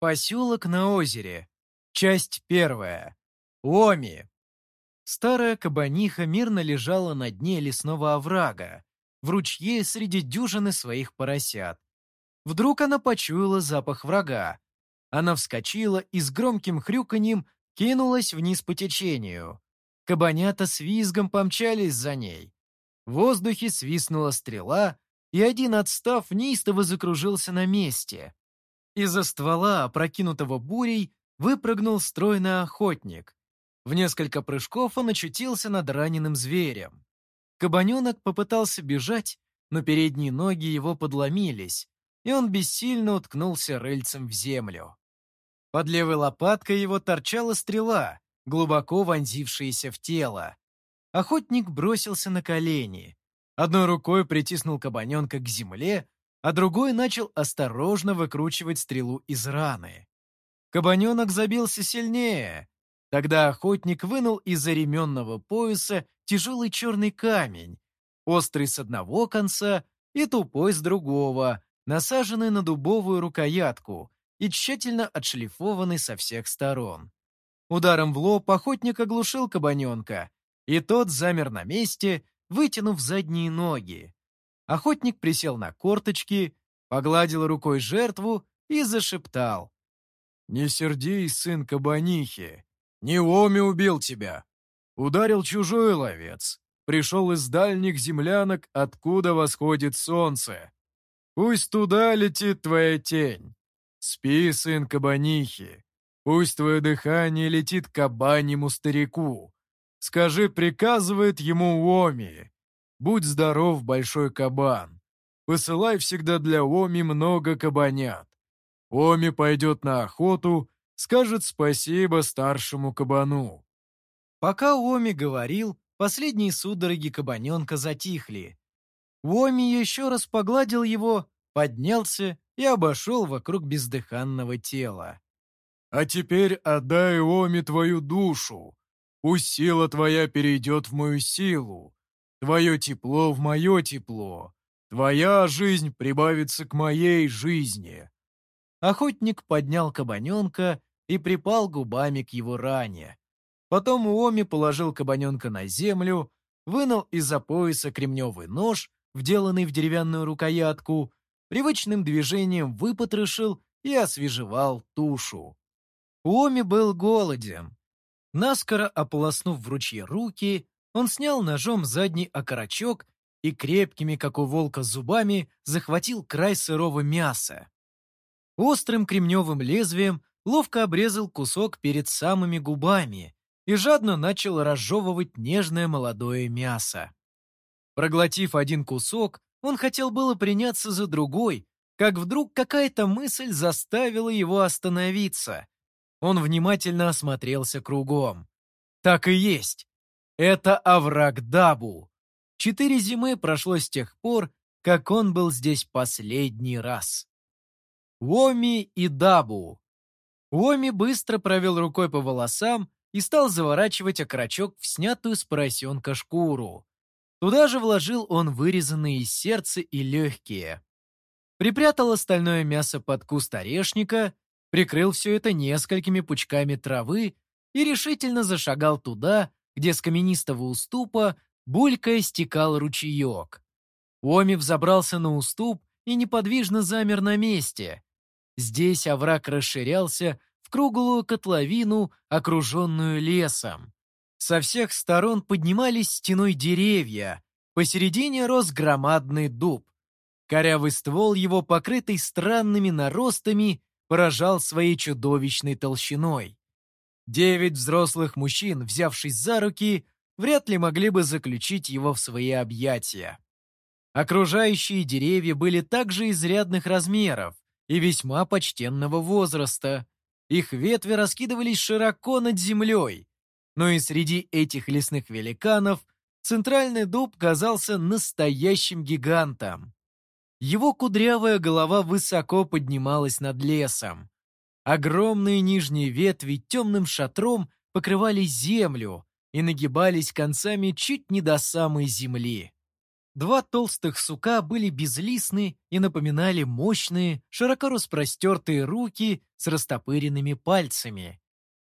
Поселок на озере. Часть первая. Оми. Старая кабаниха мирно лежала на дне лесного оврага, в ручье среди дюжины своих поросят. Вдруг она почуяла запах врага. Она вскочила и с громким хрюканьем кинулась вниз по течению. Кабанята с визгом помчались за ней. В воздухе свистнула стрела, и один, отстав, неистово закружился на месте. Из-за ствола, опрокинутого бурей, выпрыгнул стройный охотник. В несколько прыжков он очутился над раненым зверем. Кабаненок попытался бежать, но передние ноги его подломились, и он бессильно уткнулся рыльцем в землю. Под левой лопаткой его торчала стрела, глубоко вонзившаяся в тело. Охотник бросился на колени. Одной рукой притиснул кабаненка к земле, а другой начал осторожно выкручивать стрелу из раны. Кабаненок забился сильнее. Тогда охотник вынул из-за ременного пояса тяжелый черный камень, острый с одного конца и тупой с другого, насаженный на дубовую рукоятку и тщательно отшлифованный со всех сторон. Ударом в лоб охотник оглушил кабаненка, и тот замер на месте, вытянув задние ноги. Охотник присел на корточки, погладил рукой жертву и зашептал. «Не сердись, сын кабанихи, не Оми убил тебя. Ударил чужой ловец, пришел из дальних землянок, откуда восходит солнце. Пусть туда летит твоя тень. Спи, сын кабанихи, пусть твое дыхание летит к кабаньему старику. Скажи, приказывает ему Оми, Будь здоров, большой кабан. Посылай всегда для Оми много кабанят. Оми пойдет на охоту, скажет спасибо старшему кабану. Пока Оми говорил, последние судороги кабаненка затихли. Оми еще раз погладил его, поднялся и обошел вокруг бездыханного тела. «А теперь отдай Оми твою душу. Пусть сила твоя перейдет в мою силу, Твое тепло в мое тепло. Твоя жизнь прибавится к моей жизни». Охотник поднял кабаненка и припал губами к его ране. Потом Уоми положил кабаненка на землю, вынул из-за пояса кремневый нож, вделанный в деревянную рукоятку, привычным движением выпотрошил и освежевал тушу. Уоми был голоден. Наскоро ополоснув в ручье руки, он снял ножом задний окорочок и крепкими, как у волка, зубами захватил край сырого мяса. Острым кремневым лезвием ловко обрезал кусок перед самыми губами и жадно начал разжевывать нежное молодое мясо. Проглотив один кусок, он хотел было приняться за другой, как вдруг какая-то мысль заставила его остановиться. Он внимательно осмотрелся кругом. Так и есть. Это овраг Дабу. Четыре зимы прошло с тех пор, как он был здесь последний раз. Уоми и Дабу. Уоми быстро провел рукой по волосам и стал заворачивать окорочок в снятую с поросенка шкуру. Туда же вложил он вырезанные из сердца и легкие. Припрятал остальное мясо под куст орешника, прикрыл все это несколькими пучками травы и решительно зашагал туда, где с каменистого уступа булькая стекал ручеек. Оми взобрался на уступ и неподвижно замер на месте. Здесь овраг расширялся в круглую котловину, окруженную лесом. Со всех сторон поднимались стеной деревья, посередине рос громадный дуб. Корявый ствол его, покрытый странными наростами, поражал своей чудовищной толщиной. Девять взрослых мужчин, взявшись за руки, вряд ли могли бы заключить его в свои объятия. Окружающие деревья были также изрядных размеров и весьма почтенного возраста. Их ветви раскидывались широко над землей. Но и среди этих лесных великанов центральный дуб казался настоящим гигантом. Его кудрявая голова высоко поднималась над лесом. Огромные нижние ветви темным шатром покрывали землю и нагибались концами чуть не до самой земли. Два толстых сука были безлистны и напоминали мощные, широко распростертые руки с растопыренными пальцами.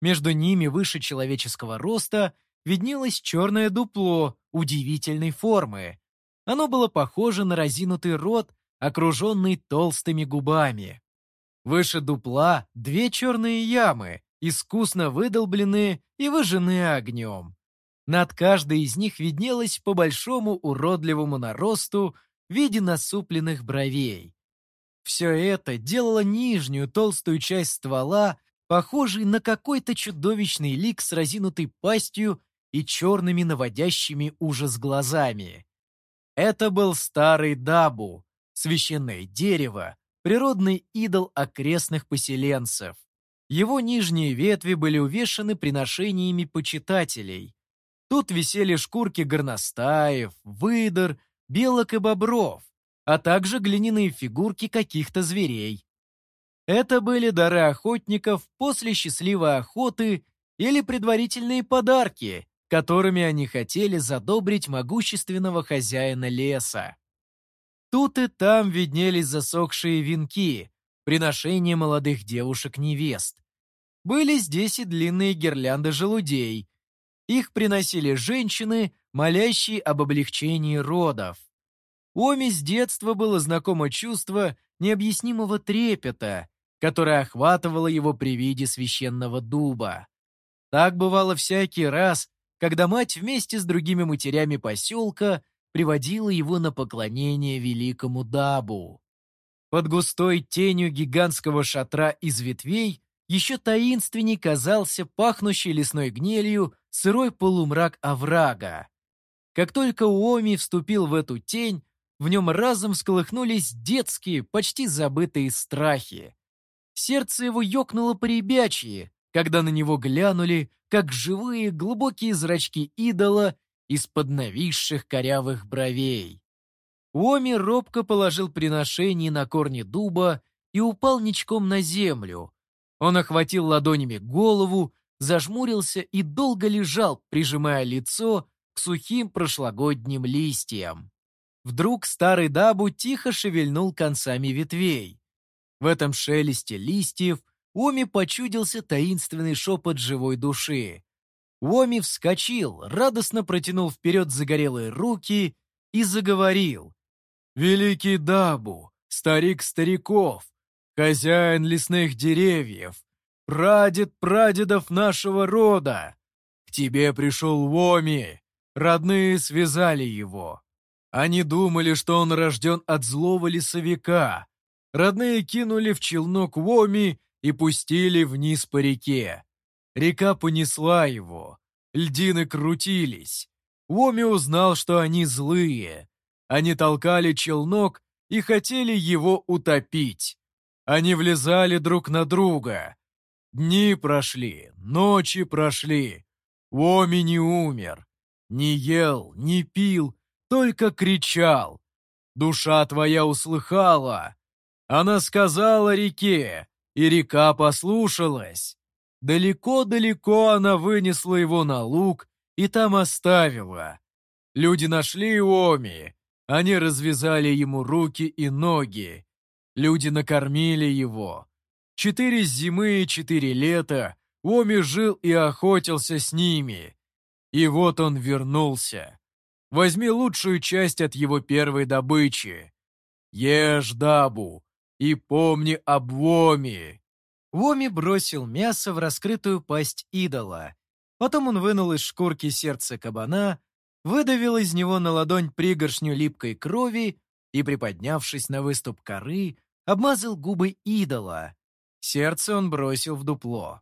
Между ними выше человеческого роста виднелось черное дупло удивительной формы. Оно было похоже на разинутый рот, окруженный толстыми губами. Выше дупла две черные ямы, искусно выдолбленные и выжженные огнем. Над каждой из них виднелось по большому уродливому наросту в виде насупленных бровей. Все это делало нижнюю толстую часть ствола похожей на какой-то чудовищный лик с разинутой пастью и черными наводящими ужас глазами. Это был старый Дабу, священное дерево, природный идол окрестных поселенцев. Его нижние ветви были увешаны приношениями почитателей, Тут висели шкурки горностаев, выдор, белок и бобров, а также глиняные фигурки каких-то зверей. Это были дары охотников после счастливой охоты или предварительные подарки, которыми они хотели задобрить могущественного хозяина леса. Тут и там виднелись засохшие венки, приношения молодых девушек-невест. Были здесь и длинные гирлянды желудей, их приносили женщины, молящие об облегчении родов. Оми с детства было знакомо чувство необъяснимого трепета, которое охватывало его при виде священного дуба. Так бывало всякий раз, когда мать вместе с другими матерями поселка приводила его на поклонение великому дабу. Под густой тенью гигантского шатра из ветвей еще таинственней казался пахнущий лесной гнилью сырой полумрак оврага. Как только Уоми вступил в эту тень, в нем разом всколыхнулись детские, почти забытые страхи. Сердце его ёкнуло по ребячьи, когда на него глянули, как живые глубокие зрачки идола из-под нависших корявых бровей. Уоми робко положил приношение на корни дуба и упал ничком на землю, он охватил ладонями голову, зажмурился и долго лежал, прижимая лицо к сухим прошлогодним листьям. Вдруг старый дабу тихо шевельнул концами ветвей. В этом шелесте листьев Оми почудился таинственный шепот живой души. Оми вскочил, радостно протянул вперед загорелые руки и заговорил. «Великий Дабу, старик стариков, хозяин лесных деревьев, прадед прадедов нашего рода. К тебе пришел Воми, родные связали его. Они думали, что он рожден от злого лесовика. Родные кинули в челнок Воми и пустили вниз по реке. Река понесла его, льдины крутились. Воми узнал, что они злые. Они толкали челнок и хотели его утопить. Они влезали друг на друга. Дни прошли, ночи прошли. Оми не умер. Не ел, не пил, только кричал. Душа твоя услыхала. Она сказала реке, и река послушалась. Далеко-далеко она вынесла его на луг и там оставила. Люди нашли Оми. Они развязали ему руки и ноги. Люди накормили его. Четыре зимы и четыре лета Оми жил и охотился с ними. И вот он вернулся. Возьми лучшую часть от его первой добычи. Ешь дабу и помни об Воми. Воми бросил мясо в раскрытую пасть идола. Потом он вынул из шкурки сердце кабана, выдавил из него на ладонь пригоршню липкой крови и, приподнявшись на выступ коры, обмазал губы идола. Сердце он бросил в дупло.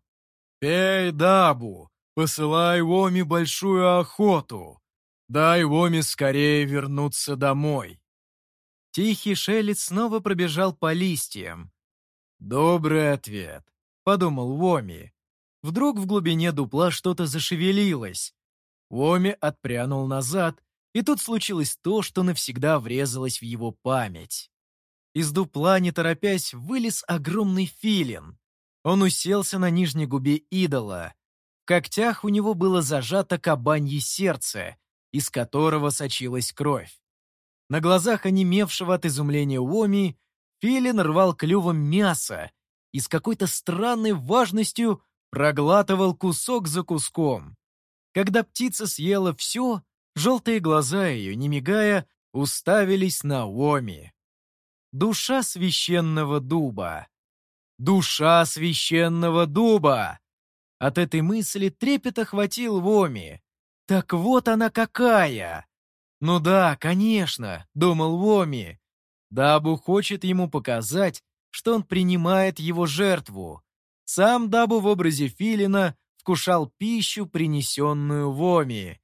«Эй, Дабу, посылай Воми большую охоту. Дай Воми скорее вернуться домой». Тихий шелест снова пробежал по листьям. «Добрый ответ», — подумал Воми. Вдруг в глубине дупла что-то зашевелилось. Воми отпрянул назад, и тут случилось то, что навсегда врезалось в его память. Из дупла, не торопясь, вылез огромный филин. Он уселся на нижней губе идола. В когтях у него было зажато кабанье сердце, из которого сочилась кровь. На глазах онемевшего от изумления Уоми Филин рвал клювом мясо и с какой-то странной важностью проглатывал кусок за куском. Когда птица съела все, желтые глаза ее, не мигая, уставились на Уоми. Душа священного дуба. Душа священного дуба! От этой мысли трепет охватил Воми. Так вот она какая! Ну да, конечно, думал Воми. Дабу хочет ему показать, что он принимает его жертву. Сам Дабу в образе филина вкушал пищу, принесенную Воми.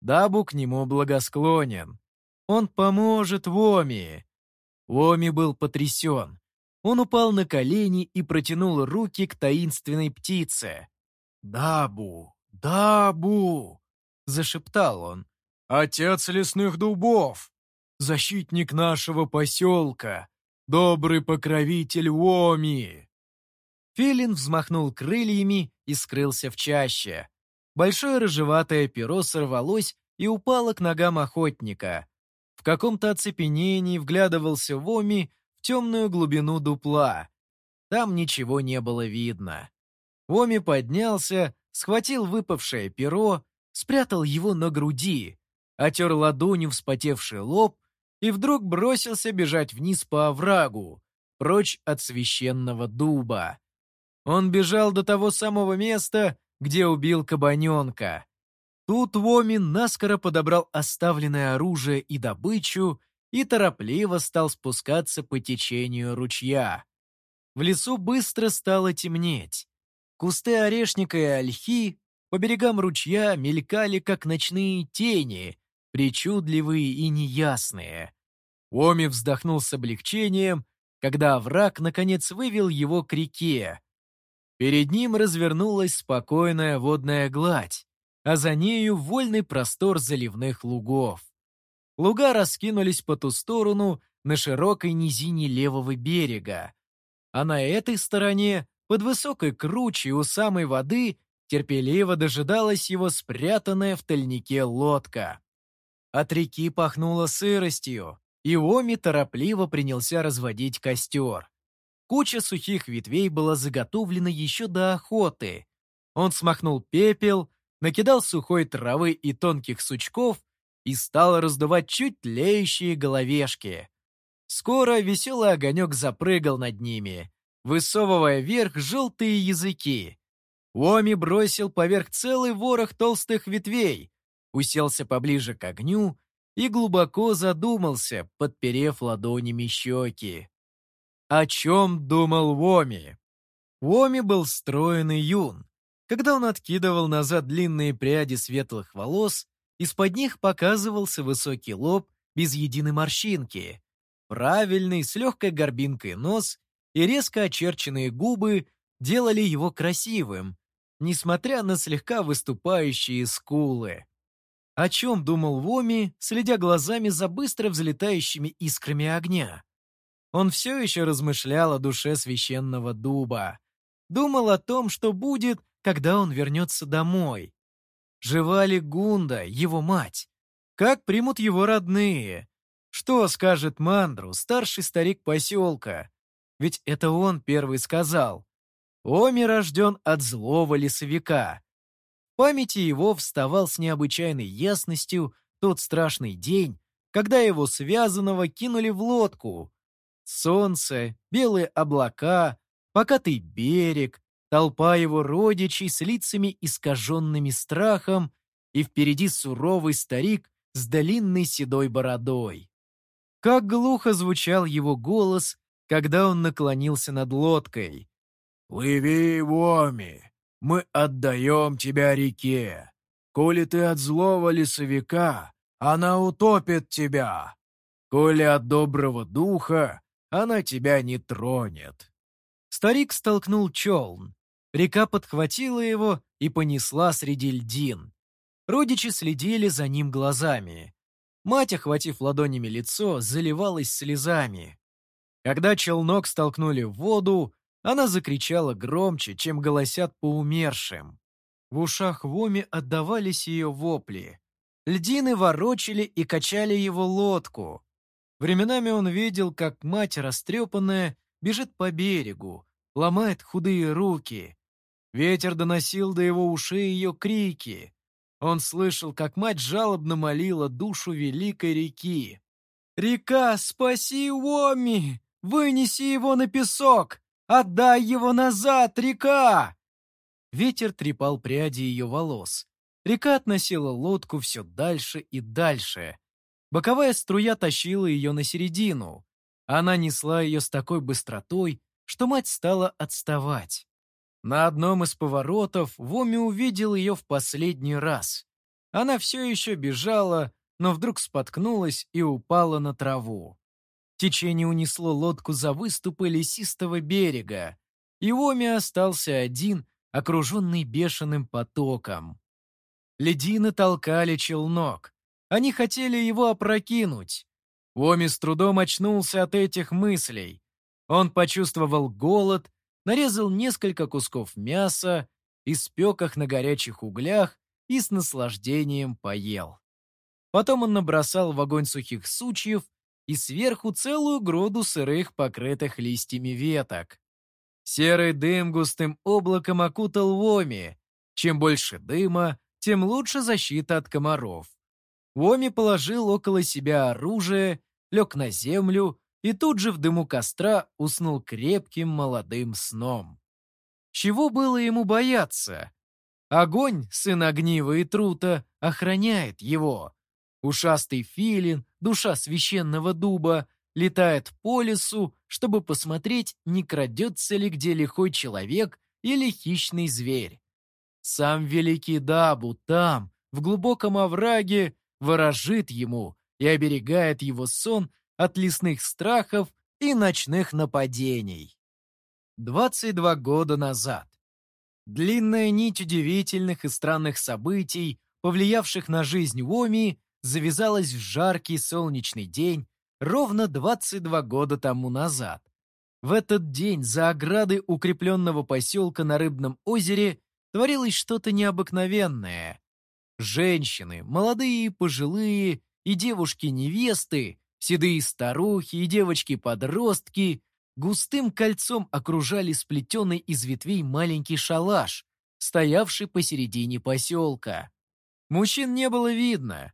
Дабу к нему благосклонен. Он поможет Воми. Воми был потрясен. Он упал на колени и протянул руки к таинственной птице. «Дабу! Дабу!» — зашептал он. «Отец лесных дубов! Защитник нашего поселка! Добрый покровитель Воми!» Филин взмахнул крыльями и скрылся в чаще. Большое рыжеватое перо сорвалось и упало к ногам охотника. В каком-то оцепенении вглядывался Воми в темную глубину дупла. Там ничего не было видно. Воми поднялся, схватил выпавшее перо, спрятал его на груди, отер ладонью вспотевший лоб и вдруг бросился бежать вниз по оврагу, прочь от священного дуба. Он бежал до того самого места, где убил кабаненка. Тут Вомин наскоро подобрал оставленное оружие и добычу и торопливо стал спускаться по течению ручья. В лесу быстро стало темнеть. Кусты орешника и ольхи по берегам ручья мелькали, как ночные тени, причудливые и неясные. Оми вздохнул с облегчением, когда враг наконец вывел его к реке. Перед ним развернулась спокойная водная гладь, а за нею вольный простор заливных лугов. Луга раскинулись по ту сторону на широкой низине левого берега, а на этой стороне под высокой кручей у самой воды терпеливо дожидалась его спрятанная в тальнике лодка. От реки пахнуло сыростью, Оми торопливо принялся разводить костер. Куча сухих ветвей была заготовлена еще до охоты. Он смахнул пепел, накидал сухой травы и тонких сучков и стал раздувать чуть тлеющие головешки. Скоро веселый огонек запрыгал над ними, высовывая вверх желтые языки. Уоми бросил поверх целый ворох толстых ветвей, уселся поближе к огню и глубоко задумался, подперев ладонями щеки. О чем думал Уоми? Уоми был стройный юн. Когда он откидывал назад длинные пряди светлых волос, из-под них показывался высокий лоб без единой морщинки, правильный, с легкой горбинкой нос и резко очерченные губы делали его красивым, несмотря на слегка выступающие скулы. О чем думал Воми, следя глазами за быстро взлетающими искрами огня? Он все еще размышлял о душе священного дуба. Думал о том, что будет, когда он вернется домой. Жива ли Гунда, его мать? Как примут его родные? Что скажет Мандру, старший старик поселка? Ведь это он первый сказал. Оми рожден от злого лесовика. В памяти его вставал с необычайной ясностью тот страшный день, когда его связанного кинули в лодку. Солнце, белые облака, покатый берег, толпа его родичей с лицами искаженными страхом и впереди суровый старик с длинной седой бородой. Как глухо звучал его голос, когда он наклонился над лодкой. «Плыви, Воми, мы отдаем тебя реке. Коли ты от злого лесовика, она утопит тебя. Коли от доброго духа, она тебя не тронет». Старик столкнул челн. Река подхватила его и понесла среди льдин. Родичи следили за ним глазами. Мать, охватив ладонями лицо, заливалась слезами. Когда челнок столкнули в воду, она закричала громче, чем голосят по умершим. В ушах Воми отдавались ее вопли. Льдины ворочали и качали его лодку. Временами он видел, как мать растрепанная бежит по берегу, ломает худые руки. Ветер доносил до его ушей ее крики. Он слышал, как мать жалобно молила душу великой реки. «Река, спаси Уоми! Вынеси его на песок! Отдай его назад, река!» Ветер трепал пряди ее волос. Река относила лодку все дальше и дальше. Боковая струя тащила ее на середину. Она несла ее с такой быстротой, что мать стала отставать. На одном из поворотов Воми увидел ее в последний раз. Она все еще бежала, но вдруг споткнулась и упала на траву. Течение унесло лодку за выступы лесистого берега, и Воми остался один, окруженный бешеным потоком. Ледины толкали челнок. Они хотели его опрокинуть. Воми с трудом очнулся от этих мыслей. Он почувствовал голод, нарезал несколько кусков мяса, испек их на горячих углях и с наслаждением поел. Потом он набросал в огонь сухих сучьев и сверху целую груду сырых, покрытых листьями веток. Серый дым густым облаком окутал Воми. Чем больше дыма, тем лучше защита от комаров. Воми положил около себя оружие, лег на землю и тут же в дыму костра уснул крепким молодым сном. Чего было ему бояться? Огонь, сын огнива и трута, охраняет его. Ушастый филин, душа священного дуба, летает по лесу, чтобы посмотреть, не крадется ли где лихой человек или хищный зверь. Сам великий Дабу там, в глубоком овраге, ворожит ему и оберегает его сон от лесных страхов и ночных нападений. 22 года назад. Длинная нить удивительных и странных событий, повлиявших на жизнь Уоми, завязалась в жаркий солнечный день ровно 22 года тому назад. В этот день за оградой укрепленного поселка на Рыбном озере творилось что-то необыкновенное. Женщины, молодые и пожилые, и девушки-невесты, седые старухи и девочки-подростки густым кольцом окружали сплетенный из ветвей маленький шалаш, стоявший посередине поселка. Мужчин не было видно,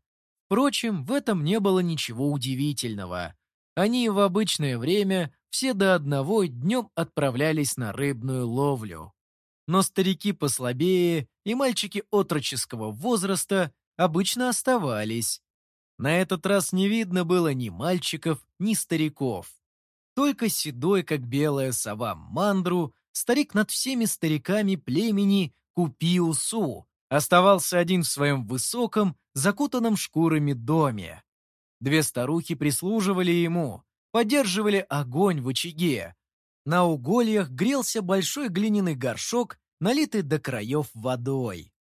Впрочем, в этом не было ничего удивительного. Они в обычное время все до одного днем отправлялись на рыбную ловлю. Но старики послабее и мальчики отроческого возраста обычно оставались. На этот раз не видно было ни мальчиков, ни стариков. Только седой, как белая сова, мандру, старик над всеми стариками племени Купиусу, оставался один в своем высоком, закутанном шкурами доме. Две старухи прислуживали ему, поддерживали огонь в очаге. На угольях грелся большой глиняный горшок, налитый до краев водой.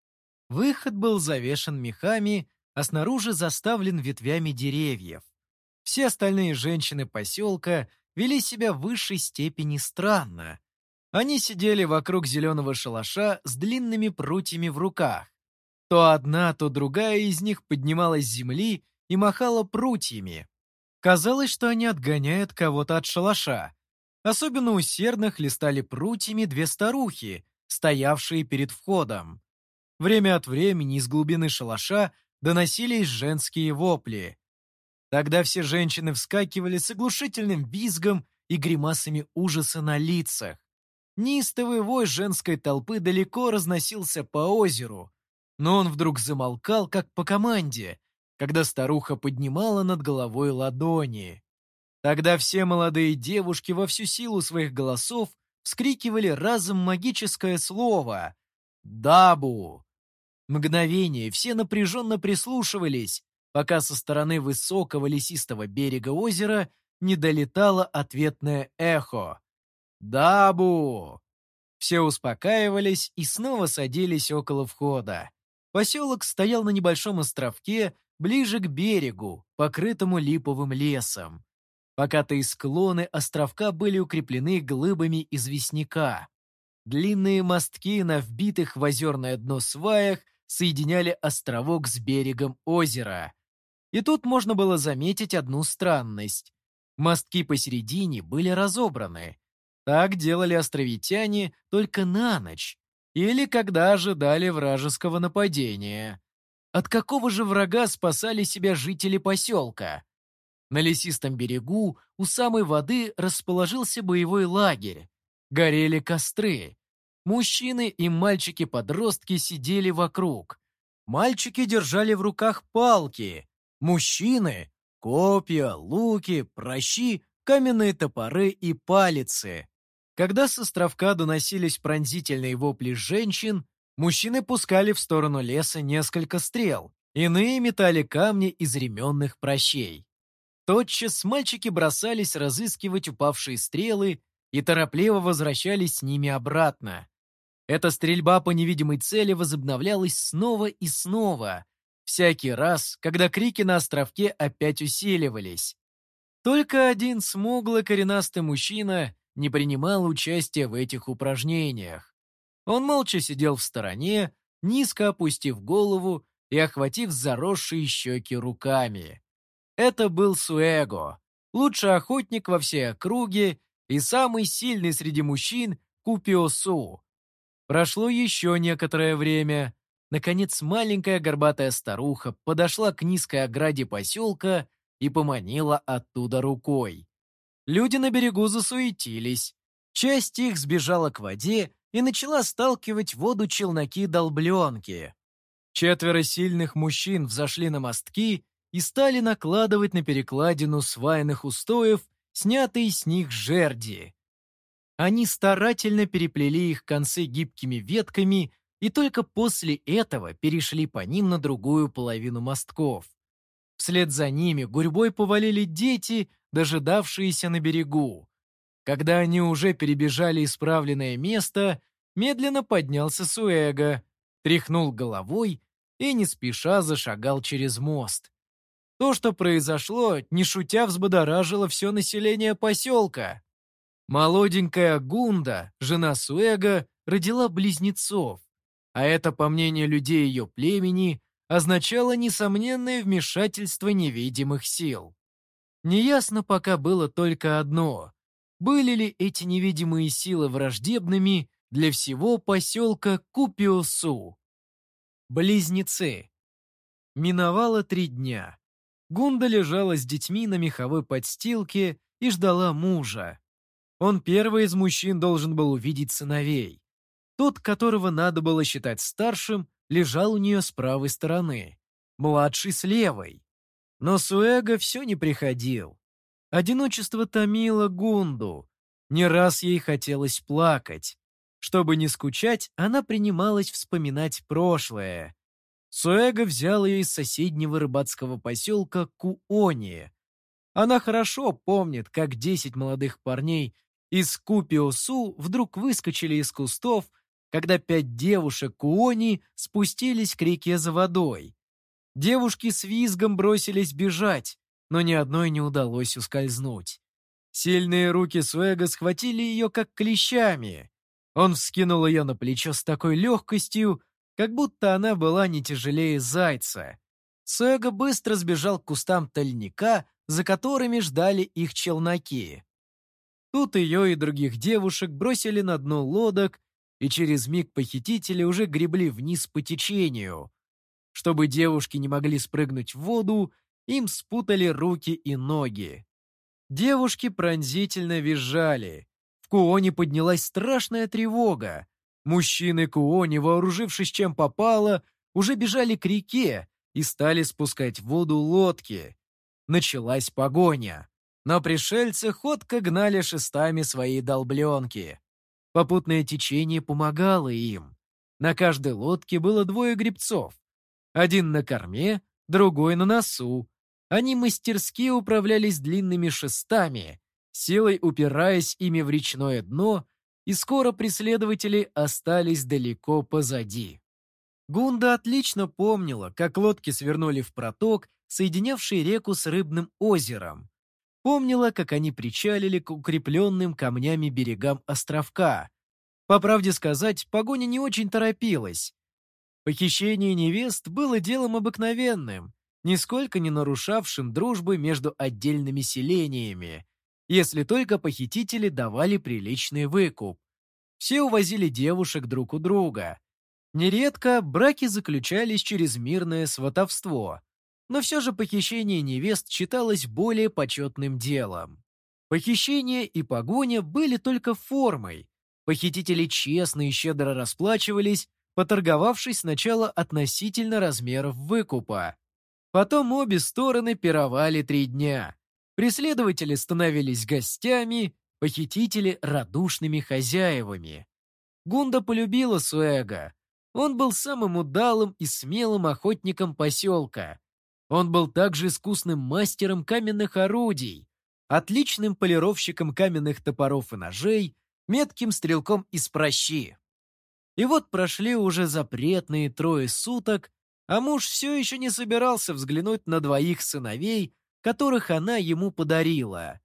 Выход был завешен мехами, а снаружи заставлен ветвями деревьев. Все остальные женщины поселка вели себя в высшей степени странно. Они сидели вокруг зеленого шалаша с длинными прутьями в руках. То одна, то другая из них поднималась с земли и махала прутьями. Казалось, что они отгоняют кого-то от шалаша. Особенно усердно хлестали прутьями две старухи, стоявшие перед входом. Время от времени из глубины шалаша доносились женские вопли. Тогда все женщины вскакивали с оглушительным визгом и гримасами ужаса на лицах. Нистовый вой женской толпы далеко разносился по озеру, но он вдруг замолкал, как по команде, когда старуха поднимала над головой ладони. Тогда все молодые девушки во всю силу своих голосов вскрикивали разом магическое слово «Дабу». Мгновение все напряженно прислушивались, пока со стороны высокого лесистого берега озера не долетало ответное эхо. «Дабу!» Все успокаивались и снова садились около входа. Поселок стоял на небольшом островке, ближе к берегу, покрытому липовым лесом. Покатые склоны островка были укреплены глыбами известняка. Длинные мостки на вбитых в озерное дно сваях соединяли островок с берегом озера. И тут можно было заметить одну странность. Мостки посередине были разобраны. Так делали островитяне только на ночь или когда ожидали вражеского нападения. От какого же врага спасали себя жители поселка? На лесистом берегу у самой воды расположился боевой лагерь. Горели костры. Мужчины и мальчики-подростки сидели вокруг. Мальчики держали в руках палки. Мужчины — копья, луки, прощи, каменные топоры и палицы. Когда с островка доносились пронзительные вопли женщин, мужчины пускали в сторону леса несколько стрел, иные метали камни из ременных прощей. Тотчас мальчики бросались разыскивать упавшие стрелы и торопливо возвращались с ними обратно. Эта стрельба по невидимой цели возобновлялась снова и снова, всякий раз, когда крики на островке опять усиливались. Только один смуглый коренастый мужчина не принимал участия в этих упражнениях. Он молча сидел в стороне, низко опустив голову и охватив заросшие щеки руками. Это был Суэго, лучший охотник во всей округе и самый сильный среди мужчин Купиосу. Прошло еще некоторое время. Наконец маленькая горбатая старуха подошла к низкой ограде поселка и поманила оттуда рукой. Люди на берегу засуетились. Часть их сбежала к воде и начала сталкивать воду челноки-долбленки. Четверо сильных мужчин взошли на мостки и стали накладывать на перекладину свайных устоев снятые с них жерди. Они старательно переплели их концы гибкими ветками и только после этого перешли по ним на другую половину мостков. Вслед за ними гурьбой повалили дети, дожидавшиеся на берегу. Когда они уже перебежали исправленное место, медленно поднялся Суэго, тряхнул головой и не спеша зашагал через мост. То, что произошло, не шутя взбодоражило все население поселка. Молоденькая Гунда, жена Суэга, родила близнецов, а это, по мнению людей ее племени, означало несомненное вмешательство невидимых сил. Неясно пока было только одно. Были ли эти невидимые силы враждебными для всего поселка Купиосу? Близнецы. Миновало три дня. Гунда лежала с детьми на меховой подстилке и ждала мужа. Он первый из мужчин должен был увидеть сыновей. Тот, которого надо было считать старшим, лежал у нее с правой стороны, младший с левой. Но Суэго все не приходил. Одиночество томило Гунду. Не раз ей хотелось плакать. Чтобы не скучать, она принималась вспоминать прошлое. Суэго взял ее из соседнего рыбацкого поселка Куони. Она хорошо помнит, как десять молодых парней из Купиосу вдруг выскочили из кустов, когда пять девушек Куони спустились к реке за водой. Девушки с визгом бросились бежать, но ни одной не удалось ускользнуть. Сильные руки Суэга схватили ее как клещами. Он вскинул ее на плечо с такой легкостью, как будто она была не тяжелее зайца. Суэга быстро сбежал к кустам тальника, за которыми ждали их челноки. Тут ее и других девушек бросили на дно лодок, и через миг похитители уже гребли вниз по течению. Чтобы девушки не могли спрыгнуть в воду, им спутали руки и ноги. Девушки пронзительно визжали. В Куоне поднялась страшная тревога. Мужчины Куони, вооружившись чем попало, уже бежали к реке и стали спускать в воду лодки. Началась погоня. Но пришельцы ходко гнали шестами свои долбленки. Попутное течение помогало им. На каждой лодке было двое гребцов. Один на корме, другой на носу. Они мастерски управлялись длинными шестами, силой упираясь ими в речное дно, и скоро преследователи остались далеко позади. Гунда отлично помнила, как лодки свернули в проток, соединявший реку с рыбным озером. Помнила, как они причалили к укрепленным камнями берегам островка. По правде сказать, погоня не очень торопилась. Похищение невест было делом обыкновенным, нисколько не нарушавшим дружбы между отдельными селениями, если только похитители давали приличный выкуп. Все увозили девушек друг у друга. Нередко браки заключались через мирное сватовство, но все же похищение невест считалось более почетным делом. Похищение и погоня были только формой. Похитители честно и щедро расплачивались, поторговавшись сначала относительно размеров выкупа. Потом обе стороны пировали три дня. Преследователи становились гостями, похитители — радушными хозяевами. Гунда полюбила Суэга. Он был самым удалым и смелым охотником поселка. Он был также искусным мастером каменных орудий, отличным полировщиком каменных топоров и ножей, метким стрелком из прощи. И вот прошли уже запретные трое суток, а муж все еще не собирался взглянуть на двоих сыновей, которых она ему подарила.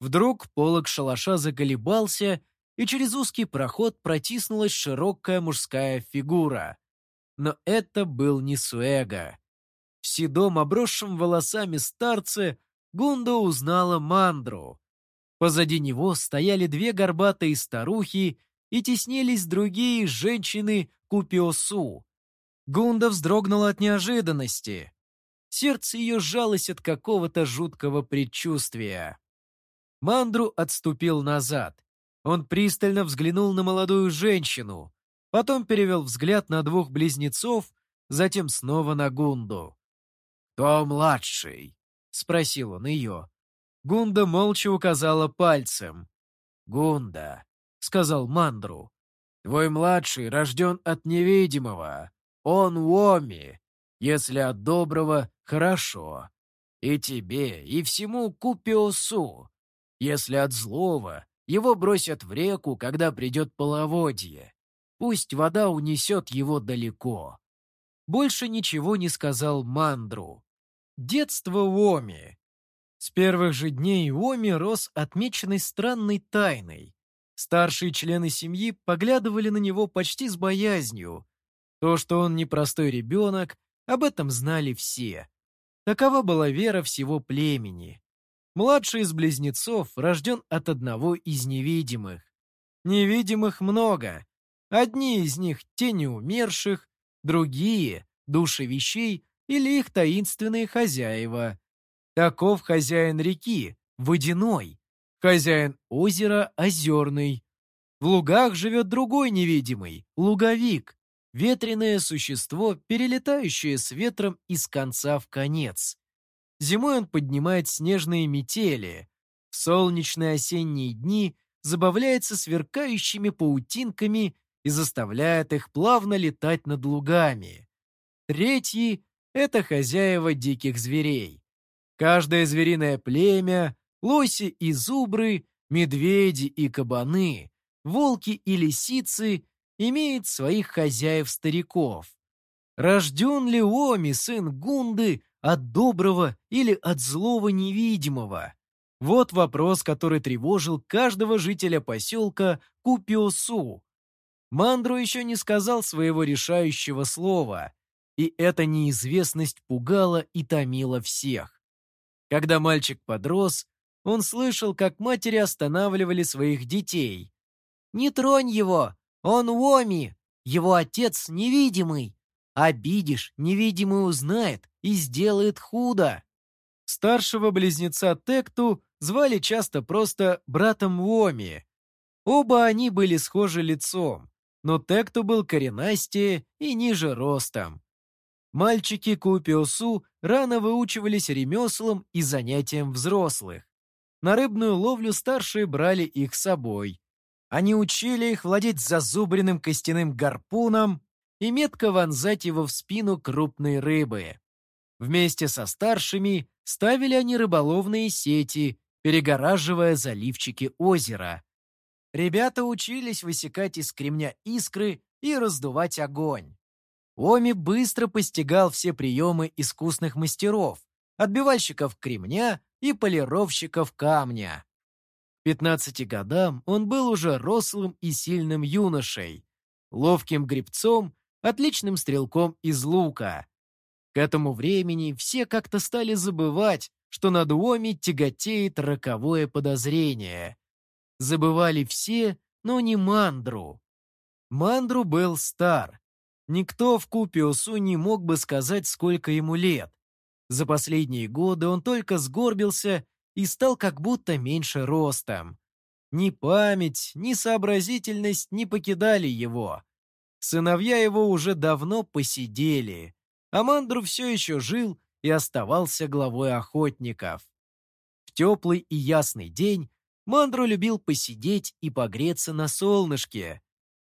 Вдруг полог шалаша заколебался, и через узкий проход протиснулась широкая мужская фигура. Но это был не Суэга. Седом, обросшем волосами старце Гунда узнала Мандру. Позади него стояли две горбатые старухи и теснились другие женщины Купиосу. Гунда вздрогнула от неожиданности. Сердце ее сжалось от какого-то жуткого предчувствия. Мандру отступил назад. Он пристально взглянул на молодую женщину, потом перевел взгляд на двух близнецов, затем снова на Гунду. «Кто младший?» — спросил он ее. Гунда молча указала пальцем. «Гунда», — сказал Мандру, — «твой младший рожден от невидимого. Он Уоми. Если от доброго — хорошо. И тебе, и всему Купиосу. Если от злого, его бросят в реку, когда придет половодье. Пусть вода унесет его далеко». Больше ничего не сказал Мандру. Детство Уоми. С первых же дней Уоми рос отмеченной странной тайной. Старшие члены семьи поглядывали на него почти с боязнью. То, что он непростой ребенок, об этом знали все. Такова была вера всего племени. Младший из близнецов рожден от одного из невидимых. Невидимых много. Одни из них — тени умерших, другие — души вещей, или их таинственные хозяева. Таков хозяин реки, водяной, хозяин озера, озерный. В лугах живет другой невидимый, луговик, ветреное существо, перелетающее с ветром из конца в конец. Зимой он поднимает снежные метели, в солнечные осенние дни забавляется сверкающими паутинками и заставляет их плавно летать над лугами. Третий это хозяева диких зверей. Каждое звериное племя, лоси и зубры, медведи и кабаны, волки и лисицы имеет своих хозяев-стариков. Рожден ли Оми, сын Гунды, от доброго или от злого невидимого? Вот вопрос, который тревожил каждого жителя поселка Купиосу. Мандру еще не сказал своего решающего слова, и эта неизвестность пугала и томила всех. Когда мальчик подрос, он слышал, как матери останавливали своих детей. «Не тронь его! Он Уоми! Его отец невидимый! Обидишь, невидимый узнает и сделает худо!» Старшего близнеца Текту звали часто просто братом Уоми. Оба они были схожи лицом, но Текту был коренастее и ниже ростом. Мальчики Купиосу рано выучивались ремеслам и занятиям взрослых. На рыбную ловлю старшие брали их с собой. Они учили их владеть зазубренным костяным гарпуном и метко вонзать его в спину крупной рыбы. Вместе со старшими ставили они рыболовные сети, перегораживая заливчики озера. Ребята учились высекать из кремня искры и раздувать огонь. Оми быстро постигал все приемы искусных мастеров, отбивальщиков кремня и полировщиков камня. К 15 годам он был уже рослым и сильным юношей, ловким гребцом, отличным стрелком из лука. К этому времени все как-то стали забывать, что над Уоми тяготеет роковое подозрение. Забывали все, но не Мандру. Мандру был стар. Никто в Купиосу не мог бы сказать, сколько ему лет. За последние годы он только сгорбился и стал как будто меньше ростом. Ни память, ни сообразительность не покидали его. Сыновья его уже давно посидели, а Мандру все еще жил и оставался главой охотников. В теплый и ясный день Мандру любил посидеть и погреться на солнышке.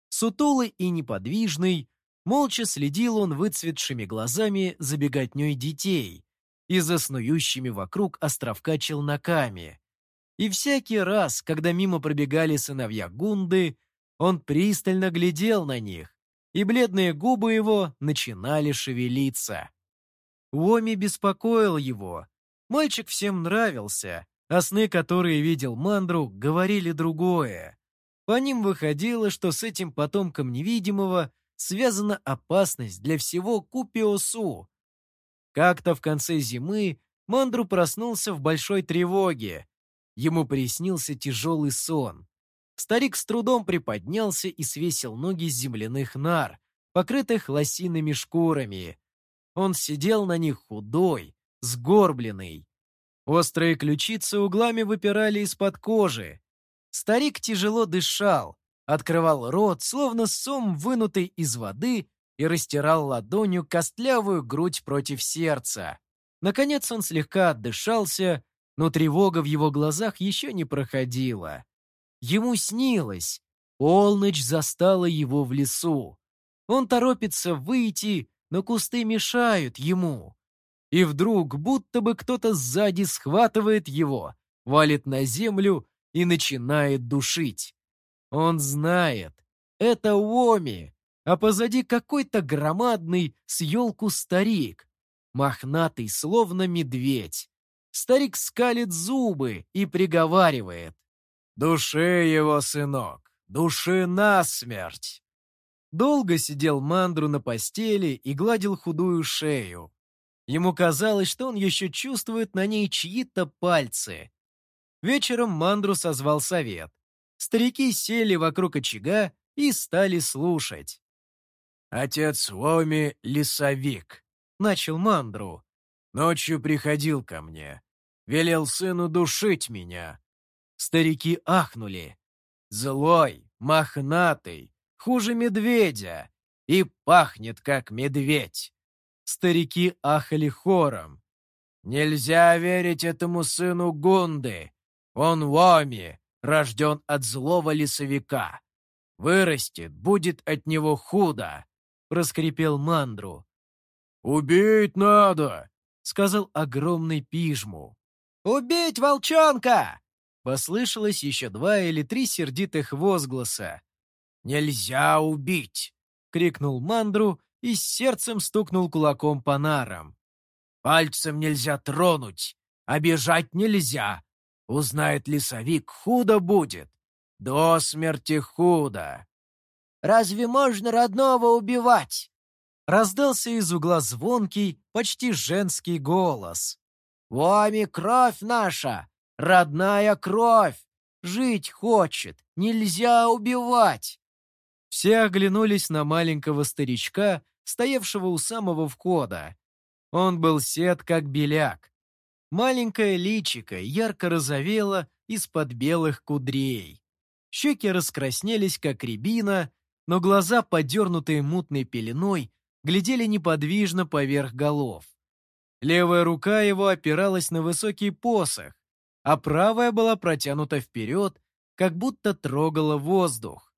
Сутулый и неподвижный, молча следил он выцветшими глазами за беготней детей и заснующими вокруг островка челноками. И всякий раз, когда мимо пробегали сыновья Гунды, он пристально глядел на них, и бледные губы его начинали шевелиться. Уоми беспокоил его. Мальчик всем нравился, а сны, которые видел Мандру, говорили другое. По ним выходило, что с этим потомком невидимого связана опасность для всего Купиосу. Как-то в конце зимы Мандру проснулся в большой тревоге. Ему приснился тяжелый сон. Старик с трудом приподнялся и свесил ноги с земляных нар, покрытых лосиными шкурами. Он сидел на них худой, сгорбленный. Острые ключицы углами выпирали из-под кожи. Старик тяжело дышал, открывал рот, словно сом, вынутый из воды, и растирал ладонью костлявую грудь против сердца. Наконец он слегка отдышался, но тревога в его глазах еще не проходила. Ему снилось. Полночь застала его в лесу. Он торопится выйти, но кусты мешают ему. И вдруг, будто бы кто-то сзади схватывает его, валит на землю и начинает душить. Он знает, это Уоми, а позади какой-то громадный с елку старик, мохнатый, словно медведь. Старик скалит зубы и приговаривает. «Души его, сынок, души насмерть!» Долго сидел Мандру на постели и гладил худую шею. Ему казалось, что он еще чувствует на ней чьи-то пальцы. Вечером Мандру созвал совет. Старики сели вокруг очага и стали слушать. «Отец Воми — лесовик», — начал Мандру. «Ночью приходил ко мне. Велел сыну душить меня. Старики ахнули. Злой, мохнатый, хуже медведя. И пахнет, как медведь. Старики ахали хором. Нельзя верить этому сыну Гунды. Он Воми, рожден от злого лесовика. Вырастет, будет от него худо, — проскрипел Мандру. «Убить надо!» — сказал огромный пижму. «Убить волчонка!» Послышалось еще два или три сердитых возгласа. «Нельзя убить!» — крикнул Мандру и с сердцем стукнул кулаком по нарам. «Пальцем нельзя тронуть, обижать нельзя. Узнает лесовик, худо будет. До смерти худо!» «Разве можно родного убивать?» Раздался из угла звонкий, почти женский голос. «Вами кровь наша! Родная кровь! Жить хочет, нельзя убивать!» Все оглянулись на маленького старичка, стоявшего у самого входа. Он был сед, как беляк. Маленькое личико ярко розовело из-под белых кудрей. Щеки раскраснелись, как рябина, но глаза, подернутые мутной пеленой, глядели неподвижно поверх голов. Левая рука его опиралась на высокий посох, а правая была протянута вперед, как будто трогала воздух.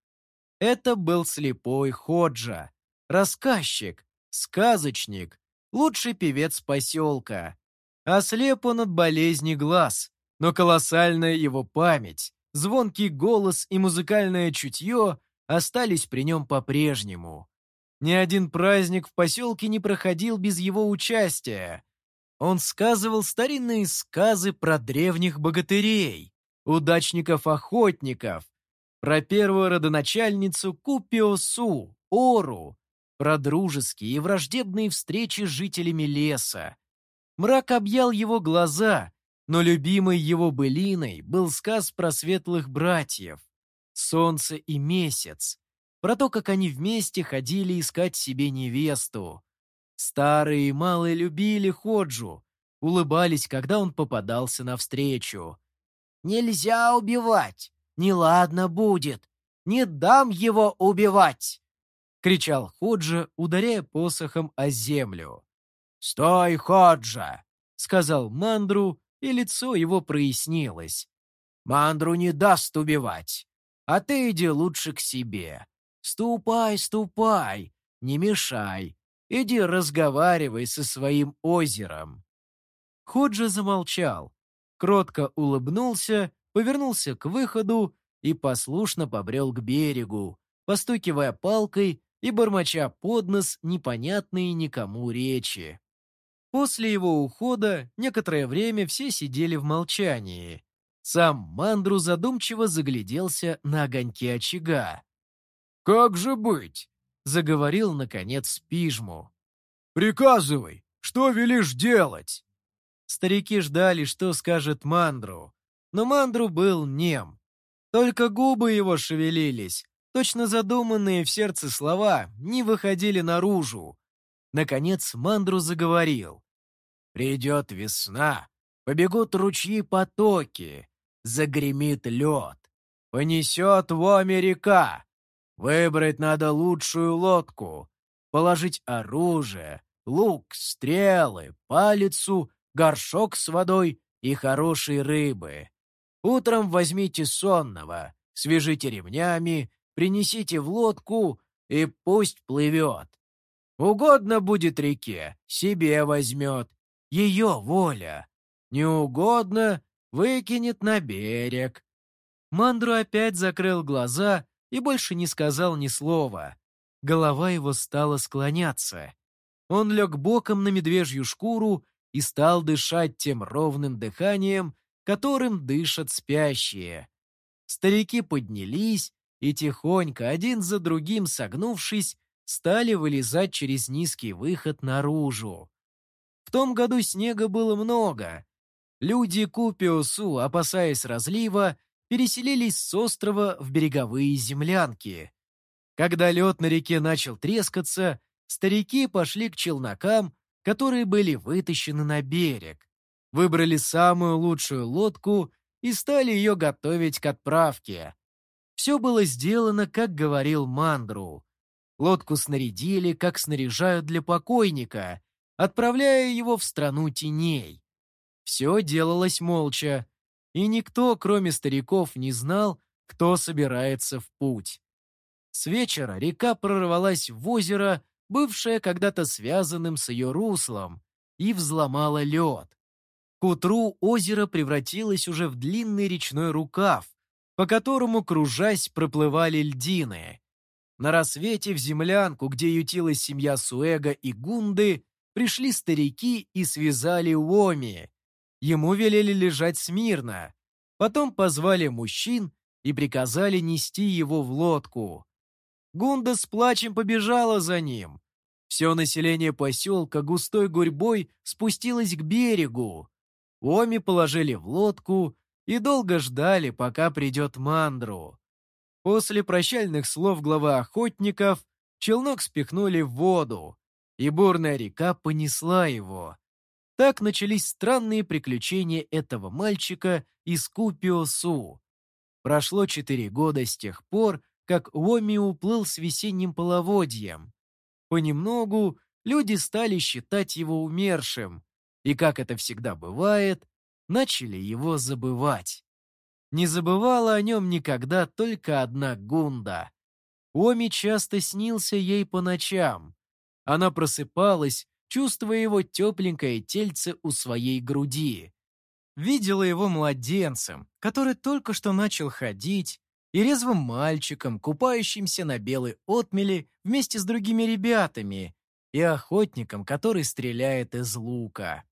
Это был слепой Ходжа, рассказчик, сказочник, лучший певец поселка. Ослеп он от болезни глаз, но колоссальная его память, звонкий голос и музыкальное чутье остались при нем по-прежнему. Ни один праздник в поселке не проходил без его участия, он сказывал старинные сказы про древних богатырей, удачников-охотников, про первую родоначальницу Купиосу, Ору, про дружеские и враждебные встречи с жителями леса. Мрак объял его глаза, но любимой его былиной был сказ про светлых братьев, солнце и месяц, про то, как они вместе ходили искать себе невесту. Старые и малые любили Ходжу, улыбались, когда он попадался навстречу. «Нельзя убивать! Неладно будет! Не дам его убивать!» — кричал Ходжа, ударяя посохом о землю. «Стой, Ходжа!» — сказал Мандру, и лицо его прояснилось. «Мандру не даст убивать, а ты иди лучше к себе. Ступай, ступай, не мешай, иди разговаривай со своим озером». Ходжа замолчал, кротко улыбнулся, повернулся к выходу и послушно побрел к берегу, постукивая палкой и бормоча под нос непонятные никому речи. После его ухода некоторое время все сидели в молчании. Сам Мандру задумчиво загляделся на огоньки очага. «Как же быть?» — заговорил, наконец, Пижму. «Приказывай, что велишь делать?» Старики ждали, что скажет Мандру, но Мандру был нем. Только губы его шевелились, точно задуманные в сердце слова не выходили наружу. Наконец Мандру заговорил. «Придет весна, побегут ручьи-потоки, загремит лед, понесет в оме река. Выбрать надо лучшую лодку, положить оружие, лук, стрелы, палицу, горшок с водой и хорошей рыбы. Утром возьмите сонного, свяжите ремнями, принесите в лодку и пусть плывет. Угодно будет реке, себе возьмет. Ее воля. Не угодно, выкинет на берег. Мандру опять закрыл глаза и больше не сказал ни слова. Голова его стала склоняться. Он лег боком на медвежью шкуру и стал дышать тем ровным дыханием, которым дышат спящие. Старики поднялись и тихонько, один за другим согнувшись, стали вылезать через низкий выход наружу. В том году снега было много. Люди Купиосу, опасаясь разлива, переселились с острова в береговые землянки. Когда лед на реке начал трескаться, старики пошли к челнокам, которые были вытащены на берег, выбрали самую лучшую лодку и стали ее готовить к отправке. Все было сделано, как говорил Мандру. Лодку снарядили, как снаряжают для покойника, отправляя его в страну теней. Все делалось молча, и никто, кроме стариков, не знал, кто собирается в путь. С вечера река прорвалась в озеро, бывшее когда-то связанным с ее руслом, и взломала лед. К утру озеро превратилось уже в длинный речной рукав, по которому, кружась, проплывали льдины. На рассвете в землянку, где ютилась семья Суэга и Гунды, пришли старики и связали Уоми. Ему велели лежать смирно. Потом позвали мужчин и приказали нести его в лодку. Гунда с плачем побежала за ним. Все население поселка густой гурьбой спустилось к берегу. Уоми положили в лодку и долго ждали, пока придет Мандру. После прощальных слов главы охотников челнок спихнули в воду, и бурная река понесла его. Так начались странные приключения этого мальчика из Купиосу. Прошло четыре года с тех пор, как Уоми уплыл с весенним половодьем. Понемногу люди стали считать его умершим, и, как это всегда бывает, начали его забывать. Не забывала о нем никогда только одна Гунда. Оми часто снился ей по ночам. Она просыпалась, чувствуя его тепленькое тельце у своей груди. Видела его младенцем, который только что начал ходить, и резвым мальчиком, купающимся на белой отмели вместе с другими ребятами, и охотником, который стреляет из лука.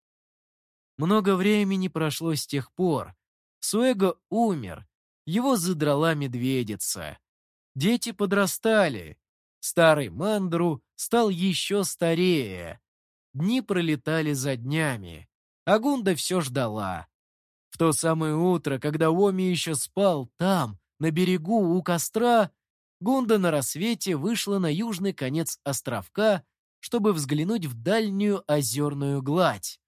Много времени прошло с тех пор. Суэго умер. Его задрала медведица. Дети подрастали. Старый Мандру стал еще старее. Дни пролетали за днями, а Гунда все ждала. В то самое утро, когда Оми еще спал там, на берегу у костра, Гунда на рассвете вышла на южный конец островка, чтобы взглянуть в дальнюю озерную гладь.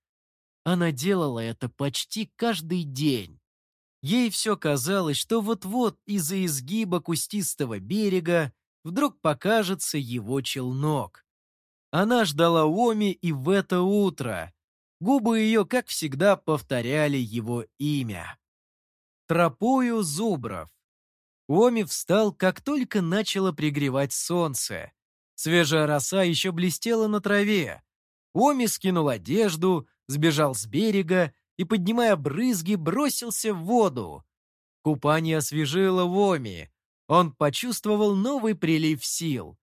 Она делала это почти каждый день. Ей все казалось, что вот-вот из-за изгиба кустистого берега вдруг покажется его челнок. Она ждала Оми и в это утро. Губы ее, как всегда, повторяли его имя. Тропою зубров. Оми встал, как только начало пригревать солнце. Свежая роса еще блестела на траве. Оми скинул одежду, сбежал с берега и, поднимая брызги, бросился в воду. Купание освежило Оми. Он почувствовал новый прилив сил.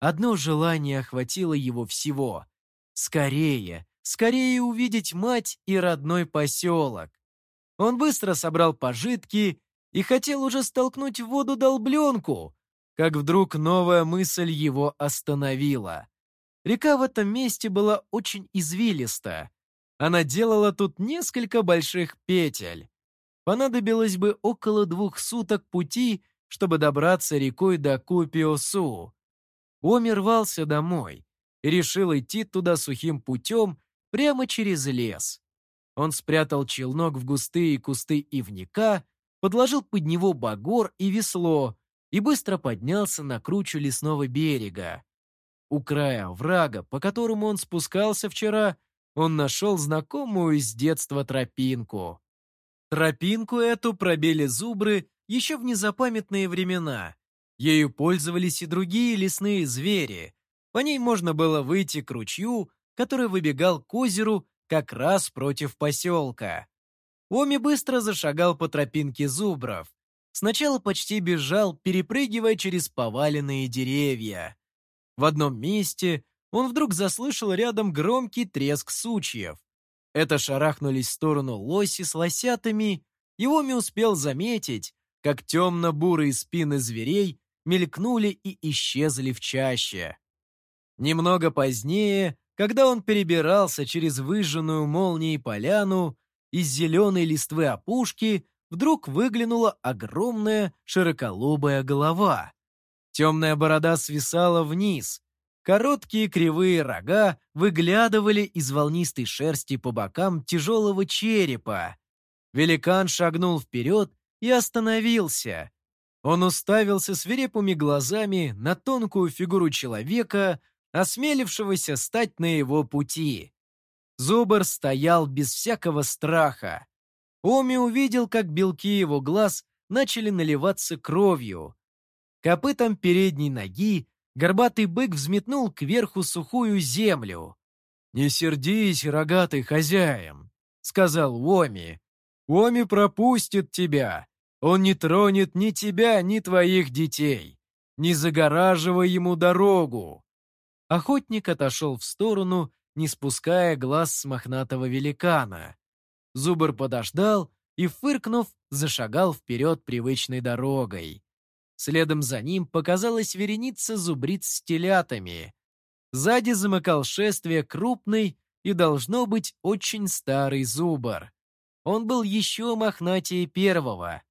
Одно желание охватило его всего. Скорее, скорее увидеть мать и родной поселок. Он быстро собрал пожитки и хотел уже столкнуть в воду долбленку, как вдруг новая мысль его остановила. Река в этом месте была очень извилиста. Она делала тут несколько больших петель. Понадобилось бы около двух суток пути, чтобы добраться рекой до Купиосу. Оми рвался домой и решил идти туда сухим путем прямо через лес. Он спрятал челнок в густые кусты ивника, подложил под него багор и весло и быстро поднялся на кручу лесного берега. У края врага, по которому он спускался вчера, он нашел знакомую с детства тропинку. Тропинку эту пробили зубры еще в незапамятные времена. Ею пользовались и другие лесные звери. По ней можно было выйти к ручью, который выбегал к озеру как раз против поселка. Оми быстро зашагал по тропинке зубров. Сначала почти бежал, перепрыгивая через поваленные деревья. В одном месте он вдруг заслышал рядом громкий треск сучьев. Это шарахнулись в сторону лоси с лосятами, и Оми успел заметить, как темно-бурые спины зверей мелькнули и исчезли в чаще. Немного позднее, когда он перебирался через выжженную молнией поляну, из зеленой листвы опушки вдруг выглянула огромная широколобая голова. Темная борода свисала вниз, короткие кривые рога выглядывали из волнистой шерсти по бокам тяжелого черепа. Великан шагнул вперед и остановился. Он уставился свирепыми глазами на тонкую фигуру человека, осмелившегося стать на его пути. Зубр стоял без всякого страха. Оми увидел, как белки его глаз начали наливаться кровью. Копытом передней ноги горбатый бык взметнул кверху сухую землю. «Не сердись, рогатый хозяин», — сказал Оми. «Оми пропустит тебя. Он не тронет ни тебя, ни твоих детей. Не загораживай ему дорогу». Охотник отошел в сторону, не спуская глаз с мохнатого великана. Зубр подождал и, фыркнув, зашагал вперед привычной дорогой. Следом за ним показалась вереница зубриц с телятами. Сзади замыкал шествие крупный и, должно быть, очень старый зубр. Он был еще мохнатее первого.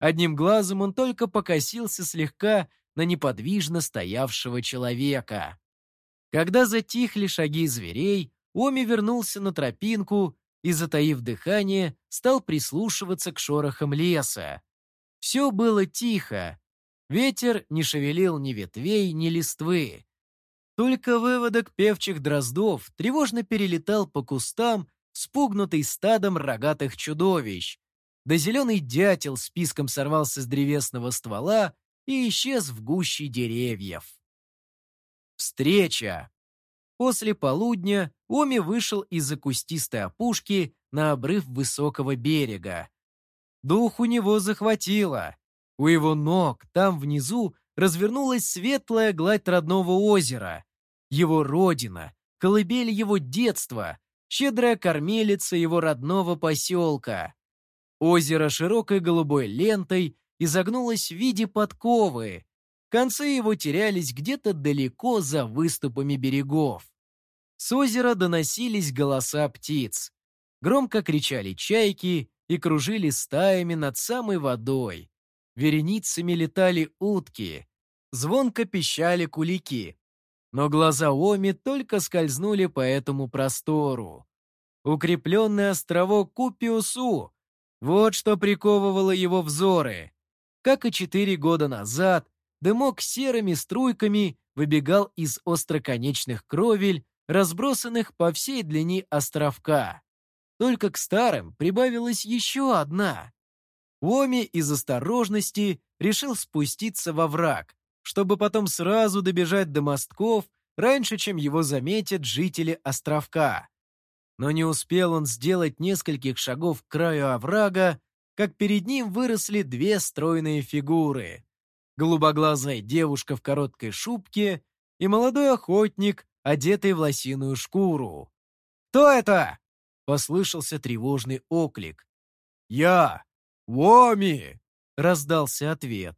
Одним глазом он только покосился слегка на неподвижно стоявшего человека. Когда затихли шаги зверей, Оми вернулся на тропинку и, затаив дыхание, стал прислушиваться к шорохам леса. Все было тихо. Ветер не шевелил ни ветвей, ни листвы. Только выводок певчих дроздов тревожно перелетал по кустам, спугнутый стадом рогатых чудовищ. Да зеленый дятел списком сорвался с древесного ствола и исчез в гуще деревьев. Встреча. После полудня Оми вышел из-за кустистой опушки на обрыв высокого берега. Дух у него захватило. У его ног, там внизу, развернулась светлая гладь родного озера. Его родина, колыбель его детства, щедрая кормилица его родного поселка. Озеро широкой голубой лентой изогнулось в виде подковы, Концы его терялись где-то далеко за выступами берегов. С озера доносились голоса птиц. Громко кричали чайки и кружили стаями над самой водой. Вереницами летали утки. Звонко пищали кулики. Но глаза Оми только скользнули по этому простору. Укрепленный островок Купиусу — вот что приковывало его взоры. Как и четыре года назад, дымок серыми струйками выбегал из остроконечных кровель, разбросанных по всей длине островка. Только к старым прибавилась еще одна. Оми из осторожности решил спуститься во враг, чтобы потом сразу добежать до мостков раньше, чем его заметят жители островка. Но не успел он сделать нескольких шагов к краю оврага, как перед ним выросли две стройные фигуры. Голубоглазая девушка в короткой шубке и молодой охотник, одетый в лосиную шкуру. «Кто это?» — послышался тревожный оклик. «Я! Воми!» — раздался ответ.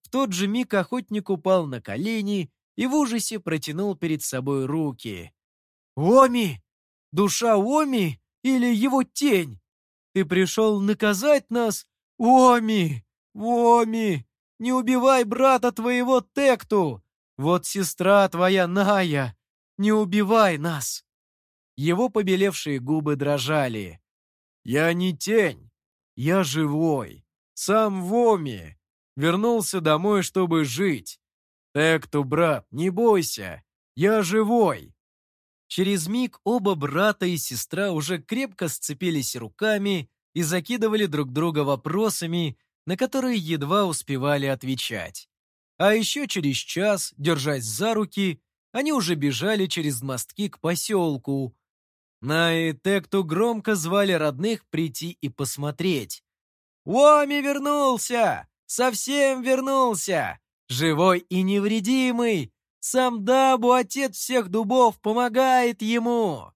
В тот же миг охотник упал на колени и в ужасе протянул перед собой руки. «Воми! Душа Воми или его тень? Ты пришел наказать нас? Воми! Воми! Не убивай брата твоего Текту! Вот сестра твоя Ная! Не убивай нас!» Его побелевшие губы дрожали. «Я не тень, я живой, сам Воми. Вернулся домой, чтобы жить. Текту, брат, не бойся, я живой!» Через миг оба брата и сестра уже крепко сцепились руками и закидывали друг друга вопросами, на которые едва успевали отвечать. А еще через час, держась за руки, они уже бежали через мостки к поселку. На Этекту громко звали родных прийти и посмотреть. «Уоми вернулся! Совсем вернулся! Живой и невредимый! Сам Дабу, отец всех дубов, помогает ему!»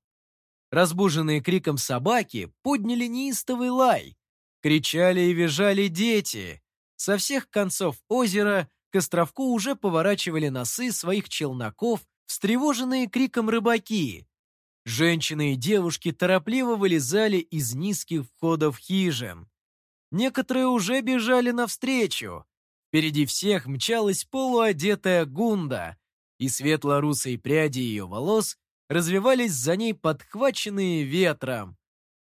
Разбуженные криком собаки подняли неистовый лай. Кричали и визжали дети. Со всех концов озера к островку уже поворачивали носы своих челноков, встревоженные криком рыбаки. Женщины и девушки торопливо вылезали из низких входов хижин. Некоторые уже бежали навстречу. Впереди всех мчалась полуодетая Гунда, и светло-русые пряди ее волос развивались за ней подхваченные ветром.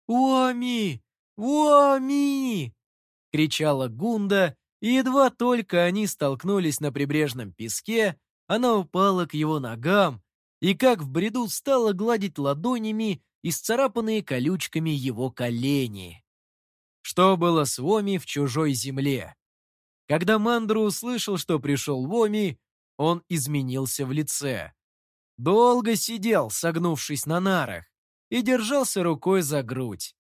«Уами! Уами!» — кричала Гунда, и едва только они столкнулись на прибрежном песке, она упала к его ногам и как в бреду стала гладить ладонями исцарапанные колючками его колени. Что было с Воми в чужой земле? Когда Мандру услышал, что пришел Воми, он изменился в лице. Долго сидел, согнувшись на нарах, и держался рукой за грудь.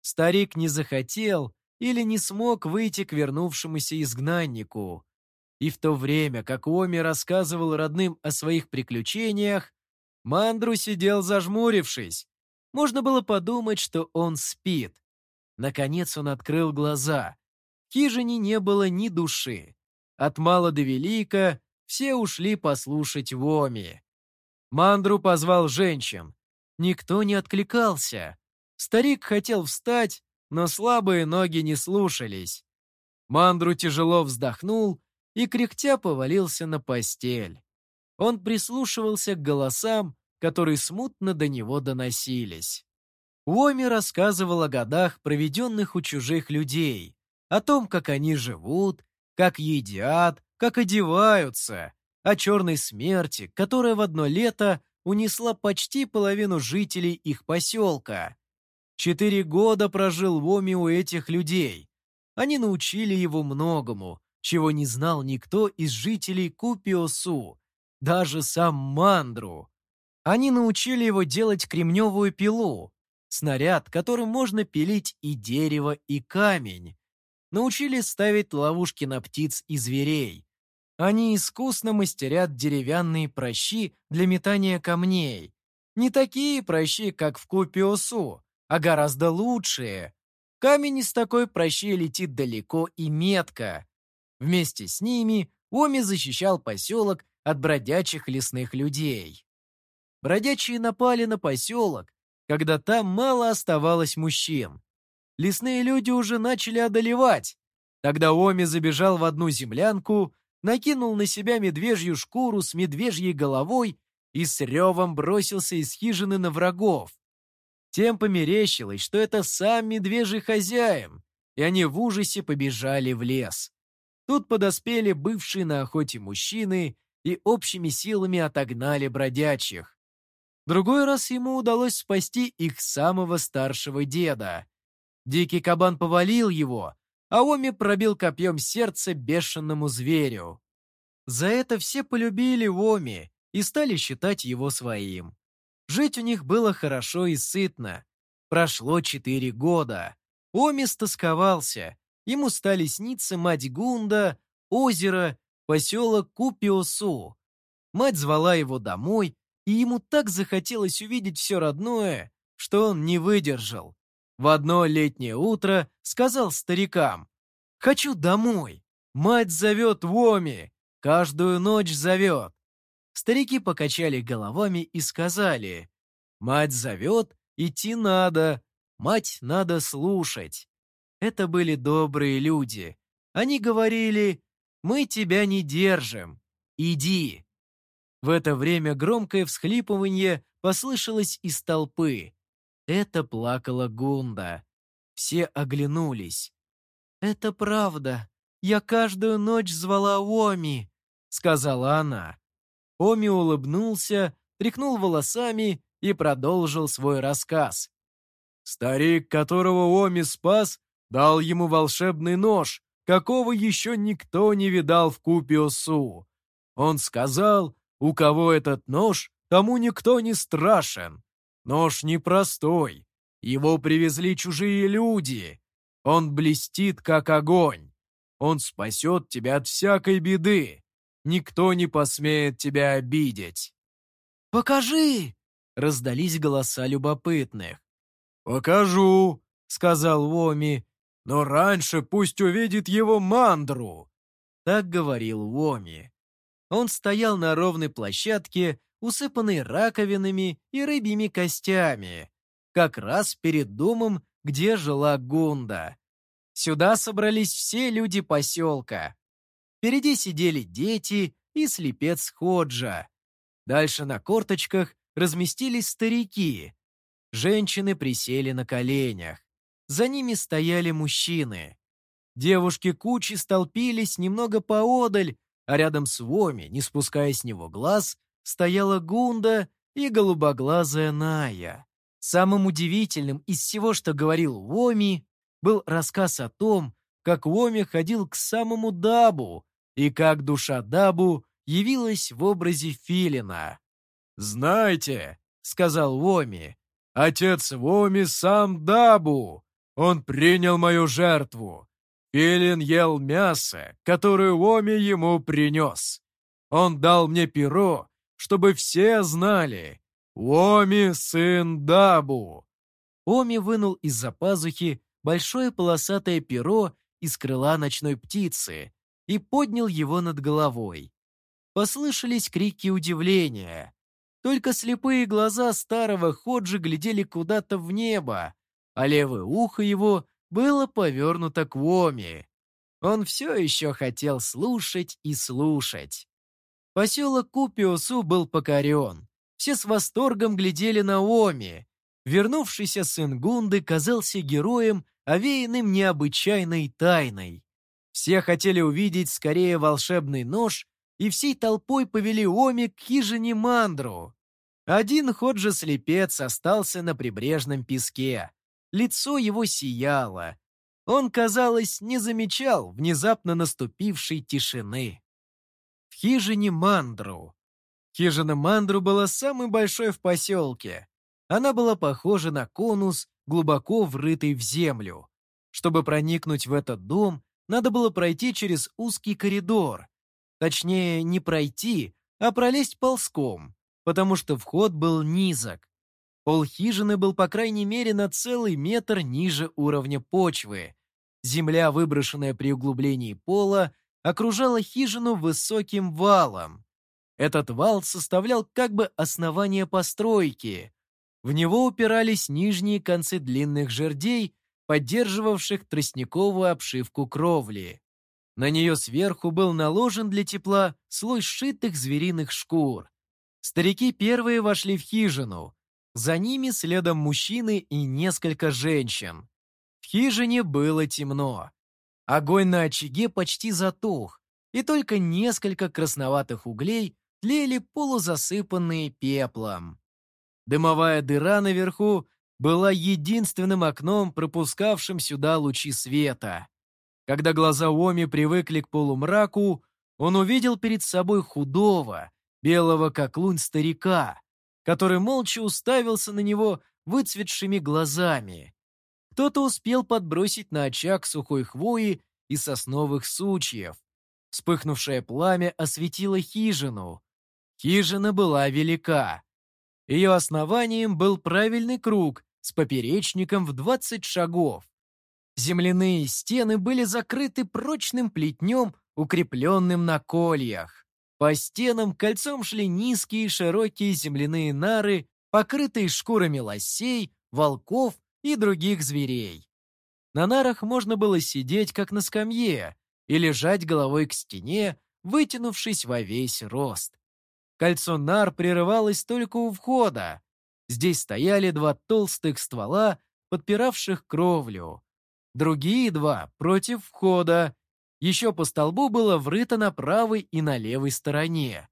Старик не захотел или не смог выйти к вернувшемуся изгнаннику. И в то время, как Оми рассказывал родным о своих приключениях, Мандру сидел зажмурившись. Можно было подумать, что он спит. Наконец он открыл глаза. В хижине не было ни души. От мала до велика все ушли послушать Воми. Мандру позвал женщин. Никто не откликался. Старик хотел встать, но слабые ноги не слушались. Мандру тяжело вздохнул и кряхтя повалился на постель. Он прислушивался к голосам, которые смутно до него доносились. Уоми рассказывал о годах, проведенных у чужих людей, о том, как они живут, как едят, как одеваются, о черной смерти, которая в одно лето унесла почти половину жителей их поселка. Четыре года прожил Воми у этих людей. Они научили его многому, чего не знал никто из жителей Купиосу, даже сам Мандру. Они научили его делать кремневую пилу, снаряд, которым можно пилить и дерево, и камень. Научили ставить ловушки на птиц и зверей. Они искусно мастерят деревянные прощи для метания камней. Не такие прощи, как в Купиосу, а гораздо лучшие. Камень из такой прощи летит далеко и метко. Вместе с ними Оми защищал поселок от бродячих лесных людей. Бродячие напали на поселок, когда там мало оставалось мужчин. Лесные люди уже начали одолевать. Тогда Оми забежал в одну землянку, накинул на себя медвежью шкуру с медвежьей головой и с ревом бросился из хижины на врагов. Тем померещилось, что это сам медвежий хозяин, и они в ужасе побежали в лес. Тут подоспели бывшие на охоте мужчины и общими силами отогнали бродячих. Другой раз ему удалось спасти их самого старшего деда. Дикий кабан повалил его, а Оми пробил копьем сердце бешеному зверю. За это все полюбили Оми и стали считать его своим. Жить у них было хорошо и сытно. Прошло четыре года. Оми стосковался. Ему стали сниться мать Гунда, озеро, поселок Купиосу. Мать звала его домой, и ему так захотелось увидеть все родное, что он не выдержал. В одно летнее утро сказал старикам, «Хочу домой. Мать зовет Воми, каждую ночь зовет. Старики покачали головами и сказали, «Мать зовет, идти надо, мать надо слушать». Это были добрые люди. Они говорили, «Мы тебя не держим, иди». В это время громкое всхлипывание послышалось из толпы. Это плакала Гунда. Все оглянулись. «Это правда. Я каждую ночь звала Оми», — сказала она. Оми улыбнулся, тряхнул волосами и продолжил свой рассказ. Старик, которого Оми спас, дал ему волшебный нож, какого еще никто не видал в Купиосу. Он сказал, у кого этот нож, тому никто не страшен. Нож непростой, его привезли чужие люди. Он блестит, как огонь. Он спасет тебя от всякой беды. Никто не посмеет тебя обидеть». «Покажи!» — раздались голоса любопытных. «Покажу», — сказал Воми, — «но раньше пусть увидит его мандру». Так говорил Воми. Он стоял на ровной площадке, усыпанной раковинами и рыбьими костями, как раз перед домом, где жила Гунда. Сюда собрались все люди поселка. Впереди сидели дети и слепец Ходжа. Дальше на корточках разместились старики. Женщины присели на коленях. За ними стояли мужчины. Девушки кучи столпились немного поодаль, а рядом с Воми, не спуская с него глаз, стояла Гунда и голубоглазая Ная. Самым удивительным из всего, что говорил Воми, был рассказ о том, как Воми ходил к самому Дабу, и как душа Дабу явилась в образе филина. «Знаете», — сказал Воми, — «отец Воми сам Дабу. Он принял мою жертву. Филин ел мясо, которое Воми ему принес. Он дал мне перо, чтобы все знали. Воми сын Дабу». Оми вынул из-за пазухи большое полосатое перо из крыла ночной птицы, и поднял его над головой. Послышались крики удивления. Только слепые глаза старого Ходжи глядели куда-то в небо, а левое ухо его было повернуто к Воме. Он все еще хотел слушать и слушать. Поселок Купиосу был покорен. Все с восторгом глядели на Оми. Вернувшийся сын Гунды казался героем, овеянным необычайной тайной. Все хотели увидеть скорее волшебный нож, и всей толпой повели Оми к хижине Мандру. Один Ходжа-слепец остался на прибрежном песке. Лицо его сияло. Он, казалось, не замечал внезапно наступившей тишины. В хижине Мандру. Хижина Мандру была самой большой в поселке. Она была похожа на конус, глубоко врытый в землю. Чтобы проникнуть в этот дом, надо было пройти через узкий коридор. Точнее, не пройти, а пролезть ползком, потому что вход был низок. Пол хижины был по крайней мере на целый метр ниже уровня почвы. Земля, выброшенная при углублении пола, окружала хижину высоким валом. Этот вал составлял как бы основание постройки. В него упирались нижние концы длинных жердей, поддерживавших тростниковую обшивку кровли. На нее сверху был наложен для тепла слой сшитых звериных шкур. Старики первые вошли в хижину. За ними следом мужчины и несколько женщин. В хижине было темно. Огонь на очаге почти затух, и только несколько красноватых углей тлели полузасыпанные пеплом. Дымовая дыра наверху была единственным окном, пропускавшим сюда лучи света. Когда глаза Оми привыкли к полумраку, он увидел перед собой худого, белого как лунь старика, который молча уставился на него выцветшими глазами. Кто-то успел подбросить на очаг сухой хвои и сосновых сучьев. Вспыхнувшее пламя осветило хижину. Хижина была велика. Ее основанием был правильный круг с поперечником в 20 шагов. Земляные стены были закрыты прочным плетнем, укрепленным на кольях. По стенам кольцом шли низкие широкие земляные нары, покрытые шкурами лосей, волков и других зверей. На нарах можно было сидеть, как на скамье, и лежать головой к стене, вытянувшись во весь рост. Кольцо нар прерывалось только у входа. Здесь стояли два толстых ствола, подпиравших кровлю другие два против входа. Еще по столбу было врыто на правой и на левой стороне.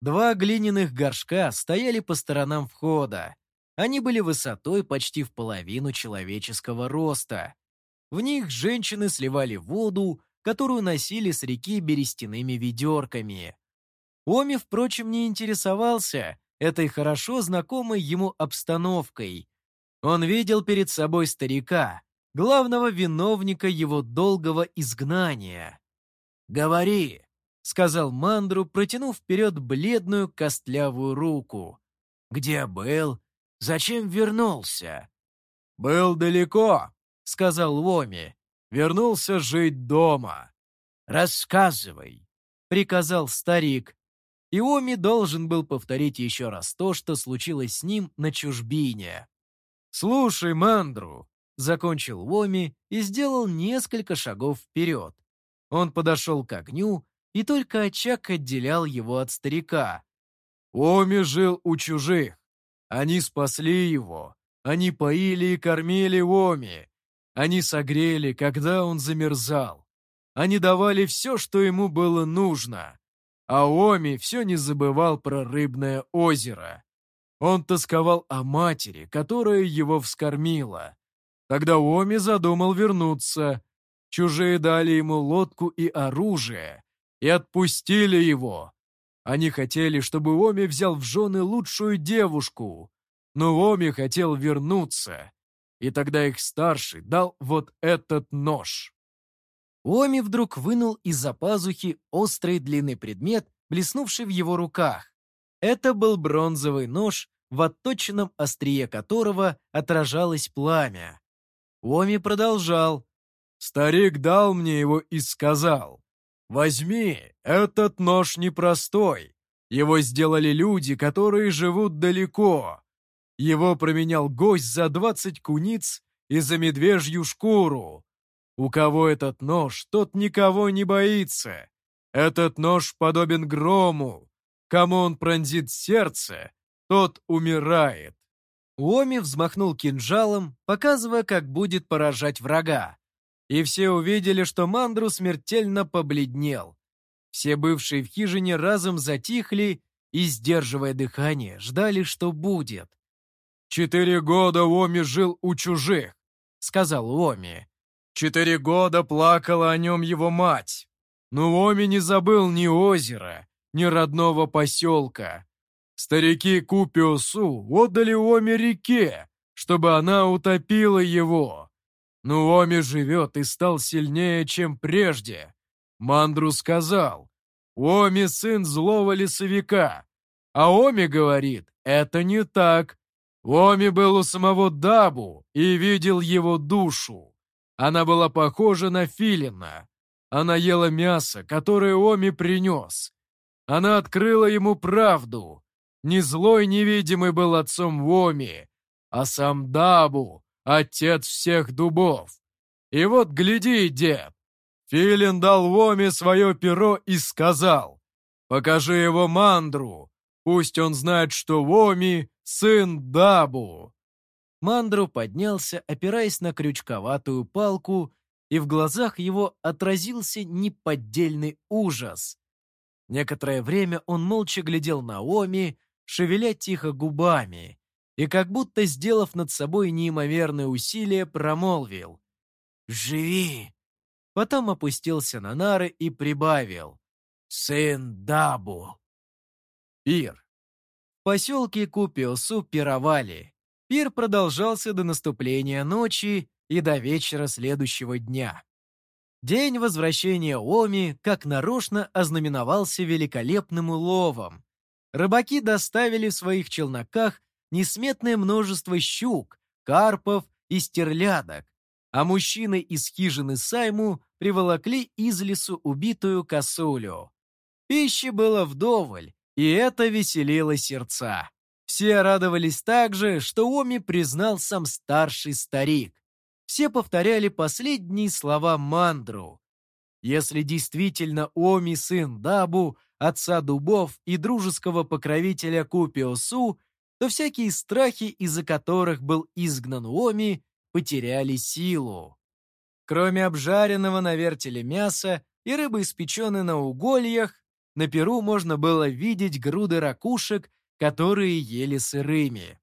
Два глиняных горшка стояли по сторонам входа. Они были высотой почти в половину человеческого роста. В них женщины сливали воду, которую носили с реки берестяными ведерками. Оми, впрочем, не интересовался этой хорошо знакомой ему обстановкой. Он видел перед собой старика, главного виновника его долгого изгнания. «Говори», — сказал Мандру, протянув вперед бледную костлявую руку. «Где был? Зачем вернулся?» «Был далеко», — сказал Ломи. «Вернулся жить дома». «Рассказывай», — приказал старик. И Оми должен был повторить еще раз то, что случилось с ним на чужбине. «Слушай, Мандру, Закончил Воми и сделал несколько шагов вперед. Он подошел к огню, и только очаг отделял его от старика. Оми жил у чужих. Они спасли его. Они поили и кормили Оми. Они согрели, когда он замерзал. Они давали все, что ему было нужно. А Оми все не забывал про рыбное озеро. Он тосковал о матери, которая его вскормила. Тогда Оми задумал вернуться. Чужие дали ему лодку и оружие и отпустили его. Они хотели, чтобы Оми взял в жены лучшую девушку, но Оми хотел вернуться. И тогда их старший дал вот этот нож. Оми вдруг вынул из-за пазухи острый длинный предмет, блеснувший в его руках. Это был бронзовый нож, в отточенном острие которого отражалось пламя. Оми продолжал. «Старик дал мне его и сказал, возьми, этот нож непростой. Его сделали люди, которые живут далеко. Его променял гость за двадцать куниц и за медвежью шкуру. У кого этот нож, тот никого не боится. Этот нож подобен грому. Кому он пронзит сердце, тот умирает. Уоми взмахнул кинжалом, показывая, как будет поражать врага. И все увидели, что Мандру смертельно побледнел. Все бывшие в хижине разом затихли и, сдерживая дыхание, ждали, что будет. «Четыре года Уоми жил у чужих», — сказал Уоми. «Четыре года плакала о нем его мать. Но Уоми не забыл ни озера, ни родного поселка. Старики Купиосу отдали Оми реке, чтобы она утопила его. Но Оми живет и стал сильнее, чем прежде. Мандру сказал, Оми сын злого лесовика. А Оми говорит, это не так. Оми был у самого Дабу и видел его душу. Она была похожа на филина. она ела мясо, которое Оми принес. Она открыла ему правду. Не злой невидимый был отцом Оми, а сам Дабу, отец всех дубов. И вот гляди, дед, Филин дал Воме свое перо и сказал, «Покажи его мандру, пусть он знает, что Воми — сын Дабу». Мандру поднялся, опираясь на крючковатую палку, и в глазах его отразился неподдельный ужас. Некоторое время он молча глядел на Оми, шевеля тихо губами, и как будто, сделав над собой неимоверное усилие, промолвил «Живи!» Потом опустился на нары и прибавил «Сын Дабу!» Пир. В поселке Купиосу пировали. Пир продолжался до наступления ночи и до вечера следующего дня. День возвращения Оми как нарочно ознаменовался великолепным уловом. Рыбаки доставили в своих челноках несметное множество щук, карпов и стерлядок, а мужчины из хижины Сайму приволокли из лесу убитую косулю. Пищи было вдоволь, и это веселило сердца. Все радовались так же, что Оми признал сам старший старик. Все повторяли последние слова мандру. Если действительно Оми сын Дабу, отца дубов и дружеского покровителя Купиосу, то всякие страхи, из-за которых был изгнан Оми, потеряли силу. Кроме обжаренного на вертеле мяса и рыбы, испеченной на угольях, на Перу можно было видеть груды ракушек, которые ели сырыми.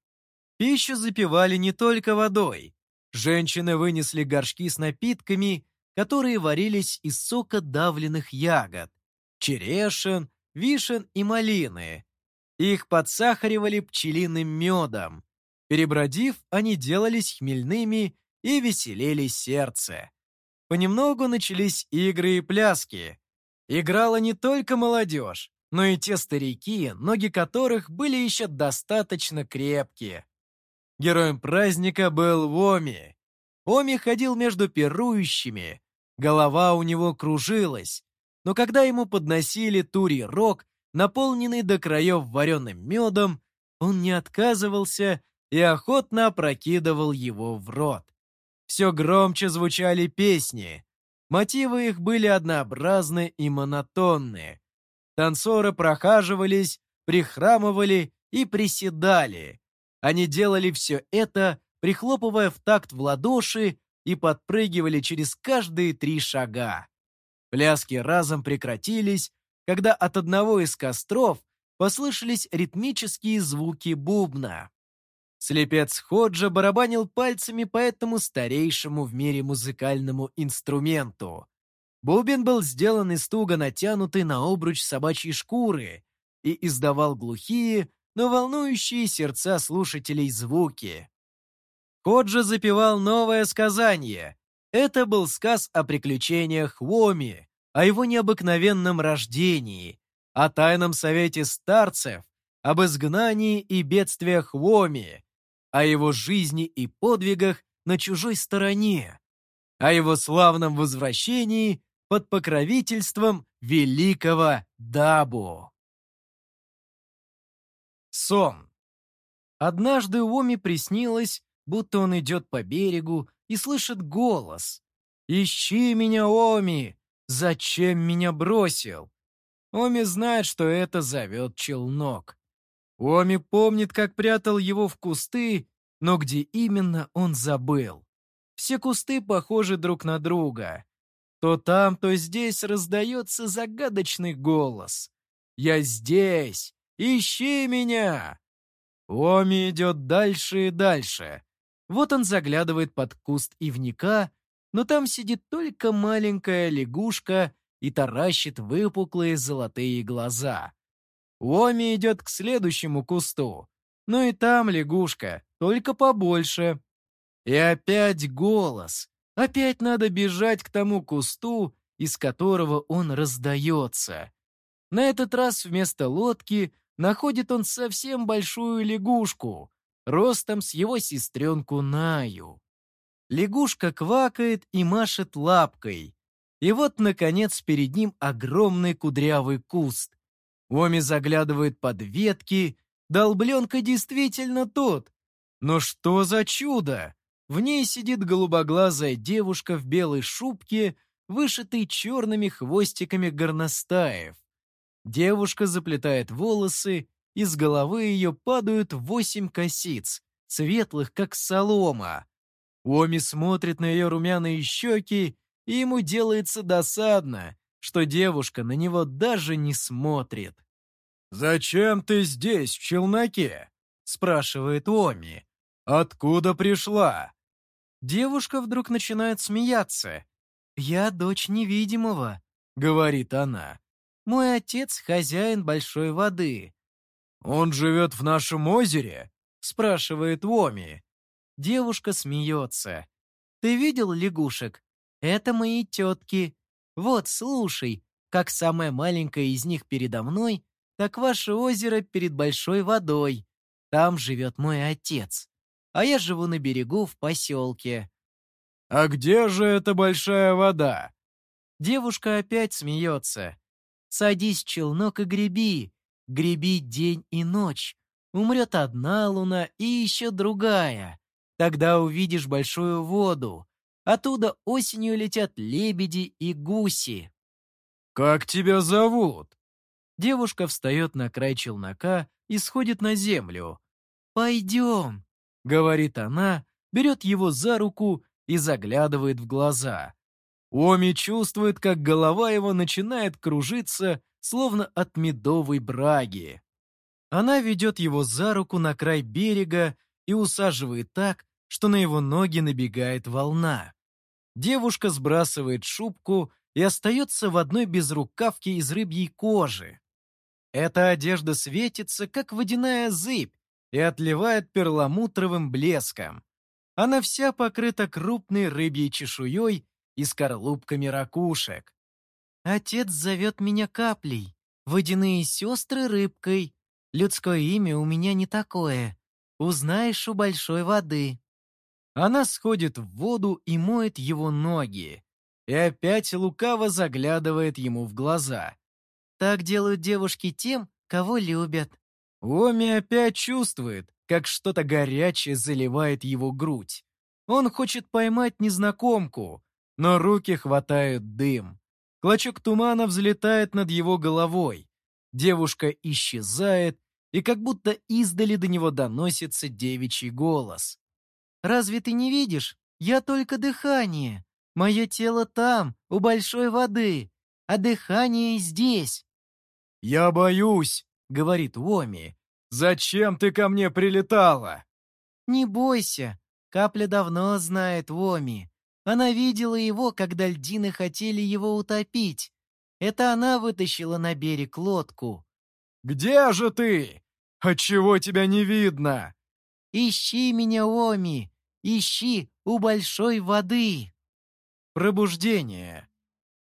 Пищу запивали не только водой. Женщины вынесли горшки с напитками, которые варились из сока давленных ягод, черешин, вишен и малины. Их подсахаривали пчелиным медом. Перебродив, они делались хмельными и веселели сердце. Понемногу начались игры и пляски. Играла не только молодежь, но и те старики, ноги которых были еще достаточно крепкие. Героем праздника был Воми. Оми ходил между пирующими, голова у него кружилась, но когда ему подносили тури рог, наполненный до краев вареным медом, он не отказывался и охотно опрокидывал его в рот. Все громче звучали песни. Мотивы их были однообразны и монотонны. Танцоры прохаживались, прихрамывали и приседали. Они делали все это, прихлопывая в такт в ладоши и подпрыгивали через каждые три шага. Пляски разом прекратились, когда от одного из костров послышались ритмические звуки бубна. Слепец Ходжа барабанил пальцами по этому старейшему в мире музыкальному инструменту. Бубен был сделан из туго натянутой на обруч собачьей шкуры и издавал глухие, но волнующие сердца слушателей звуки. Ходжа запевал новое сказание. Это был сказ о приключениях Воми, о его необыкновенном рождении, о тайном совете старцев, об изгнании и бедствиях Воми, о его жизни и подвигах на чужой стороне, о его славном возвращении под покровительством великого Дабу. Сон. Однажды Оми приснилось, будто он идет по берегу и слышит голос. «Ищи меня, Оми! Зачем меня бросил?» Оми знает, что это зовет челнок. Оми помнит, как прятал его в кусты, но где именно он забыл. Все кусты похожи друг на друга. То там, то здесь раздается загадочный голос. «Я здесь! Ищи меня!» Оми идет дальше и дальше. Вот он заглядывает под куст ивника, но там сидит только маленькая лягушка и таращит выпуклые золотые глаза. Уоми идет к следующему кусту. Ну и там лягушка, только побольше. И опять голос. Опять надо бежать к тому кусту, из которого он раздается. На этот раз вместо лодки находит он совсем большую лягушку, ростом с его сестренку Наю. Лягушка квакает и машет лапкой. И вот, наконец, перед ним огромный кудрявый куст. Оми заглядывает под ветки. Долбленка действительно тот. Но что за чудо! В ней сидит голубоглазая девушка в белой шубке, вышитой черными хвостиками горностаев. Девушка заплетает волосы, и с головы ее падают восемь косиц, светлых, как солома. Оми смотрит на ее румяные щеки и ему делается досадно, что девушка на него даже не смотрит. «Зачем ты здесь, в челноке?» — спрашивает Оми. «Откуда пришла?» Девушка вдруг начинает смеяться. «Я дочь невидимого», — говорит она. «Мой отец — хозяин большой воды». «Он живет в нашем озере?» — спрашивает Оми. Девушка смеется. «Ты видел лягушек? Это мои тетки. Вот, слушай, как самая маленькая из них передо мной, так ваше озеро перед большой водой. Там живет мой отец. А я живу на берегу в поселке. А где же эта большая вода? Девушка опять смеется. Садись челнок и греби. Греби день и ночь. Умрет одна луна и еще другая. Тогда увидишь большую воду. Оттуда осенью летят лебеди и гуси. «Как тебя зовут?» Девушка встает на край челнока и сходит на землю. «Пойдем», — говорит она, берет его за руку и заглядывает в глаза. Оми чувствует, как голова его начинает кружиться, словно от медовой браги. Она ведет его за руку на край берега и усаживает так, что на его ноги набегает волна. Девушка сбрасывает шубку и остается в одной безрукавке из рыбьей кожи. Эта одежда светится, как водяная зыбь, и отливает перламутровым блеском. Она вся покрыта крупной рыбьей чешуей и скорлупками ракушек. Отец зовет меня каплей, водяные сестры рыбкой. Людское имя у меня не такое. Узнаешь у большой воды. Она сходит в воду и моет его ноги. И опять лукаво заглядывает ему в глаза. Так делают девушки тем, кого любят. Оми опять чувствует, как что-то горячее заливает его грудь. Он хочет поймать незнакомку, но руки хватают дым. Клочок тумана взлетает над его головой. Девушка исчезает, и как будто издали до него доносится девичий голос. Разве ты не видишь? Я только дыхание. Мое тело там, у большой воды, а дыхание здесь. «Я боюсь», — говорит Уоми. «Зачем ты ко мне прилетала?» «Не бойся. Капля давно знает Уоми. Она видела его, когда льдины хотели его утопить. Это она вытащила на берег лодку». «Где же ты? Отчего тебя не видно?» «Ищи меня, Оми! Ищи у большой воды!» Пробуждение.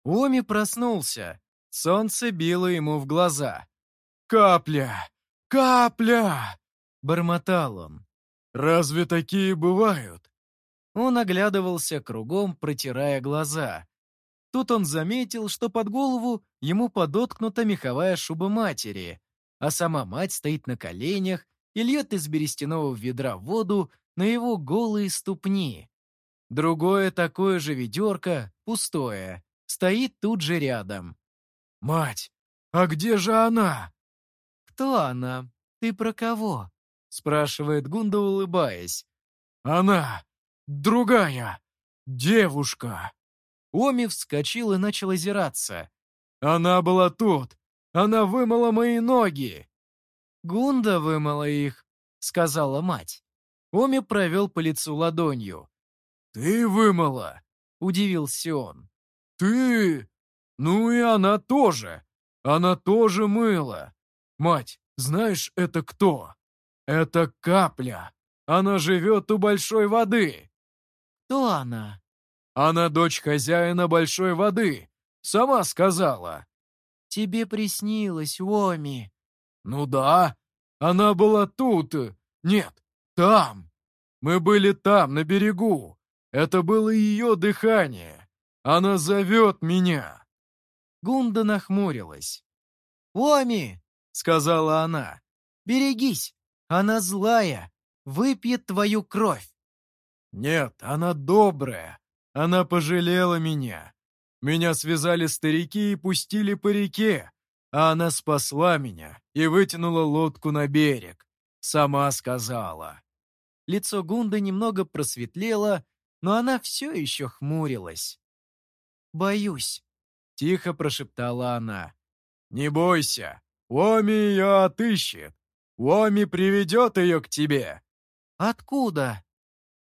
Оми проснулся. Солнце било ему в глаза. «Капля! Капля!» — бормотал он. «Разве такие бывают?» Он оглядывался кругом, протирая глаза. Тут он заметил, что под голову ему подоткнута меховая шуба матери, а сама мать стоит на коленях и льет из берестяного ведра воду на его голые ступни. Другое такое же ведерко, пустое, стоит тут же рядом. «Мать, а где же она?» «Кто она? Ты про кого?» — спрашивает Гунда, улыбаясь. «Она! Другая! Девушка!» Оми вскочил и начал озираться. «Она была тут! Она вымыла мои ноги!» «Гунда вымыла их», — сказала мать. Оми провел по лицу ладонью. «Ты вымыла?» — удивился он. «Ты? Ну и она тоже. Она тоже мыла. Мать, знаешь, это кто? Это капля. Она живет у большой воды». «Кто она?» «Она дочь хозяина большой воды. Сама сказала». «Тебе приснилось, Оми», «Ну да, она была тут. Нет, там. Мы были там, на берегу. Это было ее дыхание. Она зовет меня!» Гунда нахмурилась. «Оми!» — сказала она. «Берегись! Она злая! Выпьет твою кровь!» «Нет, она добрая! Она пожалела меня! Меня связали старики и пустили по реке, а она спасла меня и вытянула лодку на берег. Сама сказала». Лицо Гунды немного просветлело, но она все еще хмурилась. «Боюсь», — тихо прошептала она. «Не бойся, Уоми ее отыщет. Уоми приведет ее к тебе». «Откуда?»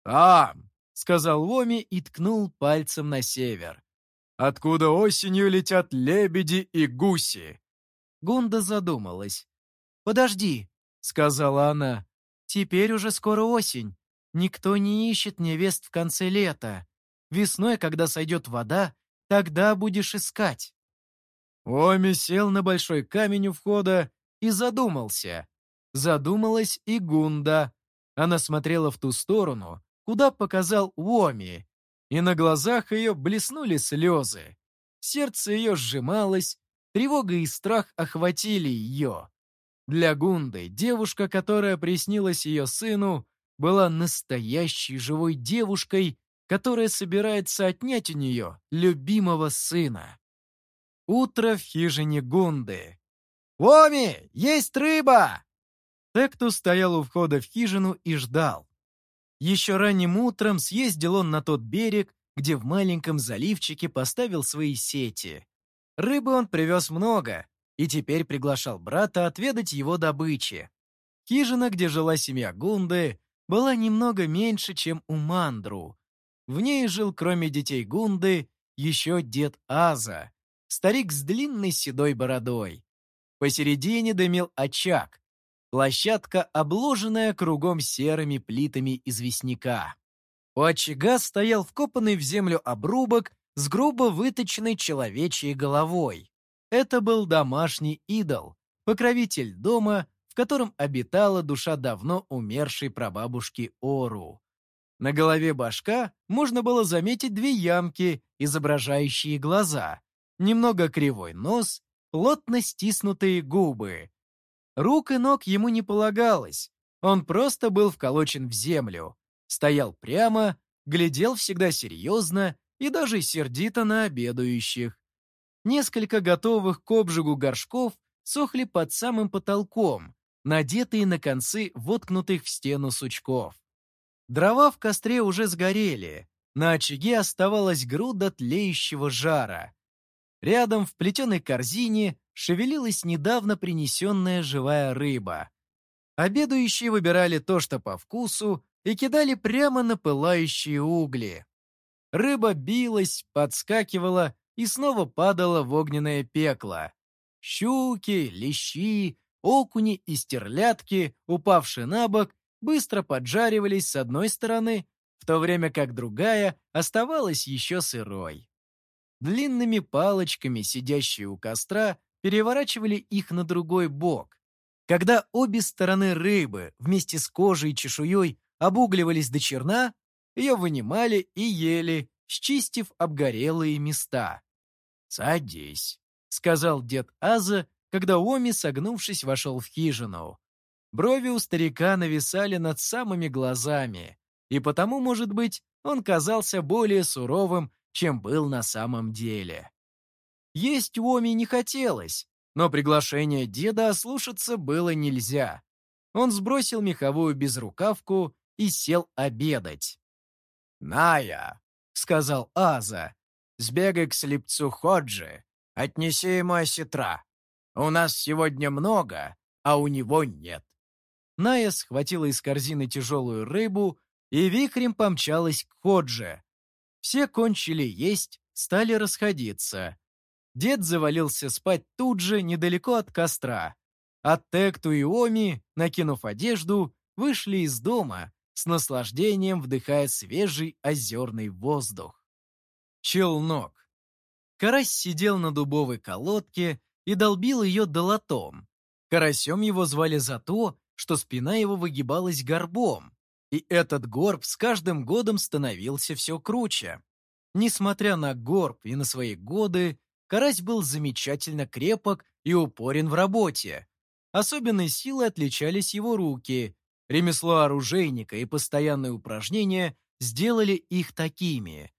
«Там», — сказал Уоми и ткнул пальцем на север. «Откуда осенью летят лебеди и гуси». Гунда задумалась. «Подожди», — сказала она. «Теперь уже скоро осень. Никто не ищет невест в конце лета. Весной, когда сойдет вода, тогда будешь искать». Оми сел на большой камень у входа и задумался. Задумалась и Гунда. Она смотрела в ту сторону, куда показал Уоми, и на глазах ее блеснули слезы. Сердце ее сжималось, тревога и страх охватили ее. Для Гунды девушка, которая приснилась ее сыну, была настоящей живой девушкой, которая собирается отнять у нее любимого сына. Утро в хижине Гунды. «Оми, есть рыба!» Тектус стоял у входа в хижину и ждал. Еще ранним утром съездил он на тот берег, где в маленьком заливчике поставил свои сети. Рыбы он привез много и теперь приглашал брата отведать его добычи. Хижина, где жила семья Гунды, была немного меньше, чем у Мандру. В ней жил, кроме детей Гунды, еще дед Аза, старик с длинной седой бородой. Посередине дымил очаг, площадка, обложенная кругом серыми плитами известняка. У очага стоял вкопанный в землю обрубок с грубо выточенной человечьей головой. Это был домашний идол, покровитель дома, в котором обитала душа давно умершей прабабушки Ору. На голове башка можно было заметить две ямки, изображающие глаза, немного кривой нос, плотно стиснутые губы. Рук и ног ему не полагалось, он просто был вколочен в землю, стоял прямо, глядел всегда серьезно и даже сердито на обедающих. Несколько готовых к обжигу горшков сохли под самым потолком, надетые на концы воткнутых в стену сучков. Дрова в костре уже сгорели, на очаге оставалась груда тлеющего жара. Рядом в плетеной корзине шевелилась недавно принесенная живая рыба. Обедающие выбирали то, что по вкусу, и кидали прямо на пылающие угли. Рыба билась, подскакивала и снова падала в огненное пекло. Щуки, лещи, окуни и стерлядки, упавшие на бок, быстро поджаривались с одной стороны, в то время как другая оставалась еще сырой. Длинными палочками, сидящие у костра, переворачивали их на другой бок. Когда обе стороны рыбы вместе с кожей и чешуей обугливались до черна, ее вынимали и ели, счистив обгорелые места. «Садись», — сказал дед Аза, когда Оми, согнувшись, вошел в хижину. Брови у старика нависали над самыми глазами, и потому, может быть, он казался более суровым, чем был на самом деле. Есть Уоми не хотелось, но приглашение деда ослушаться было нельзя. Он сбросил меховую безрукавку и сел обедать. «Ная», — сказал Аза, — «сбегай к слепцу Ходжи, отнеси ему осетра. У нас сегодня много, а у него нет». Ная схватила из корзины тяжелую рыбу и вихрем помчалась к Ходже, все кончили есть, стали расходиться. Дед завалился спать тут же, недалеко от костра. А Текту и Оми, накинув одежду, вышли из дома, с наслаждением вдыхая свежий озерный воздух. Челнок. Карась сидел на дубовой колодке и долбил ее долотом. Карасем его звали за то, что спина его выгибалась горбом, и этот горб с каждым годом становился все круче. Несмотря на горб и на свои годы, карась был замечательно крепок и упорен в работе. Особенной силой отличались его руки. Ремесло оружейника и постоянные упражнения сделали их такими.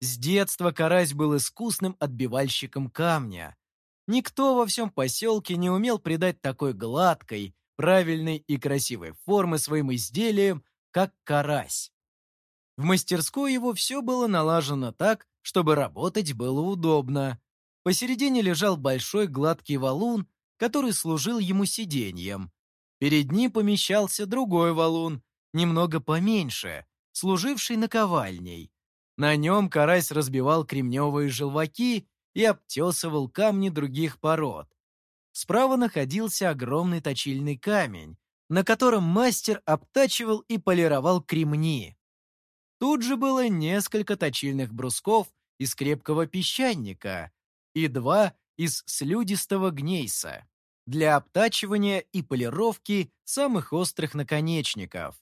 С детства карась был искусным отбивальщиком камня. Никто во всем поселке не умел придать такой гладкой, правильной и красивой формы своим изделиям, как карась. В мастерской его все было налажено так, чтобы работать было удобно. Посередине лежал большой гладкий валун, который служил ему сиденьем. Перед ним помещался другой валун, немного поменьше, служивший наковальней. На нем карась разбивал кремневые желваки и обтесывал камни других пород. Справа находился огромный точильный камень, на котором мастер обтачивал и полировал кремни. Тут же было несколько точильных брусков из крепкого песчаника и два из слюдистого гнейса для обтачивания и полировки самых острых наконечников.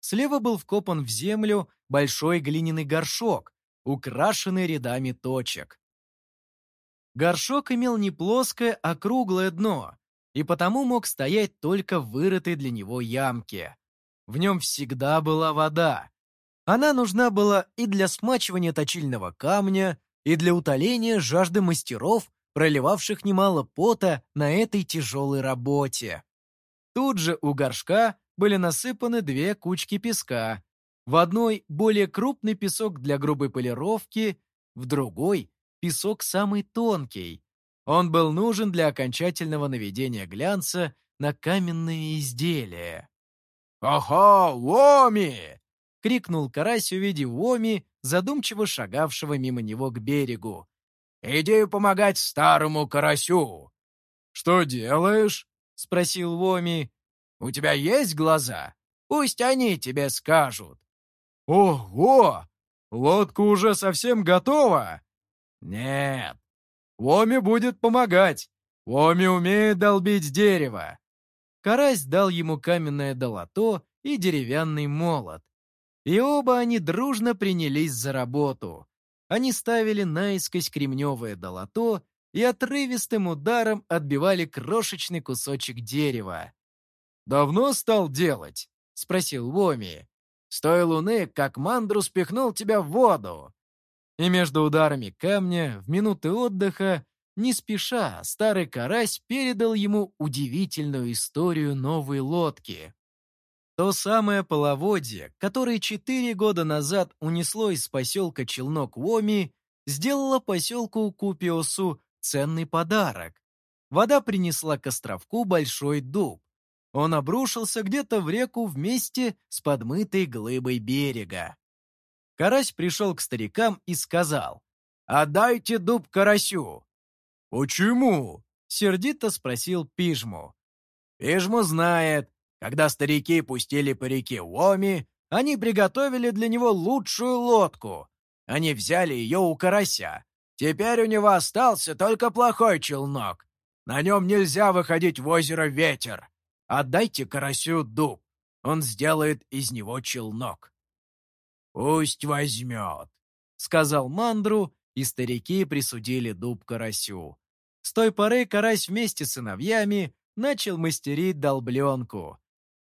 Слева был вкопан в землю большой глиняный горшок, украшенный рядами точек. Горшок имел не плоское, а круглое дно, и потому мог стоять только в вырытой для него ямке. В нем всегда была вода, она нужна была и для смачивания точильного камня, и для утоления жажды мастеров, проливавших немало пота на этой тяжелой работе. Тут же у горшка были насыпаны две кучки песка. В одной более крупный песок для грубой полировки, в другой — песок самый тонкий. Он был нужен для окончательного наведения глянца на каменные изделия. «Ага, ломи!» — крикнул карась, увидев Оми, задумчиво шагавшего мимо него к берегу. «Иди помогать старому карасю!» «Что делаешь?» — спросил Воми. «У тебя есть глаза? Пусть они тебе скажут». «Ого! Лодка уже совсем готова?» «Нет. Воми будет помогать. Воми умеет долбить дерево». Карась дал ему каменное долото и деревянный молот. И оба они дружно принялись за работу. Они ставили наискось кремневое долото и отрывистым ударом отбивали крошечный кусочек дерева. «Давно стал делать?» — спросил Воми. «С той луны, как мандру спихнул тебя в воду». И между ударами камня в минуты отдыха, не спеша, старый карась передал ему удивительную историю новой лодки. То самое половодье, которое четыре года назад унесло из поселка Челнок Уоми, сделало поселку Купиосу ценный подарок. Вода принесла к островку большой дуб. Он обрушился где-то в реку вместе с подмытой глыбой берега. Карась пришел к старикам и сказал, «Отдайте дуб карасю». «Почему?» — сердито спросил Пижму. «Пижму знает, когда старики пустили по реке Уоми, они приготовили для него лучшую лодку. Они взяли ее у карася. Теперь у него остался только плохой челнок. На нем нельзя выходить в озеро ветер. Отдайте карасю дуб. Он сделает из него челнок. «Пусть возьмет», — сказал Мандру, и старики присудили дуб карасю. С той поры карась вместе с сыновьями начал мастерить долбленку.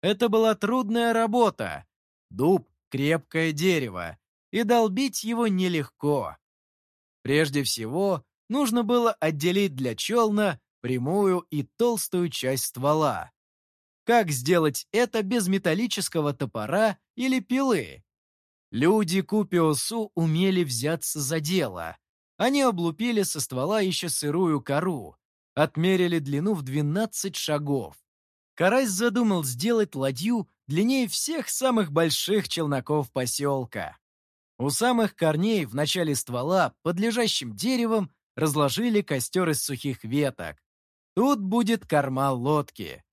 Это была трудная работа. Дуб — крепкое дерево, и долбить его нелегко. Прежде всего, нужно было отделить для челна прямую и толстую часть ствола. Как сделать это без металлического топора или пилы? Люди Купиосу умели взяться за дело. Они облупили со ствола еще сырую кору, отмерили длину в 12 шагов. Карась задумал сделать ладью длиннее всех самых больших челноков поселка. У самых корней в начале ствола под лежащим деревом разложили костер из сухих веток. Тут будет корма лодки.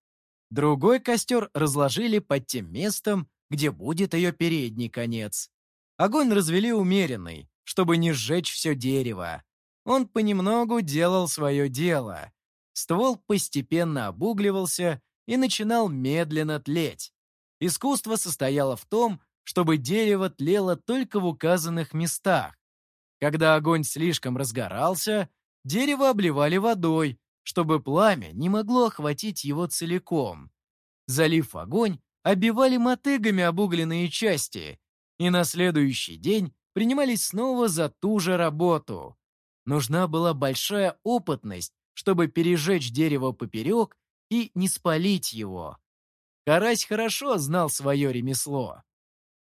Другой костер разложили под тем местом, где будет ее передний конец. Огонь развели умеренный, чтобы не сжечь все дерево. Он понемногу делал свое дело. Ствол постепенно обугливался, и начинал медленно тлеть. Искусство состояло в том, чтобы дерево тлело только в указанных местах. Когда огонь слишком разгорался, дерево обливали водой, чтобы пламя не могло охватить его целиком. Залив огонь, обивали мотыгами обугленные части, и на следующий день принимались снова за ту же работу. Нужна была большая опытность, чтобы пережечь дерево поперек и не спалить его. Карась хорошо знал свое ремесло.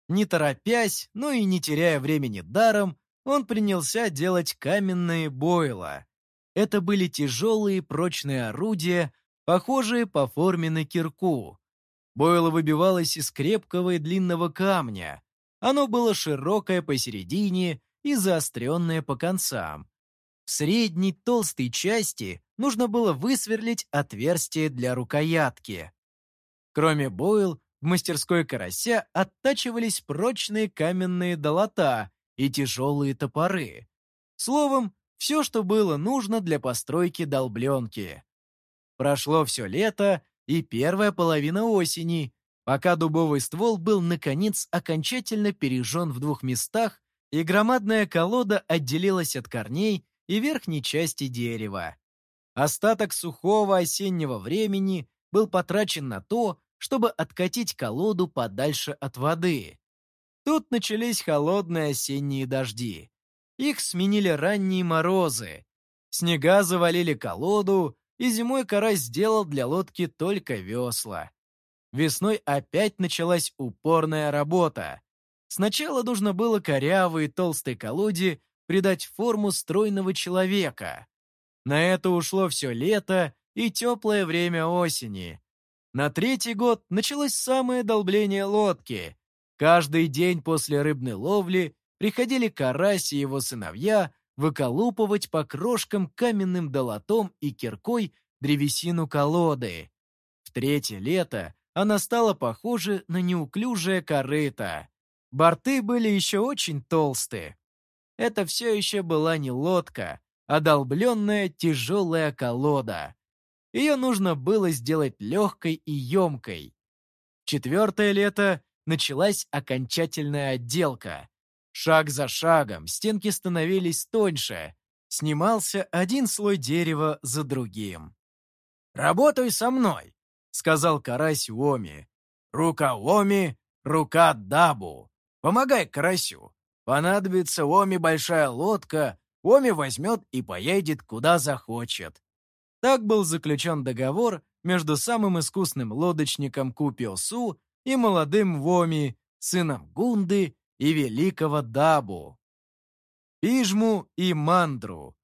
Не торопясь, но и не теряя времени даром, он принялся делать каменные бойла. Это были тяжелые прочные орудия, похожие по форме на кирку. Бойло выбивалось из крепкого и длинного камня. Оно было широкое посередине и заостренное по концам. В средней толстой части нужно было высверлить отверстие для рукоятки. Кроме бойл, в мастерской карася оттачивались прочные каменные долота и тяжелые топоры. Словом, все, что было нужно для постройки долбленки. Прошло все лето и первая половина осени, пока дубовый ствол был, наконец, окончательно пережжен в двух местах, и громадная колода отделилась от корней и верхней части дерева. Остаток сухого осеннего времени был потрачен на то, чтобы откатить колоду подальше от воды. Тут начались холодные осенние дожди. Их сменили ранние морозы. Снега завалили колоду, и зимой карась сделал для лодки только весла. Весной опять началась упорная работа. Сначала нужно было корявой толстой колоде придать форму стройного человека. На это ушло все лето и теплое время осени. На третий год началось самое долбление лодки. Каждый день после рыбной ловли приходили карась и его сыновья выколупывать по крошкам каменным долотом и киркой древесину колоды. В третье лето она стала похожа на неуклюжее корыто. Борты были еще очень толстые. Это все еще была не лодка, а долбленная тяжелая колода. Ее нужно было сделать легкой и емкой. Четвертое лето началась окончательная отделка. Шаг за шагом стенки становились тоньше, снимался один слой дерева за другим. «Работай со мной», — сказал карась Уоми. «Рука Уоми, рука Дабу. Помогай карасю. Понадобится Уоми большая лодка, Уоми возьмет и поедет куда захочет». Так был заключен договор между самым искусным лодочником Купиосу и молодым Воми, сыном Гунды и великого Дабу. Пижму и Мандру.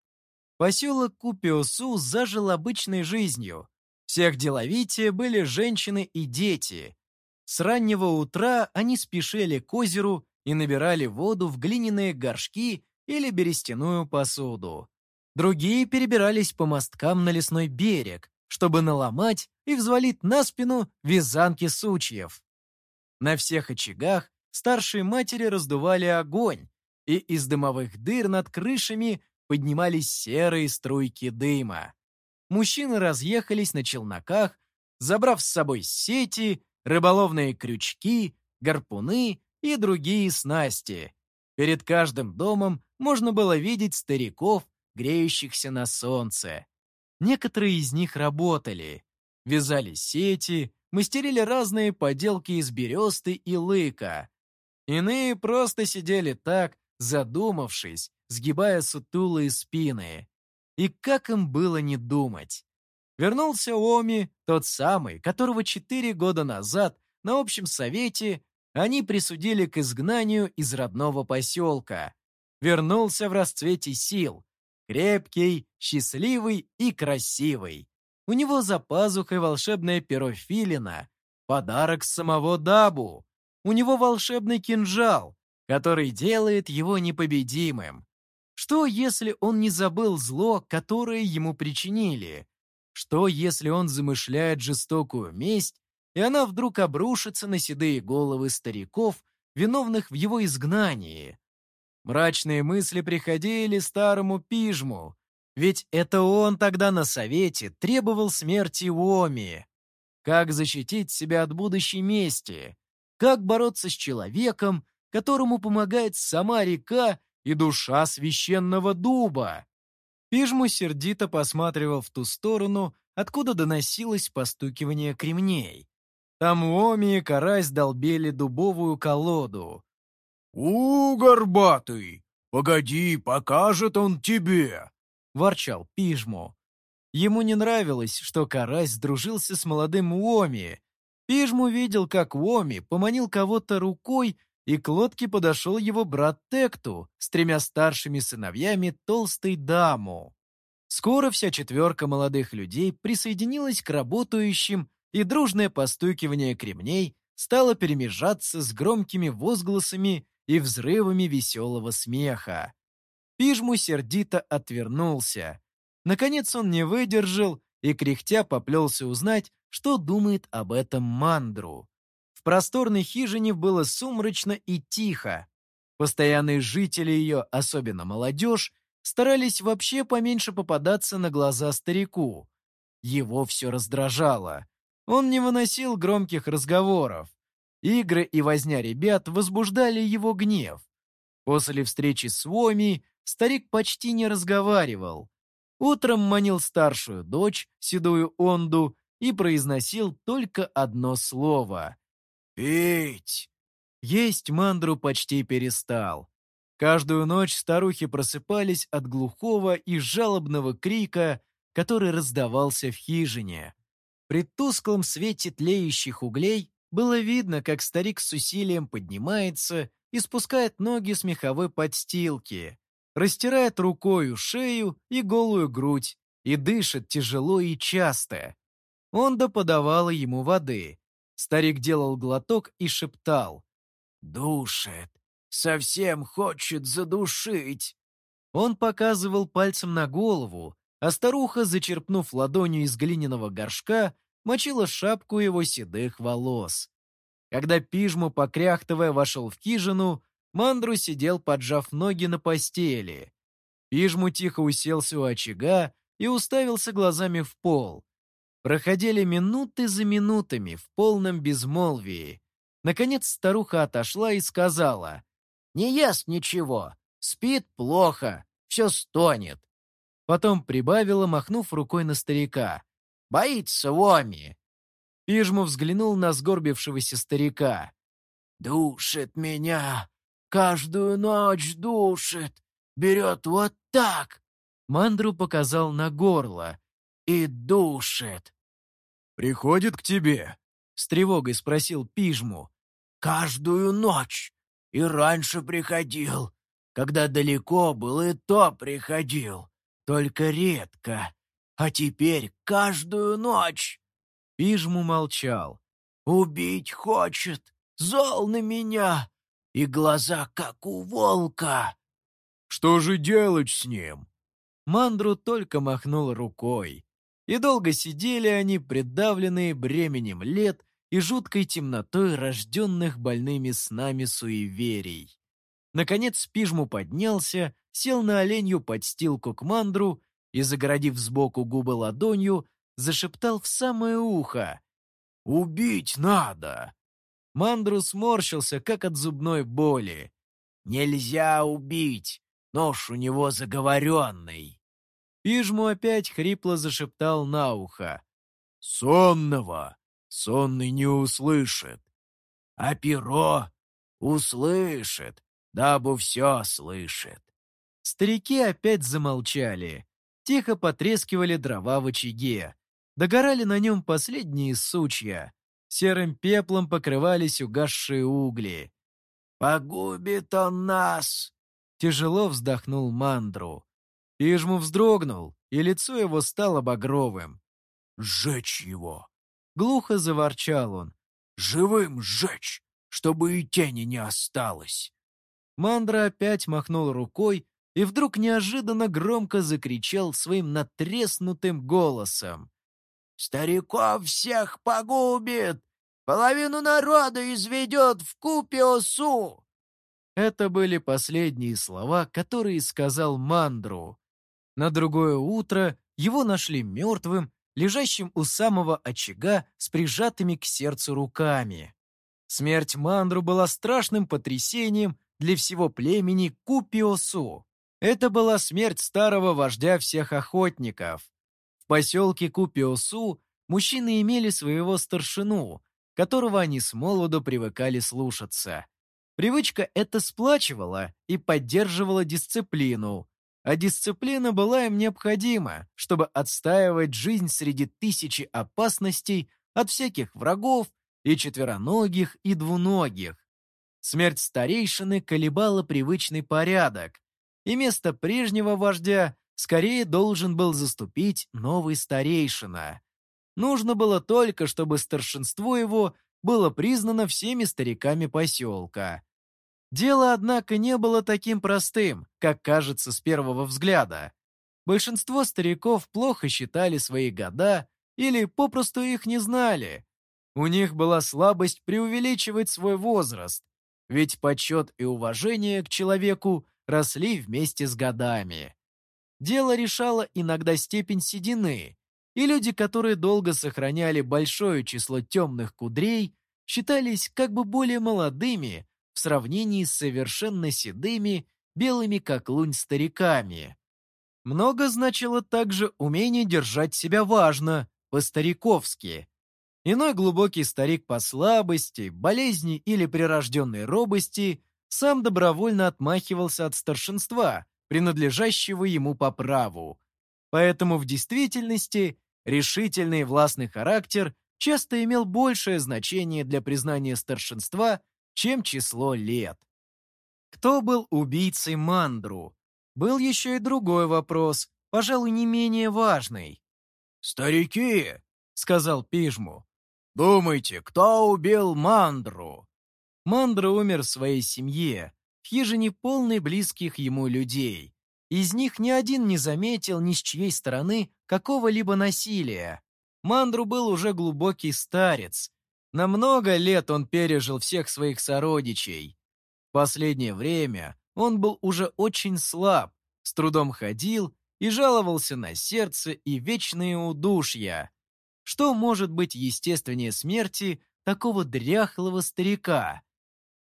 Поселок Купиосу зажил обычной жизнью. Всех деловитее были женщины и дети. С раннего утра они спешили к озеру и набирали воду в глиняные горшки или берестяную посуду. Другие перебирались по мосткам на лесной берег, чтобы наломать и взвалить на спину вязанки сучьев. На всех очагах старшие матери раздували огонь, и из дымовых дыр над крышами поднимались серые струйки дыма. Мужчины разъехались на челноках, забрав с собой сети, рыболовные крючки, гарпуны и другие снасти. Перед каждым домом можно было видеть стариков, греющихся на солнце. Некоторые из них работали, вязали сети, мастерили разные поделки из бересты и лыка. Иные просто сидели так, задумавшись, сгибая сутулые спины. И как им было не думать? Вернулся Оми, тот самый, которого четыре года назад на общем совете они присудили к изгнанию из родного поселка. Вернулся в расцвете сил, крепкий, счастливый и красивый. У него за пазухой волшебное перо филина, подарок самого Дабу. У него волшебный кинжал, который делает его непобедимым. Что, если он не забыл зло, которое ему причинили? Что, если он замышляет жестокую месть, и она вдруг обрушится на седые головы стариков, виновных в его изгнании? Мрачные мысли приходили старому пижму, ведь это он тогда на совете требовал смерти Уоми. Как защитить себя от будущей мести? Как бороться с человеком, которому помогает сама река и душа священного дуба. Пижму сердито посматривал в ту сторону, откуда доносилось постукивание кремней. Там Оми и Карась долбели дубовую колоду. «У, горбатый, погоди, покажет он тебе!» — ворчал Пижму. Ему не нравилось, что Карась сдружился с молодым Уоми. Пижму видел, как Уоми поманил кого-то рукой, и к лодке подошел его брат Текту с тремя старшими сыновьями толстой даму. Скоро вся четверка молодых людей присоединилась к работающим, и дружное постукивание кремней стало перемежаться с громкими возгласами и взрывами веселого смеха. Пижму сердито отвернулся. Наконец он не выдержал и, кряхтя, поплелся узнать, что думает об этом Мандру. В просторной хижине было сумрачно и тихо. Постоянные жители ее, особенно молодежь, старались вообще поменьше попадаться на глаза старику. Его все раздражало. Он не выносил громких разговоров. Игры и возня ребят возбуждали его гнев. После встречи с Воми старик почти не разговаривал. Утром манил старшую дочь, седую Онду, и произносил только одно слово — «Пить!». Есть мандру почти перестал. Каждую ночь старухи просыпались от глухого и жалобного крика, который раздавался в хижине. При тусклом свете тлеющих углей было видно, как старик с усилием поднимается и спускает ноги с меховой подстилки растирает рукою шею и голую грудь и дышит тяжело и часто. Онда подавала ему воды. Старик делал глоток и шептал. «Душит, совсем хочет задушить». Он показывал пальцем на голову, а старуха, зачерпнув ладонью из глиняного горшка, мочила шапку его седых волос. Когда Пижму, покряхтывая, вошел в хижину, Мандру сидел, поджав ноги на постели. Пижму тихо уселся у очага и уставился глазами в пол. Проходили минуты за минутами в полном безмолвии. Наконец старуха отошла и сказала, «Не ест ничего, спит плохо, все стонет». Потом прибавила, махнув рукой на старика, «Боится Воми». Пижму взглянул на сгорбившегося старика. «Душит меня, Каждую ночь душит. Берет вот так. Мандру показал на горло. И душит. «Приходит к тебе?» С тревогой спросил Пижму. «Каждую ночь. И раньше приходил. Когда далеко был, и то приходил. Только редко. А теперь каждую ночь». Пижму молчал. «Убить хочет. Зол на меня и глаза, как у волка. Что же делать с ним? Мандру только махнул рукой. И долго сидели они, придавленные бременем лет и жуткой темнотой рожденных больными снами суеверий. Наконец Пижму поднялся, сел на оленью подстилку к мандру и, загородив сбоку губы ладонью, зашептал в самое ухо. «Убить надо! Мандру сморщился, как от зубной боли. «Нельзя убить! Нож у него заговоренный!» Пижму опять хрипло зашептал на ухо. «Сонного! Сонный не услышит! А перо услышит, дабы все слышит!» Старики опять замолчали. Тихо потрескивали дрова в очаге. Догорали на нем последние сучья. Серым пеплом покрывались угасшие угли. «Погубит он нас!» Тяжело вздохнул Мандру. Ижму вздрогнул, и лицо его стало багровым. «Сжечь его!» Глухо заворчал он. «Живым сжечь, чтобы и тени не осталось!» Мандра опять махнул рукой и вдруг неожиданно громко закричал своим натреснутым голосом. Стариков всех погубит! Половину народа изведет в Купиосу!» Это были последние слова, которые сказал Мандру. На другое утро его нашли мертвым, лежащим у самого очага с прижатыми к сердцу руками. Смерть Мандру была страшным потрясением для всего племени Купиосу. Это была смерть старого вождя всех охотников. В поселке Купиосу мужчины имели своего старшину, которого они с молоду привыкали слушаться. Привычка эта сплачивала и поддерживала дисциплину, а дисциплина была им необходима, чтобы отстаивать жизнь среди тысячи опасностей от всяких врагов и четвероногих, и двуногих. Смерть старейшины колебала привычный порядок, и место прежнего вождя скорее должен был заступить новый старейшина. Нужно было только, чтобы старшинство его было признано всеми стариками поселка. Дело, однако, не было таким простым, как кажется с первого взгляда. Большинство стариков плохо считали свои года или попросту их не знали. У них была слабость преувеличивать свой возраст, ведь почет и уважение к человеку росли вместе с годами. Дело решало иногда степень седины, и люди, которые долго сохраняли большое число темных кудрей, считались как бы более молодыми в сравнении с совершенно седыми, белыми как лунь стариками. Много значило также умение держать себя важно, по-стариковски. Иной глубокий старик по слабости, болезни или прирожденной робости сам добровольно отмахивался от старшинства, принадлежащего ему по праву. Поэтому в действительности решительный властный характер часто имел большее значение для признания старшинства, чем число лет. Кто был убийцей Мандру? Был еще и другой вопрос, пожалуй, не менее важный. «Старики», — сказал Пижму, — «думайте, кто убил Мандру?» Мандра умер в своей семье, в хижине полной близких ему людей. Из них ни один не заметил ни с чьей стороны какого-либо насилия. Мандру был уже глубокий старец. На много лет он пережил всех своих сородичей. В последнее время он был уже очень слаб, с трудом ходил и жаловался на сердце и вечные удушья. Что может быть естественнее смерти такого дряхлого старика?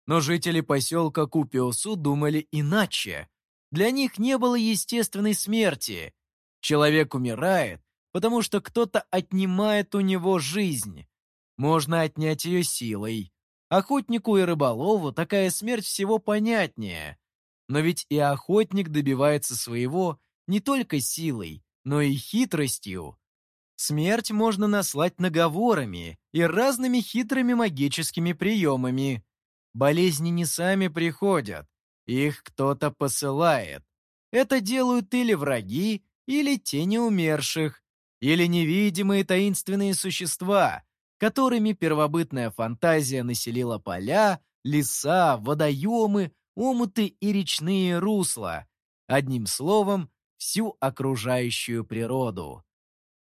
Но жители поселка Купиосу думали иначе. Для них не было естественной смерти. Человек умирает, потому что кто-то отнимает у него жизнь. Можно отнять ее силой. Охотнику и рыболову такая смерть всего понятнее. Но ведь и охотник добивается своего не только силой, но и хитростью. Смерть можно наслать наговорами и разными хитрыми магическими приемами. Болезни не сами приходят, их кто-то посылает. Это делают или враги, или тени умерших, или невидимые таинственные существа, которыми первобытная фантазия населила поля, леса, водоемы, омуты и речные русла. Одним словом, всю окружающую природу.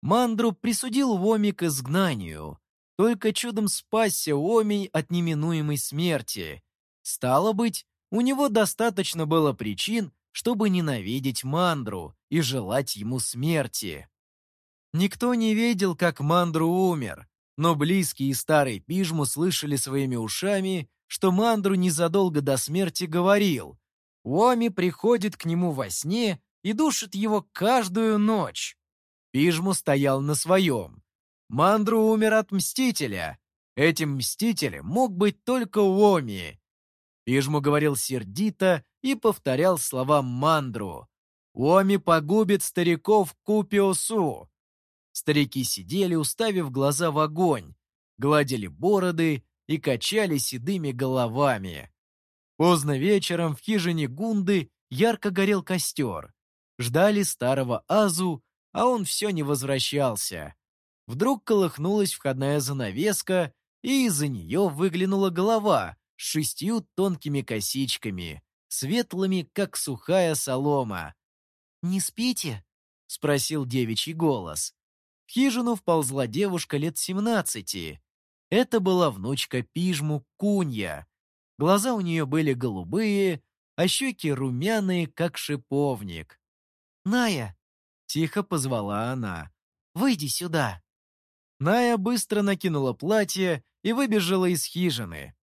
Мандру присудил Воми к изгнанию, только чудом спасся Омий от неминуемой смерти. Стало быть, у него достаточно было причин, чтобы ненавидеть Мандру и желать ему смерти. Никто не видел, как Мандру умер, но близкие и старый Пижму слышали своими ушами, что Мандру незадолго до смерти говорил «Уоми приходит к нему во сне и душит его каждую ночь». Пижму стоял на своем. Мандру умер от Мстителя. Этим Мстителем мог быть только Уоми. Пижму говорил сердито и повторял слова Мандру. «Уоми погубит стариков Купиосу». Старики сидели, уставив глаза в огонь, гладили бороды и качали седыми головами. Поздно вечером в хижине Гунды ярко горел костер. Ждали старого Азу, а он все не возвращался. Вдруг колыхнулась входная занавеска, и из-за нее выглянула голова с шестью тонкими косичками, светлыми, как сухая солома. «Не спите?» — спросил девичий голос. В хижину вползла девушка лет семнадцати. Это была внучка Пижму Кунья. Глаза у нее были голубые, а щеки румяные, как шиповник. «Ная!» — тихо позвала она. «Выйди сюда!» Ная быстро накинула платье и выбежала из хижины.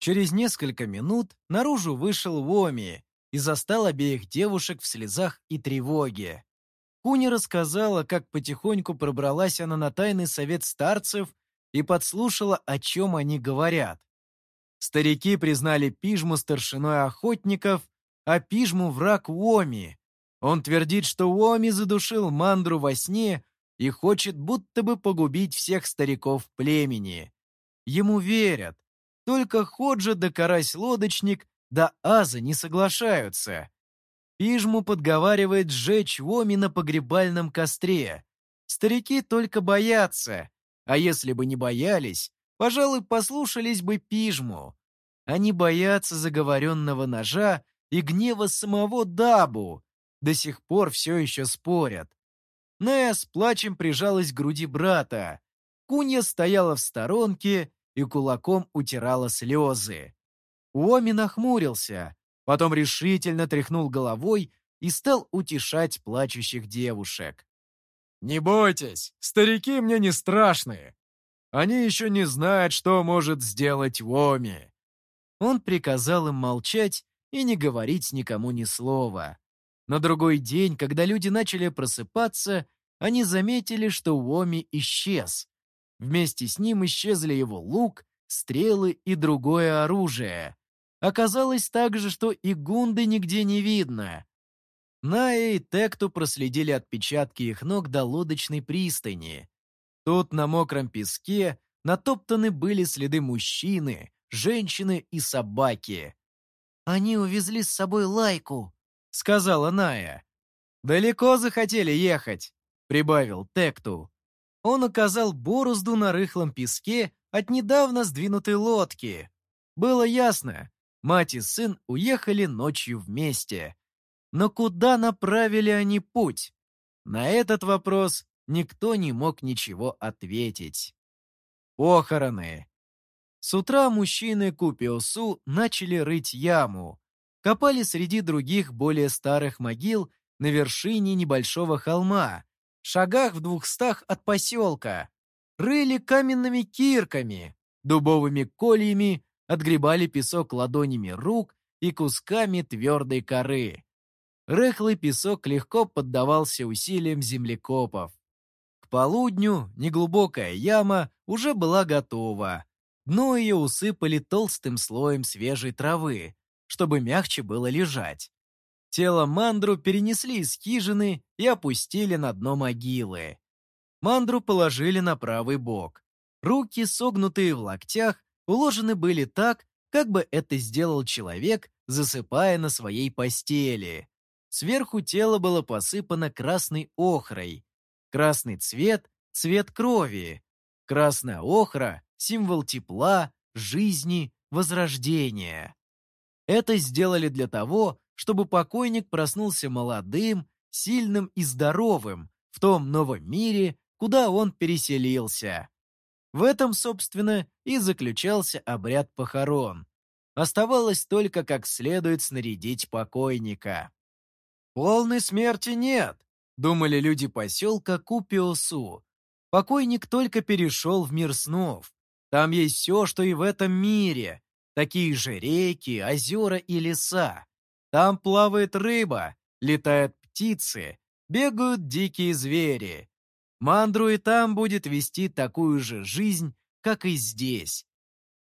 Через несколько минут наружу вышел Воми и застал обеих девушек в слезах и тревоге. Куни рассказала, как потихоньку пробралась она на тайный совет старцев и подслушала, о чем они говорят. Старики признали Пижму старшиной охотников, а Пижму враг Уоми. Он твердит, что Уоми задушил мандру во сне и хочет будто бы погубить всех стариков племени. Ему верят. Только Ходжа да Карась-лодочник да Аза не соглашаются. Пижму подговаривает сжечь Уоми на погребальном костре. Старики только боятся, а если бы не боялись, пожалуй, послушались бы Пижму. Они боятся заговоренного ножа и гнева самого Дабу. До сих пор все еще спорят. Нея с плачем прижалась к груди брата. Кунья стояла в сторонке и кулаком утирала слезы. Уоми нахмурился, потом решительно тряхнул головой и стал утешать плачущих девушек. «Не бойтесь, старики мне не страшные. Они еще не знают, что может сделать Воми». Он приказал им молчать и не говорить никому ни слова. На другой день, когда люди начали просыпаться, они заметили, что Уоми исчез. Вместе с ним исчезли его лук, стрелы и другое оружие. Оказалось также, что и Гунды нигде не видно. Ная и Текту проследили отпечатки их ног до лодочной пристани. Тут на мокром песке натоптаны были следы мужчины, женщины и собаки. «Они увезли с собой лайку», — сказала Ная. «Далеко захотели ехать», — прибавил Текту. Он указал борозду на рыхлом песке от недавно сдвинутой лодки. Было ясно, мать и сын уехали ночью вместе. Но куда направили они путь? На этот вопрос никто не мог ничего ответить. Похороны. С утра мужчины Купиосу начали рыть яму. Копали среди других более старых могил на вершине небольшого холма, шагах в двухстах от поселка. Рыли каменными кирками, дубовыми кольями, отгребали песок ладонями рук и кусками твердой коры. Рыхлый песок легко поддавался усилиям землекопов. К полудню неглубокая яма уже была готова. Дно ее усыпали толстым слоем свежей травы, чтобы мягче было лежать. Тело Мандру перенесли из хижины и опустили на дно могилы. Мандру положили на правый бок. Руки, согнутые в локтях, уложены были так, как бы это сделал человек, засыпая на своей постели. Сверху тело было посыпано красной охрой. Красный цвет — цвет крови. Красная охра — символ тепла, жизни, возрождения. Это сделали для того, чтобы покойник проснулся молодым, сильным и здоровым в том новом мире, куда он переселился. В этом, собственно, и заключался обряд похорон. Оставалось только как следует снарядить покойника. «Полной смерти нет», — думали люди поселка Купиосу. Покойник только перешел в мир снов. Там есть все, что и в этом мире. Такие же реки, озера и леса. Там плавает рыба, летают птицы, бегают дикие звери. Мандру и там будет вести такую же жизнь, как и здесь.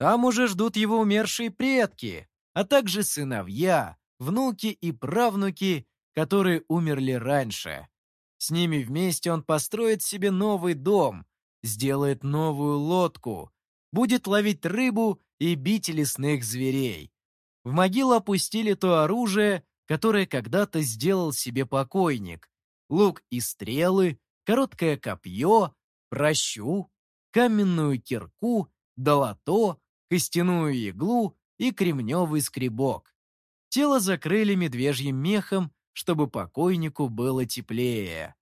Там уже ждут его умершие предки, а также сыновья, внуки и правнуки, которые умерли раньше. С ними вместе он построит себе новый дом, сделает новую лодку, будет ловить рыбу и бить лесных зверей. В могилу опустили то оружие, которое когда-то сделал себе покойник. Лук и стрелы, короткое копье, прощу, каменную кирку, долото, костяную иглу и кремневый скребок. Тело закрыли медвежьим мехом чтобы покойнику было теплее.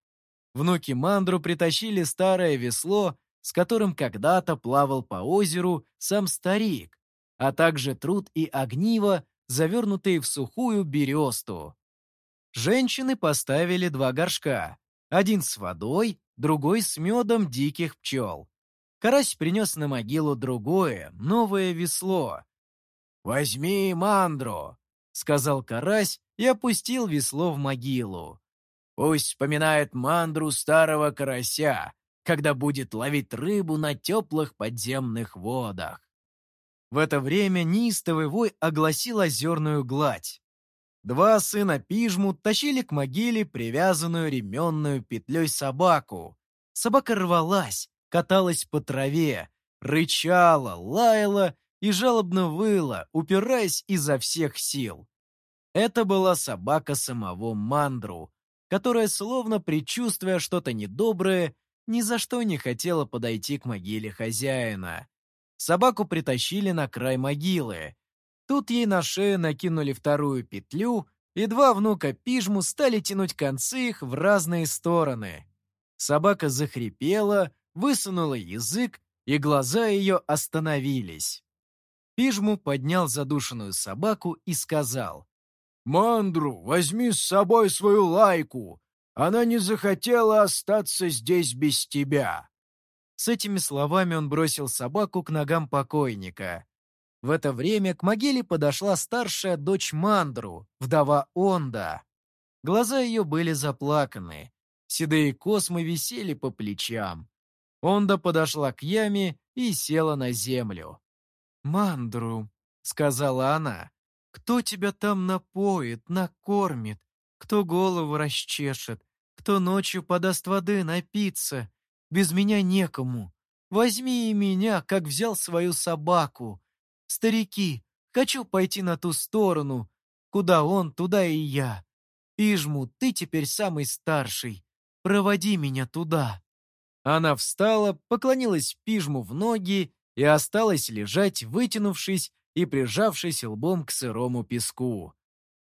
Внуки Мандру притащили старое весло, с которым когда-то плавал по озеру сам старик, а также труд и огниво, завернутые в сухую бересту. Женщины поставили два горшка, один с водой, другой с медом диких пчел. Карась принес на могилу другое, новое весло. «Возьми мандру», — сказал карась и опустил весло в могилу. «Пусть вспоминает мандру старого карася, когда будет ловить рыбу на теплых подземных водах». В это время неистовый вой огласил озерную гладь. Два сына Пижму тащили к могиле привязанную ременную петлей собаку. Собака рвалась, каталась по траве, рычала, лаяла и жалобно выла, упираясь изо всех сил. Это была собака самого Мандру, которая, словно предчувствуя что-то недоброе, ни за что не хотела подойти к могиле хозяина. Собаку притащили на край могилы. Тут ей на шею накинули вторую петлю, и два внука Пижму стали тянуть концы их в разные стороны. Собака захрипела, высунула язык, и глаза ее остановились. Пижму поднял задушенную собаку и сказал. «Мандру, возьми с собой свою лайку. Она не захотела остаться здесь без тебя». С этими словами он бросил собаку к ногам покойника. В это время к могиле подошла старшая дочь Мандру, вдова Онда. Глаза ее были заплаканы, седые космы висели по плечам. Онда подошла к яме и села на землю. «Мандру», — сказала она, — «кто тебя там напоит, накормит, кто голову расчешет, кто ночью подаст воды напиться? Без меня некому. Возьми и меня, как взял свою собаку. Старики, хочу пойти на ту сторону. Куда он, туда и я. Пижму, ты теперь самый старший. Проводи меня туда». Она встала, поклонилась Пижму в ноги и осталась лежать, вытянувшись и прижавшись лбом к сырому песку.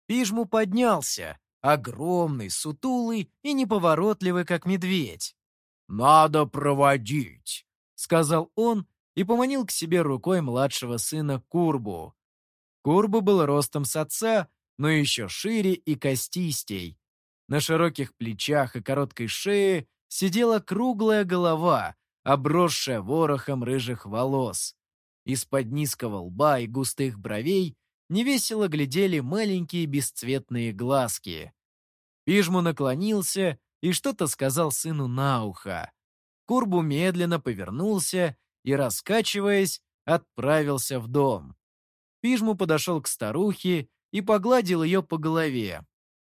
Пижму поднялся, огромный, сутулый и неповоротливый, как медведь. «Надо проводить», — сказал он и поманил к себе рукой младшего сына Курбу. Курбу был ростом с отца, но еще шире и костистей. На широких плечах и короткой шее сидела круглая голова, обросшая ворохом рыжих волос. Из-под низкого лба и густых бровей невесело глядели маленькие бесцветные глазки. Пижму наклонился и что-то сказал сыну на ухо. Курбу медленно повернулся и, раскачиваясь, отправился в дом. Пижму подошел к старухе и погладил ее по голове.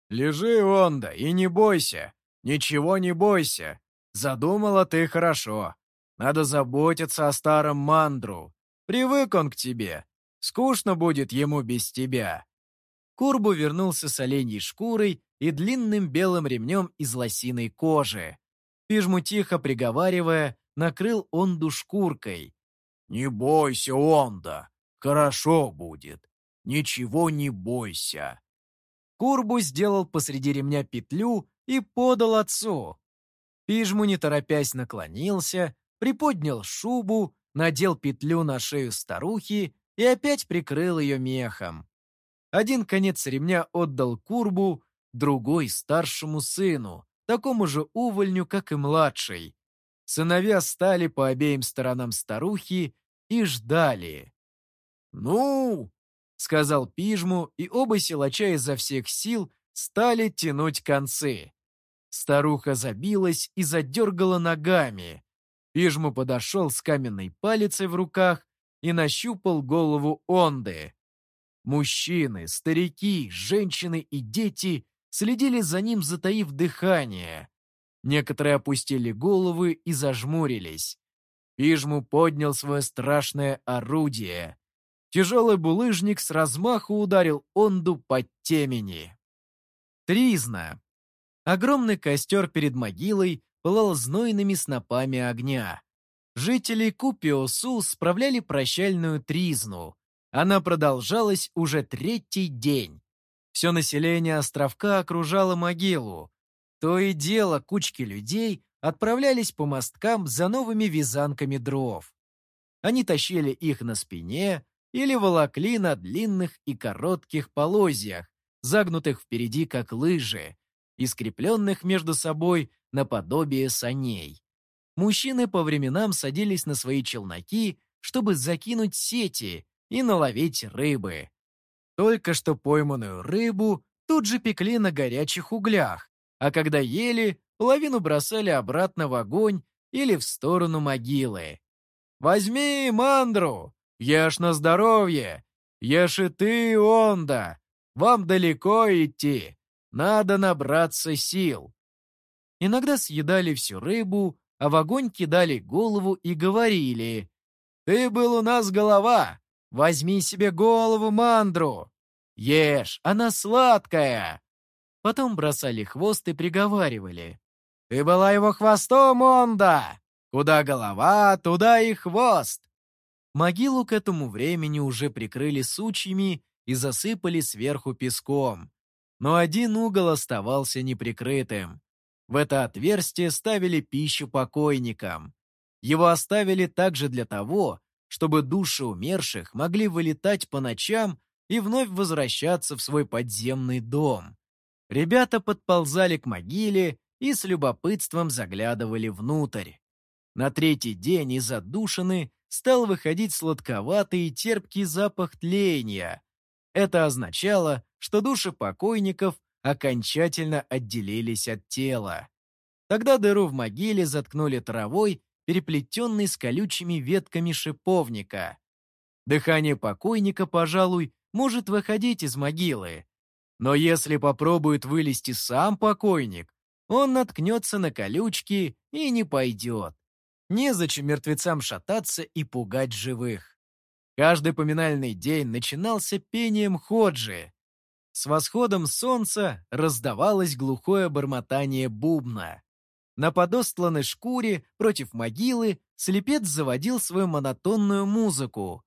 «Лежи, Онда, и не бойся, ничего не бойся. Задумала ты хорошо. Надо заботиться о старом мандру. Привык он к тебе. Скучно будет ему без тебя». Курбу вернулся с оленьей шкурой и длинным белым ремнем из лосиной кожи. Пижму тихо приговаривая, накрыл Онду шкуркой. «Не бойся, Онда, хорошо будет. Ничего не бойся». Курбу сделал посреди ремня петлю и подал отцу. Пижму, не торопясь, наклонился, приподнял шубу, надел петлю на шею старухи и опять прикрыл ее мехом. Один конец ремня отдал Курбу, другой — старшему сыну, такому же увольню, как и младший. Сыновья стали по обеим сторонам старухи и ждали. «Ну!» — сказал Пижму, и оба силача изо всех сил стали тянуть концы. Старуха забилась и задергала ногами. Пижму подошел с каменной палицей в руках и нащупал голову Онды. Мужчины, старики, женщины и дети следили за ним, затаив дыхание. Некоторые опустили головы и зажмурились. Пижму поднял свое страшное орудие. Тяжелый булыжник с размаху ударил Онду под темени. Тризна. Огромный костер перед могилой пылал знойными снопами огня. Жители Купиосу справляли прощальную тризну. Она продолжалась уже третий день. Все население островка окружало могилу. То и дело кучки людей отправлялись по мосткам за новыми вязанками дров. Они тащили их на спине или волокли на длинных и коротких полозьях, загнутых впереди как лыжи, и скрепленных между собой наподобие саней. Мужчины по временам садились на свои челноки, чтобы закинуть сети и наловить рыбы. Только что пойманную рыбу тут же пекли на горячих углях, а когда ели, половину бросали обратно в огонь или в сторону могилы. «Возьми мандру, ешь на здоровье, ешь и ты, Онда, вам далеко идти, надо набраться сил». Иногда съедали всю рыбу, а в огонь кидали голову и говорили «Ты был у нас голова, возьми себе голову мандру, ешь, она сладкая». Потом бросали хвост и приговаривали «Ты была его хвостом, Онда! Куда голова, туда и хвост!» Могилу к этому времени уже прикрыли сучьями и засыпали сверху песком. Но один угол оставался неприкрытым. В это отверстие ставили пищу покойникам. Его оставили также для того, чтобы души умерших могли вылетать по ночам и вновь возвращаться в свой подземный дом. Ребята подползали к могиле и с любопытством заглядывали внутрь. На третий день из отдушины стал выходить сладковатый и терпкий запах тления. Это означало, что души покойников окончательно отделились от тела. Тогда дыру в могиле заткнули травой, переплетенной с колючими ветками шиповника. Дыхание покойника, пожалуй, может выходить из могилы. Но если попробует вылезти сам покойник, он наткнется на колючки и не пойдет. Незачем мертвецам шататься и пугать живых. Каждый поминальный день начинался пением ходжи, с восходом солнца раздавалось глухое бормотание бубна. На подостланной шкуре против могилы слепец заводил свою монотонную музыку.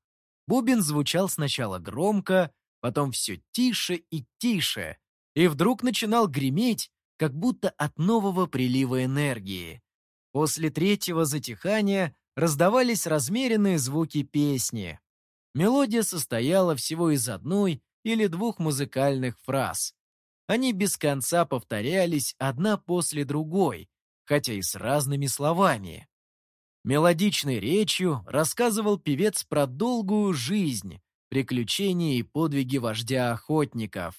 Бубен звучал сначала громко, потом все тише и тише, и вдруг начинал греметь, как будто от нового прилива энергии. После третьего затихания раздавались размеренные звуки песни. Мелодия состояла всего из одной или двух музыкальных фраз. Они без конца повторялись одна после другой, хотя и с разными словами. Мелодичной речью рассказывал певец про долгую жизнь, приключения и подвиги вождя охотников.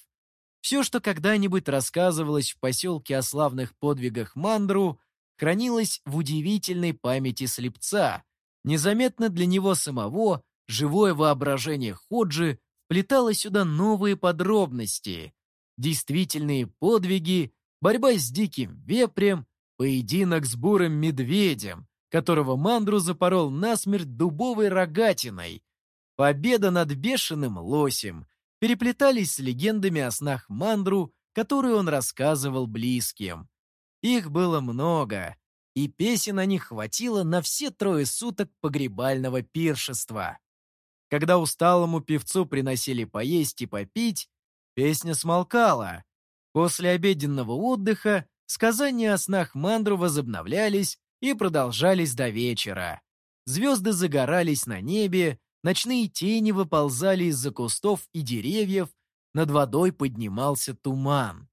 Все, что когда-нибудь рассказывалось в поселке о славных подвигах Мандру, хранилось в удивительной памяти слепца. Незаметно для него самого живое воображение Ходжи вплетала сюда новые подробности. Действительные подвиги, борьба с диким вепрем, поединок с бурым медведем, которого Мандру запорол насмерть дубовой рогатиной, победа над бешеным лосем, переплетались с легендами о снах Мандру, которые он рассказывал близким. Их было много, и песен о них хватило на все трое суток погребального пиршества. Когда усталому певцу приносили поесть и попить, песня смолкала. После обеденного отдыха сказания о снах мандру возобновлялись и продолжались до вечера. Звезды загорались на небе, ночные тени выползали из-за кустов и деревьев, над водой поднимался туман.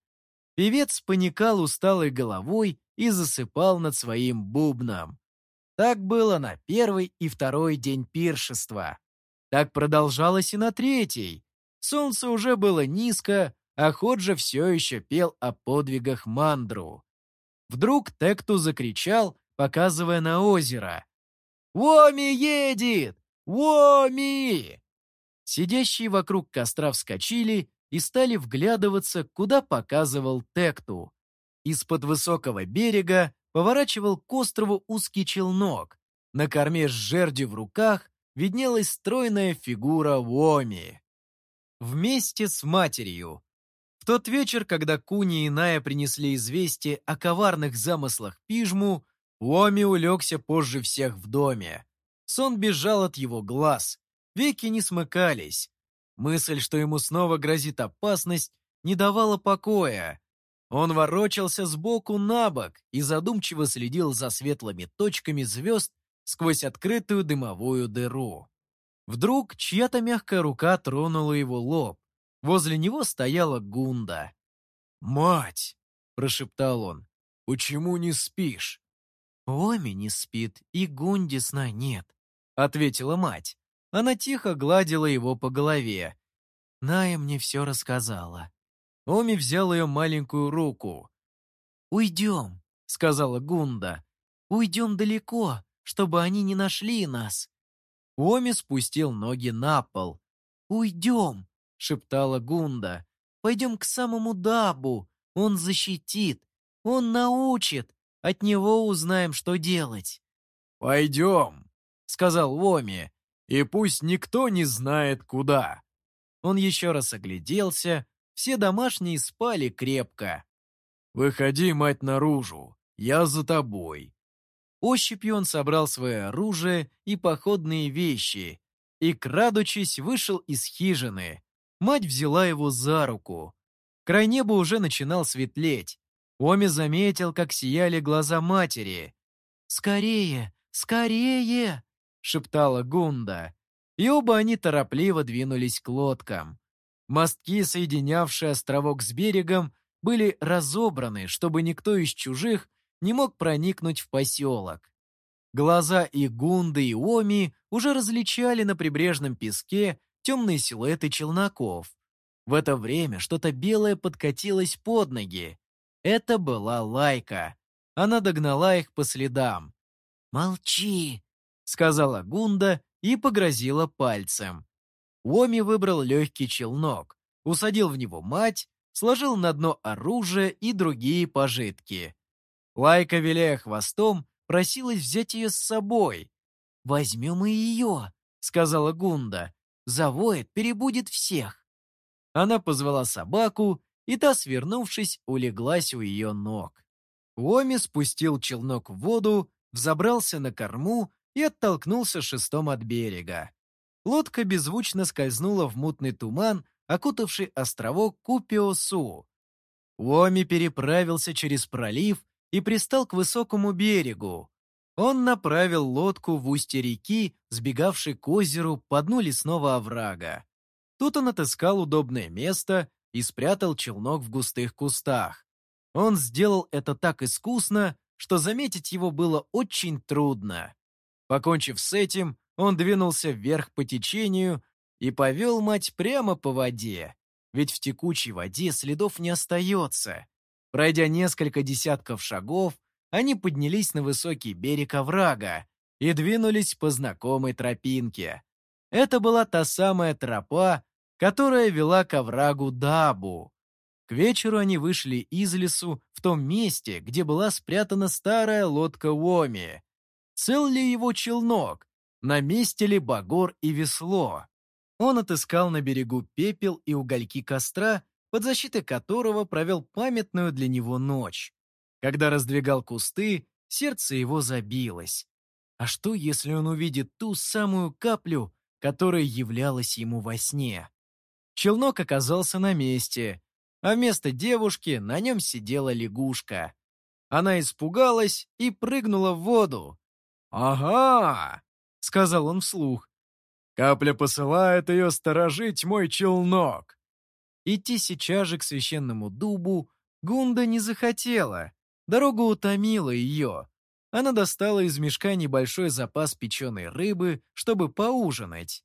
Певец поникал усталой головой и засыпал над своим бубном. Так было на первый и второй день пиршества. Так продолжалось и на третий. Солнце уже было низко, а Ходжа все еще пел о подвигах Мандру. Вдруг Текту закричал, показывая на озеро. «Воми едет! Воми!» Сидящие вокруг костра вскочили и стали вглядываться, куда показывал Текту. Из-под высокого берега поворачивал к острову узкий челнок. На корме с жердью в руках виднелась стройная фигура Воми. Вместе с матерью. В тот вечер, когда Куни и Ная принесли известие о коварных замыслах Пижму, Уоми улегся позже всех в доме. Сон бежал от его глаз, веки не смыкались. Мысль, что ему снова грозит опасность, не давала покоя. Он ворочался сбоку на бок и задумчиво следил за светлыми точками звезд сквозь открытую дымовую дыру. Вдруг чья-то мягкая рука тронула его лоб. Возле него стояла Гунда. «Мать!» — прошептал он. «Почему не спишь?» «Оми не спит, и Гунди сна нет», — ответила мать. Она тихо гладила его по голове. Ная мне все рассказала. Оми взял ее маленькую руку. «Уйдем», — сказала Гунда. «Уйдем далеко, чтобы они не нашли нас». Оми спустил ноги на пол. «Уйдем», — шептала Гунда. «Пойдем к самому Дабу. Он защитит. Он научит. От него узнаем, что делать». «Пойдем», — сказал Оми. «И пусть никто не знает, куда». Он еще раз огляделся. Все домашние спали крепко. «Выходи, мать, наружу. Я за тобой». Ощупью он собрал свое оружие и походные вещи и, крадучись, вышел из хижины. Мать взяла его за руку. Край неба уже начинал светлеть. Оми заметил, как сияли глаза матери. «Скорее, скорее!» — шептала Гунда. И оба они торопливо двинулись к лодкам. Мостки, соединявшие островок с берегом, были разобраны, чтобы никто из чужих не мог проникнуть в поселок. Глаза и Гунды, и Оми уже различали на прибрежном песке темные силуэты челноков. В это время что-то белое подкатилось под ноги. Это была Лайка. Она догнала их по следам. «Молчи», — сказала Гунда и погрозила пальцем. Уоми выбрал легкий челнок, усадил в него мать, сложил на дно оружие и другие пожитки. Лайка, виляя хвостом, просилась взять ее с собой. «Возьмем и ее», — сказала Гунда. «Завоет, перебудет всех». Она позвала собаку, и та, свернувшись, улеглась у ее ног. Уоми спустил челнок в воду, взобрался на корму и оттолкнулся шестом от берега. Лодка беззвучно скользнула в мутный туман, окутавший островок Купиосу. Уоми переправился через пролив и пристал к высокому берегу. Он направил лодку в устье реки, сбегавшей к озеру по дну лесного оврага. Тут он отыскал удобное место и спрятал челнок в густых кустах. Он сделал это так искусно, что заметить его было очень трудно. Покончив с этим, он двинулся вверх по течению и повел мать прямо по воде, ведь в текучей воде следов не остается. Пройдя несколько десятков шагов, они поднялись на высокий берег оврага и двинулись по знакомой тропинке. Это была та самая тропа, которая вела к оврагу Дабу. К вечеру они вышли из лесу в том месте, где была спрятана старая лодка Уоми. Цел ли его челнок? На месте ли багор и весло? Он отыскал на берегу пепел и угольки костра, под защитой которого провел памятную для него ночь. Когда раздвигал кусты, сердце его забилось. А что, если он увидит ту самую каплю, которая являлась ему во сне? Челнок оказался на месте, а вместо девушки на нем сидела лягушка. Она испугалась и прыгнула в воду. «Ага!» — сказал он вслух. «Капля посылает ее сторожить мой челнок!» Идти сейчас же к священному дубу Гунда не захотела. Дорога утомила ее. Она достала из мешка небольшой запас печеной рыбы, чтобы поужинать.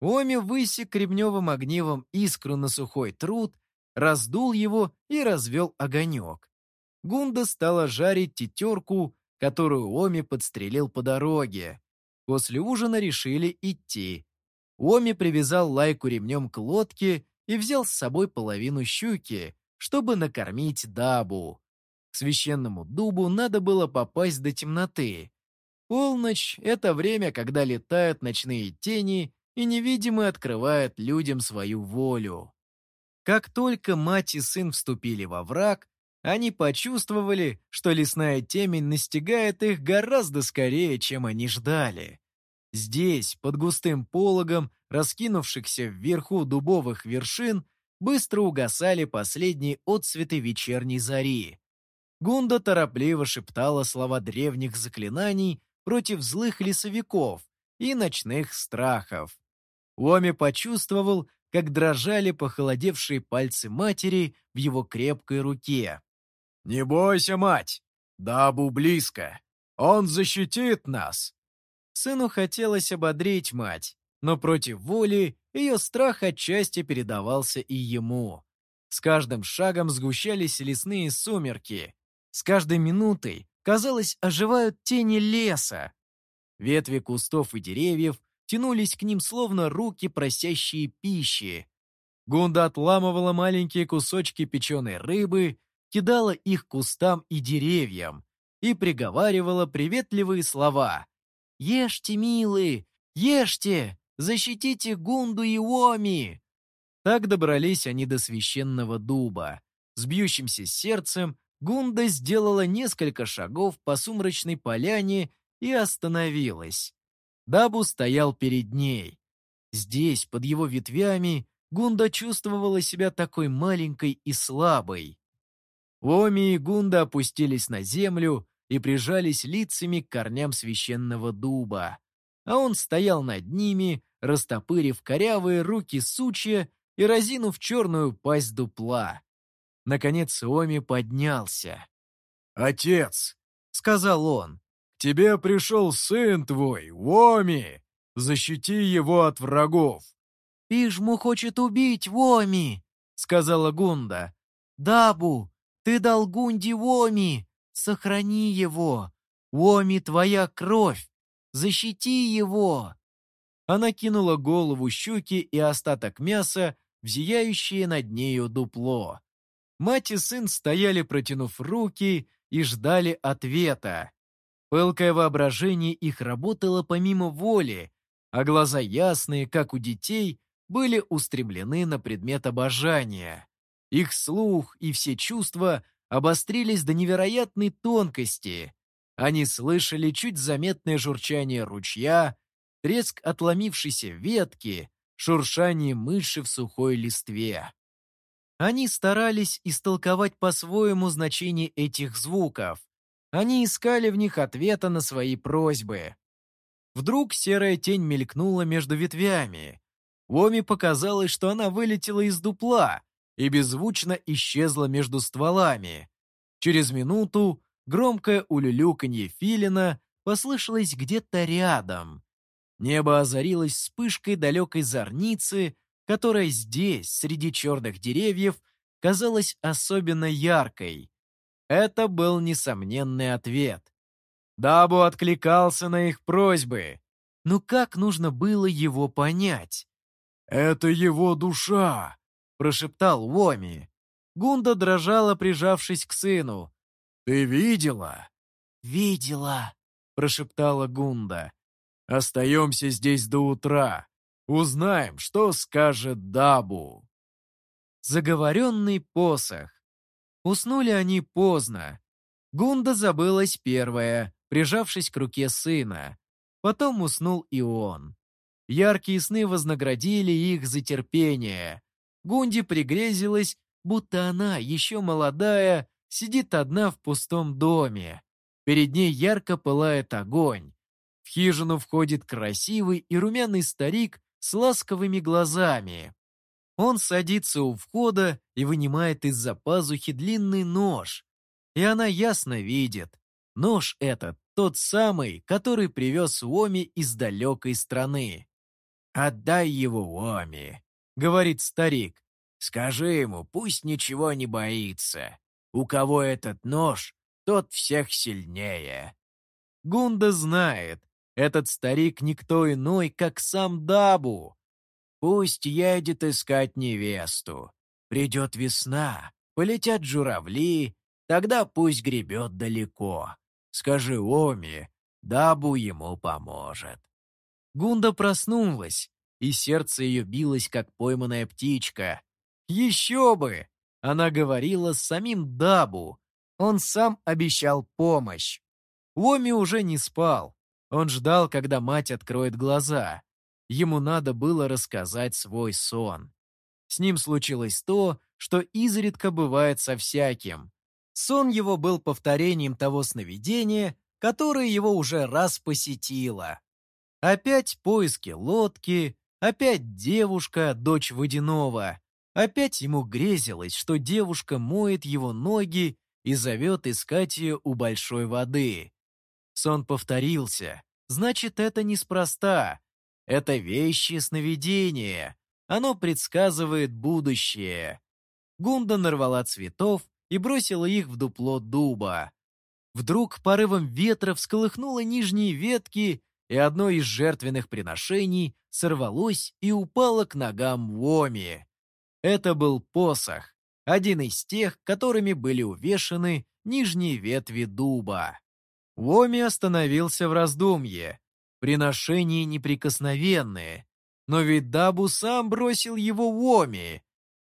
Оми высек кремневым огнивом искру на сухой труд, раздул его и развел огонек. Гунда стала жарить тетерку, которую Оми подстрелил по дороге. После ужина решили идти. Оми привязал лайку ремнем к лодке и взял с собой половину щуки, чтобы накормить дабу. К священному дубу надо было попасть до темноты. Полночь — это время, когда летают ночные тени и невидимые открывают людям свою волю. Как только мать и сын вступили во враг, они почувствовали, что лесная темень настигает их гораздо скорее, чем они ждали. Здесь, под густым пологом, раскинувшихся вверху дубовых вершин, быстро угасали последние отцветы вечерней зари. Гунда торопливо шептала слова древних заклинаний против злых лесовиков и ночных страхов. Уоми почувствовал, как дрожали похолодевшие пальцы матери в его крепкой руке. «Не бойся, мать! Дабу близко! Он защитит нас!» Сыну хотелось ободрить мать, но против воли ее страх отчасти передавался и ему. С каждым шагом сгущались лесные сумерки. С каждой минутой, казалось, оживают тени леса. Ветви кустов и деревьев тянулись к ним словно руки, просящие пищи. Гунда отламывала маленькие кусочки печеной рыбы, кидала их кустам и деревьям и приговаривала приветливые слова. «Ешьте, милые, ешьте! Защитите Гунду и Оми!» Так добрались они до священного дуба. С бьющимся сердцем Гунда сделала несколько шагов по сумрачной поляне и остановилась. Дабу стоял перед ней. Здесь, под его ветвями, Гунда чувствовала себя такой маленькой и слабой. Оми и Гунда опустились на землю и прижались лицами к корням священного дуба. А он стоял над ними, растопырив корявые руки сучья и разинув черную пасть дупла. Наконец Оми поднялся. «Отец!» — сказал он. «К тебе пришел сын твой, Оми! Защити его от врагов!» «Пижму хочет убить Воми!» — сказала Гунда. «Дабу, ты дал Гунди Воми! Сохрани его! Воми твоя кровь! Защити его!» Она кинула голову щуки и остаток мяса в зияющее над нею дупло. Мать и сын стояли, протянув руки, и ждали ответа. Пылкое воображение их работало помимо воли, а глаза ясные, как у детей, были устремлены на предмет обожания. Их слух и все чувства обострились до невероятной тонкости. Они слышали чуть заметное журчание ручья, треск отломившейся ветки, шуршание мыши в сухой листве. Они старались истолковать по-своему значение этих звуков. Они искали в них ответа на свои просьбы. Вдруг серая тень мелькнула между ветвями. Оми показалось, что она вылетела из дупла и беззвучно исчезла между стволами. Через минуту громкое улюлюканье филина послышалось где-то рядом. Небо озарилось вспышкой далекой зорницы, которая здесь, среди черных деревьев, казалась особенно яркой. Это был несомненный ответ. Дабу откликался на их просьбы. Но как нужно было его понять? «Это его душа!» — прошептал Уоми. Гунда дрожала, прижавшись к сыну. «Ты видела?» «Видела», — прошептала Гунда. «Остаемся здесь до утра. Узнаем, что скажет Дабу». Заговоренный посох. Уснули они поздно. Гунда забылась первая, прижавшись к руке сына. Потом уснул и он. Яркие сны вознаградили их за терпение. Гунди пригрезилась, будто она, еще молодая, сидит одна в пустом доме. Перед ней ярко пылает огонь. В хижину входит красивый и румяный старик с ласковыми глазами. Он садится у входа и вынимает из-за пазухи длинный нож. И она ясно видит. Нож этот тот самый, который привез Уоми из далекой страны. «Отдай его Уоми», — говорит старик. «Скажи ему, пусть ничего не боится. У кого этот нож, тот всех сильнее». Гунда знает, этот старик никто иной, как сам Дабу. Пусть едет искать невесту. Придет весна, полетят журавли, тогда пусть гребет далеко. Скажи Оми, Дабу ему поможет. Гунда проснулась, и сердце ее билось, как пойманная птичка. Еще бы! Она говорила с самим Дабу. Он сам обещал помощь. Оми уже не спал. Он ждал, когда мать откроет глаза. Ему надо было рассказать свой сон. С ним случилось то, что изредка бывает со всяким. Сон его был повторением того сновидения, которое его уже раз посетило. Опять поиски лодки, опять девушка, дочь водяного. Опять ему грезилось, что девушка моет его ноги и зовет искать ее у большой воды. Сон повторился. Значит, это неспроста. Это вещи сновидения. Оно предсказывает будущее. Гунда нарвала цветов и бросила их в дупло дуба. Вдруг порывом ветра всколыхнуло нижние ветки, и одно из жертвенных приношений сорвалось и упало к ногам Воми. Это был посох, один из тех, которыми были увешаны нижние ветви дуба. Воми остановился в раздумье. Приношения неприкосновенные. Но ведь Дабу сам бросил его Воми.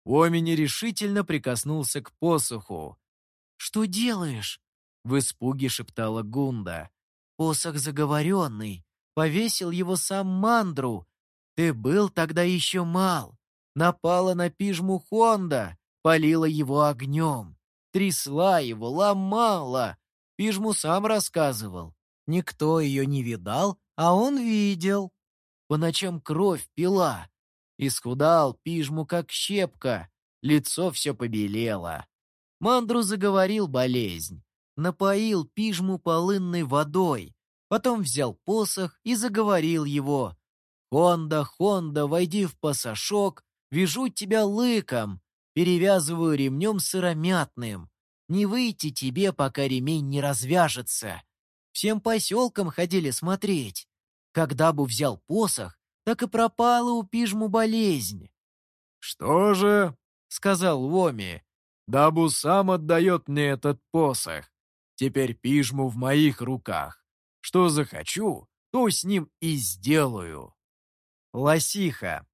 Воми нерешительно прикоснулся к посоху. «Что делаешь?» — в испуге шептала Гунда. «Посох заговоренный. Повесил его сам Мандру. Ты был тогда еще мал. Напала на пижму Хонда полила его огнем, трясла его, ломала. Пижму сам рассказывал. Никто ее не видал, а он видел. По ночам кровь пила. Исхудал Пижму, как щепка. Лицо все побелело. Мандру заговорил болезнь. Напоил Пижму полынной водой. Потом взял посох и заговорил его. «Хонда, Хонда, войди в пасашок, вяжу тебя лыком, перевязываю ремнем сыромятным. Не выйти тебе, пока ремень не развяжется. Всем поселкам ходили смотреть. Когда бы взял посох, так и пропала у пижму болезнь. «Что же?» — сказал Ломи. «Дабу сам отдает мне этот посох. Теперь пижму в моих руках. Что захочу, то с ним и сделаю». Лосиха.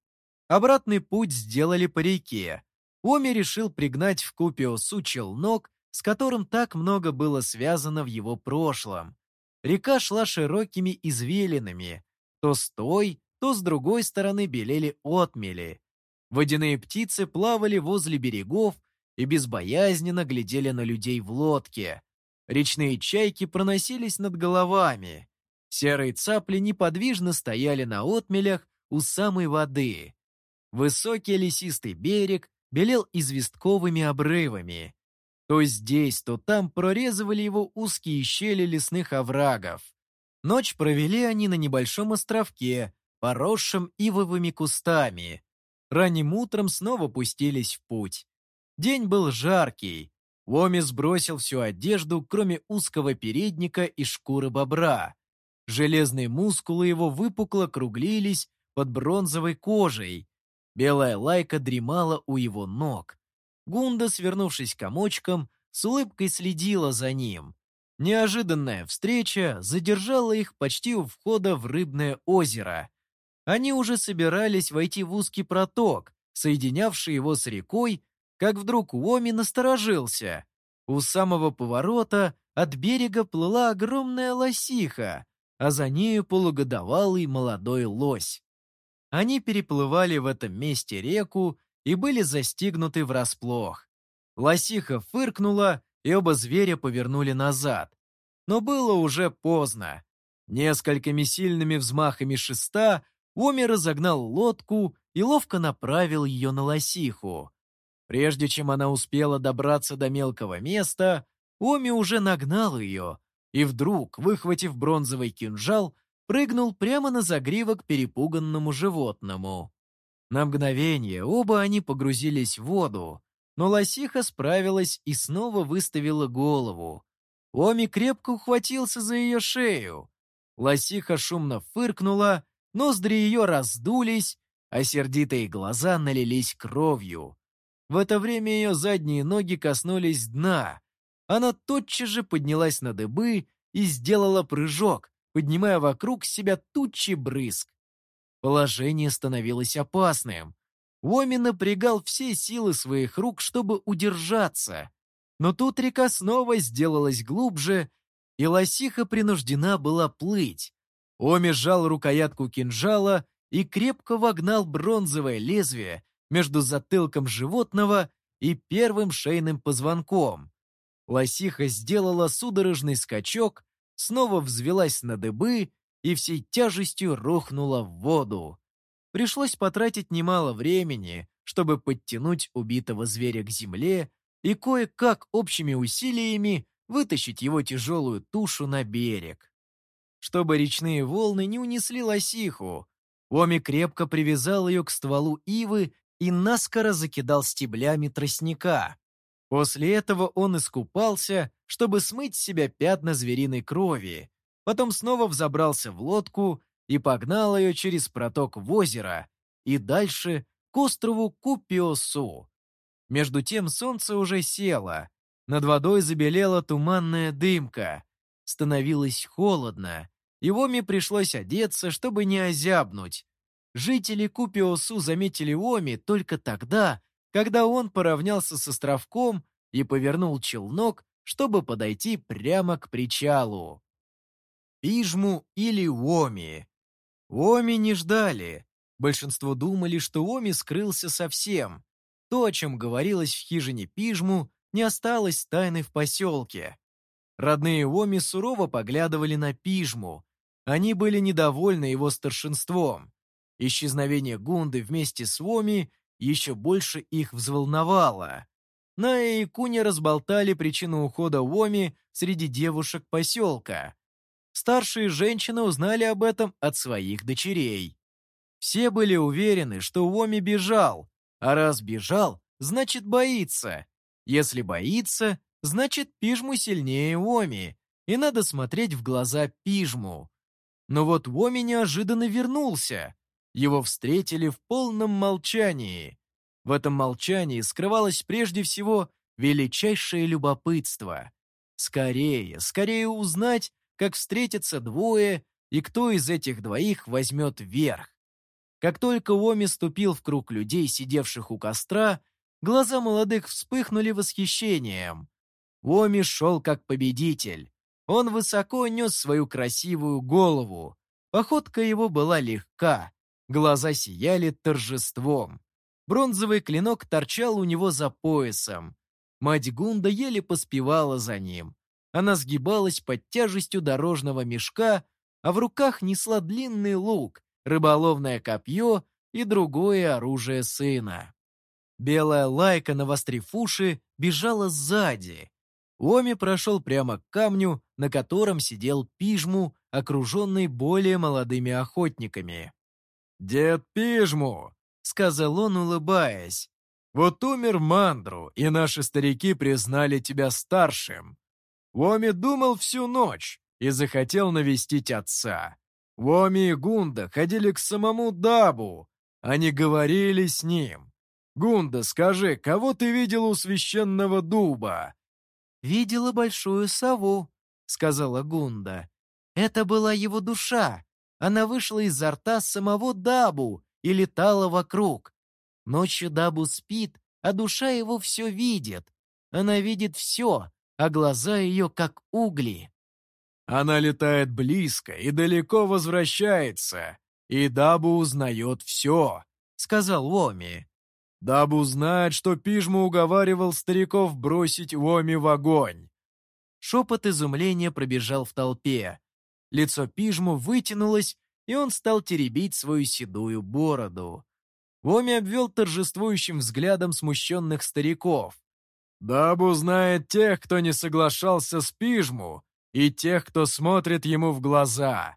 Обратный путь сделали по реке, Оми решил пригнать в Купиосу челнок, с которым так много было связано в его прошлом. Река шла широкими извилинами. То с той, то с другой стороны белели отмели. Водяные птицы плавали возле берегов и безбоязненно глядели на людей в лодке. Речные чайки проносились над головами. Серые цапли неподвижно стояли на отмелях у самой воды. Высокий лесистый берег белел известковыми обрывами. То здесь, то там прорезывали его узкие щели лесных оврагов. Ночь провели они на небольшом островке, поросшем ивовыми кустами. Ранним утром снова пустились в путь. День был жаркий. Ломи сбросил всю одежду, кроме узкого передника и шкуры бобра. Железные мускулы его выпукло круглились под бронзовой кожей, Белая лайка дремала у его ног. Гунда, свернувшись комочком, с улыбкой следила за ним. Неожиданная встреча задержала их почти у входа в рыбное озеро. Они уже собирались войти в узкий проток, соединявший его с рекой, как вдруг Уоми насторожился. У самого поворота от берега плыла огромная лосиха, а за нею полугодовалый молодой лось. Они переплывали в этом месте реку и были застигнуты врасплох. Лосиха фыркнула, и оба зверя повернули назад. Но было уже поздно. Несколькими сильными взмахами шеста Оми разогнал лодку и ловко направил ее на лосиху. Прежде чем она успела добраться до мелкого места, Оми уже нагнал ее, и вдруг, выхватив бронзовый кинжал, прыгнул прямо на загривок перепуганному животному. На мгновение оба они погрузились в воду, но лосиха справилась и снова выставила голову. Оми крепко ухватился за ее шею. Лосиха шумно фыркнула, ноздри ее раздулись, а сердитые глаза налились кровью. В это время ее задние ноги коснулись дна. Она тотчас же поднялась на дыбы и сделала прыжок, поднимая вокруг себя тучи брызг. Положение становилось опасным. Уоми напрягал все силы своих рук, чтобы удержаться. Но тут река снова сделалась глубже, и лосиха принуждена была плыть. Оми сжал рукоятку кинжала и крепко вогнал бронзовое лезвие между затылком животного и первым шейным позвонком. Лосиха сделала судорожный скачок, снова взвелась на дыбы и всей тяжестью рухнула в воду. Пришлось потратить немало времени, чтобы подтянуть убитого зверя к земле и кое-как общими усилиями вытащить его тяжелую тушу на берег. Чтобы речные волны не унесли лосиху, Оми крепко привязал ее к стволу ивы и наскоро закидал стеблями тростника. После этого он искупался, чтобы смыть с себя пятна звериной крови, потом снова взобрался в лодку и погнал ее через проток в озеро и дальше к острову Купиосу. Между тем солнце уже село, над водой забелела туманная дымка, становилось холодно, и Оми пришлось одеться, чтобы не озябнуть. Жители Купиосу заметили Оми только тогда, когда он поравнялся с островком и повернул челнок, чтобы подойти прямо к причалу. Пижму или Оми. Оми не ждали. Большинство думали, что Оми скрылся совсем. То, о чем говорилось в хижине Пижму, не осталось тайны в поселке. Родные Оми сурово поглядывали на Пижму. Они были недовольны его старшинством. Исчезновение Гунды вместе с Оми еще больше их взволновало. Ная и Куня разболтали причину ухода Оми среди девушек поселка. Старшие женщины узнали об этом от своих дочерей. Все были уверены, что Оми бежал, а раз бежал, значит боится. Если боится, значит Пижму сильнее Оми, и надо смотреть в глаза Пижму. Но вот Оми неожиданно вернулся. Его встретили в полном молчании. В этом молчании скрывалось прежде всего величайшее любопытство. Скорее, скорее узнать, как встретятся двое и кто из этих двоих возьмет верх. Как только Оми ступил в круг людей, сидевших у костра, глаза молодых вспыхнули восхищением. Оми шел как победитель. Он высоко нес свою красивую голову. Походка его была легка, глаза сияли торжеством. Бронзовый клинок торчал у него за поясом. Мать Гунда еле поспевала за ним. Она сгибалась под тяжестью дорожного мешка, а в руках несла длинный лук, рыболовное копье и другое оружие сына. Белая лайка, навострив уши, бежала сзади. Оми прошел прямо к камню, на котором сидел Пижму, окруженный более молодыми охотниками. «Дед Пижму!» — сказал он, улыбаясь. «Вот умер Мандру, и наши старики признали тебя старшим. Уоми думал всю ночь и захотел навестить отца. Уоми и Гунда ходили к самому Дабу. Они говорили с ним. «Гунда, скажи, кого ты видела у священного дуба?» «Видела большую сову», — сказала Гунда. «Это была его душа. Она вышла изо рта самого Дабу и летала вокруг. Ночью Дабу спит, а душа его все видит. Она видит все, а глаза ее как угли. Она летает близко и далеко возвращается, и Дабу узнает все, — сказал Уоми. Дабу знает, что Пижма уговаривал стариков бросить Уоми в огонь. Шепот изумления пробежал в толпе. Лицо Пижму вытянулось, и он стал теребить свою седую бороду. Уоми обвел торжествующим взглядом смущенных стариков. Дабу знает тех, кто не соглашался с Пижму, и тех, кто смотрит ему в глаза.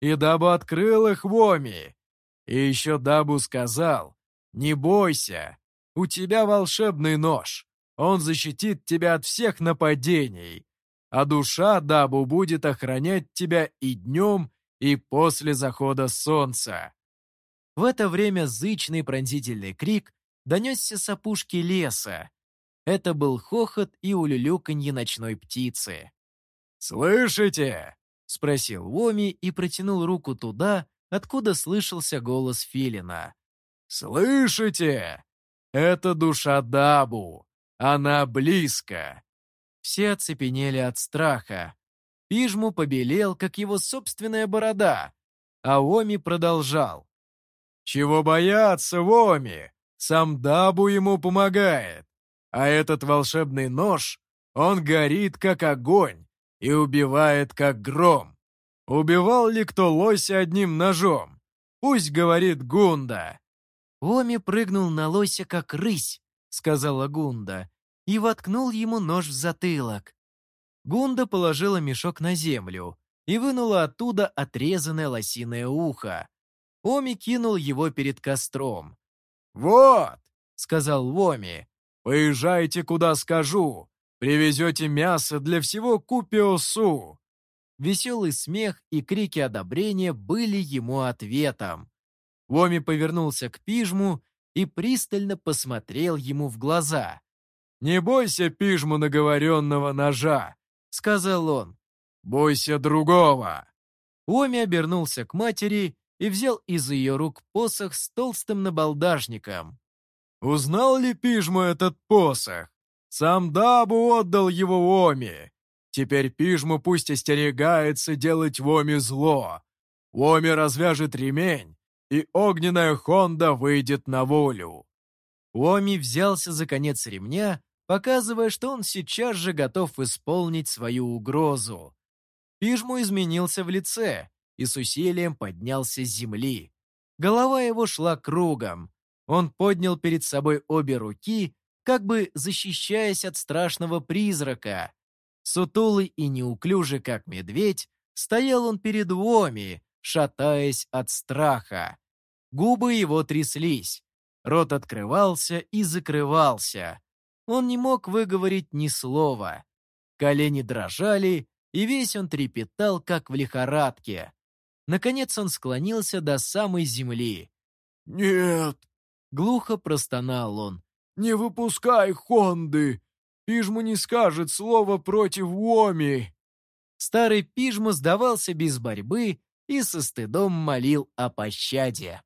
И Дабу открыл их в Оми. И еще Дабу сказал, «Не бойся, у тебя волшебный нож, он защитит тебя от всех нападений, а душа Дабу будет охранять тебя и днем, и после захода солнца». В это время зычный пронзительный крик донесся с опушки леса, это был хохот и улюлюканье ночной птицы. «Слышите?» — спросил Воми и протянул руку туда, откуда слышался голос Филина. «Слышите? Это душа Дабу. Она близко». Все оцепенели от страха. Пижму побелел, как его собственная борода, а Оми продолжал. «Чего бояться, Воми? Сам Дабу ему помогает. А этот волшебный нож, он горит как огонь и убивает как гром. Убивал ли кто лося одним ножом? Пусть говорит Гунда. Оми прыгнул на лося как рысь, сказала Гунда, и воткнул ему нож в затылок. Гунда положила мешок на землю и вынула оттуда отрезанное лосиное ухо. Оми кинул его перед костром. «Вот!» — сказал Оми. «Поезжайте, куда скажу. Привезете мясо для всего Купиосу». Веселый смех и крики одобрения были ему ответом. Оми повернулся к пижму и пристально посмотрел ему в глаза. «Не бойся пижму наговоренного ножа», — сказал он. «Бойся другого». Оми обернулся к матери и взял из ее рук посох с толстым набалдажником. «Узнал ли Пижму этот посох? Сам Дабу отдал его Оми. Теперь Пижму пусть остерегается делать Воми зло. Оми развяжет ремень, и огненная Хонда выйдет на волю». Оми взялся за конец ремня, показывая, что он сейчас же готов исполнить свою угрозу. Пижму изменился в лице и с усилием поднялся с земли. Голова его шла кругом. Он поднял перед собой обе руки, как бы защищаясь от страшного призрака. Сутулый и неуклюжий, как медведь, стоял он перед Уоми, шатаясь от страха. Губы его тряслись, рот открывался и закрывался. Он не мог выговорить ни слова. Колени дрожали, и весь он трепетал, как в лихорадке. Наконец он склонился до самой земли. «Нет!» — глухо простонал он. «Не выпускай Хонды! Пижму не скажет слова против Уоми!» Старый Пижму сдавался без борьбы и со стыдом молил о пощаде.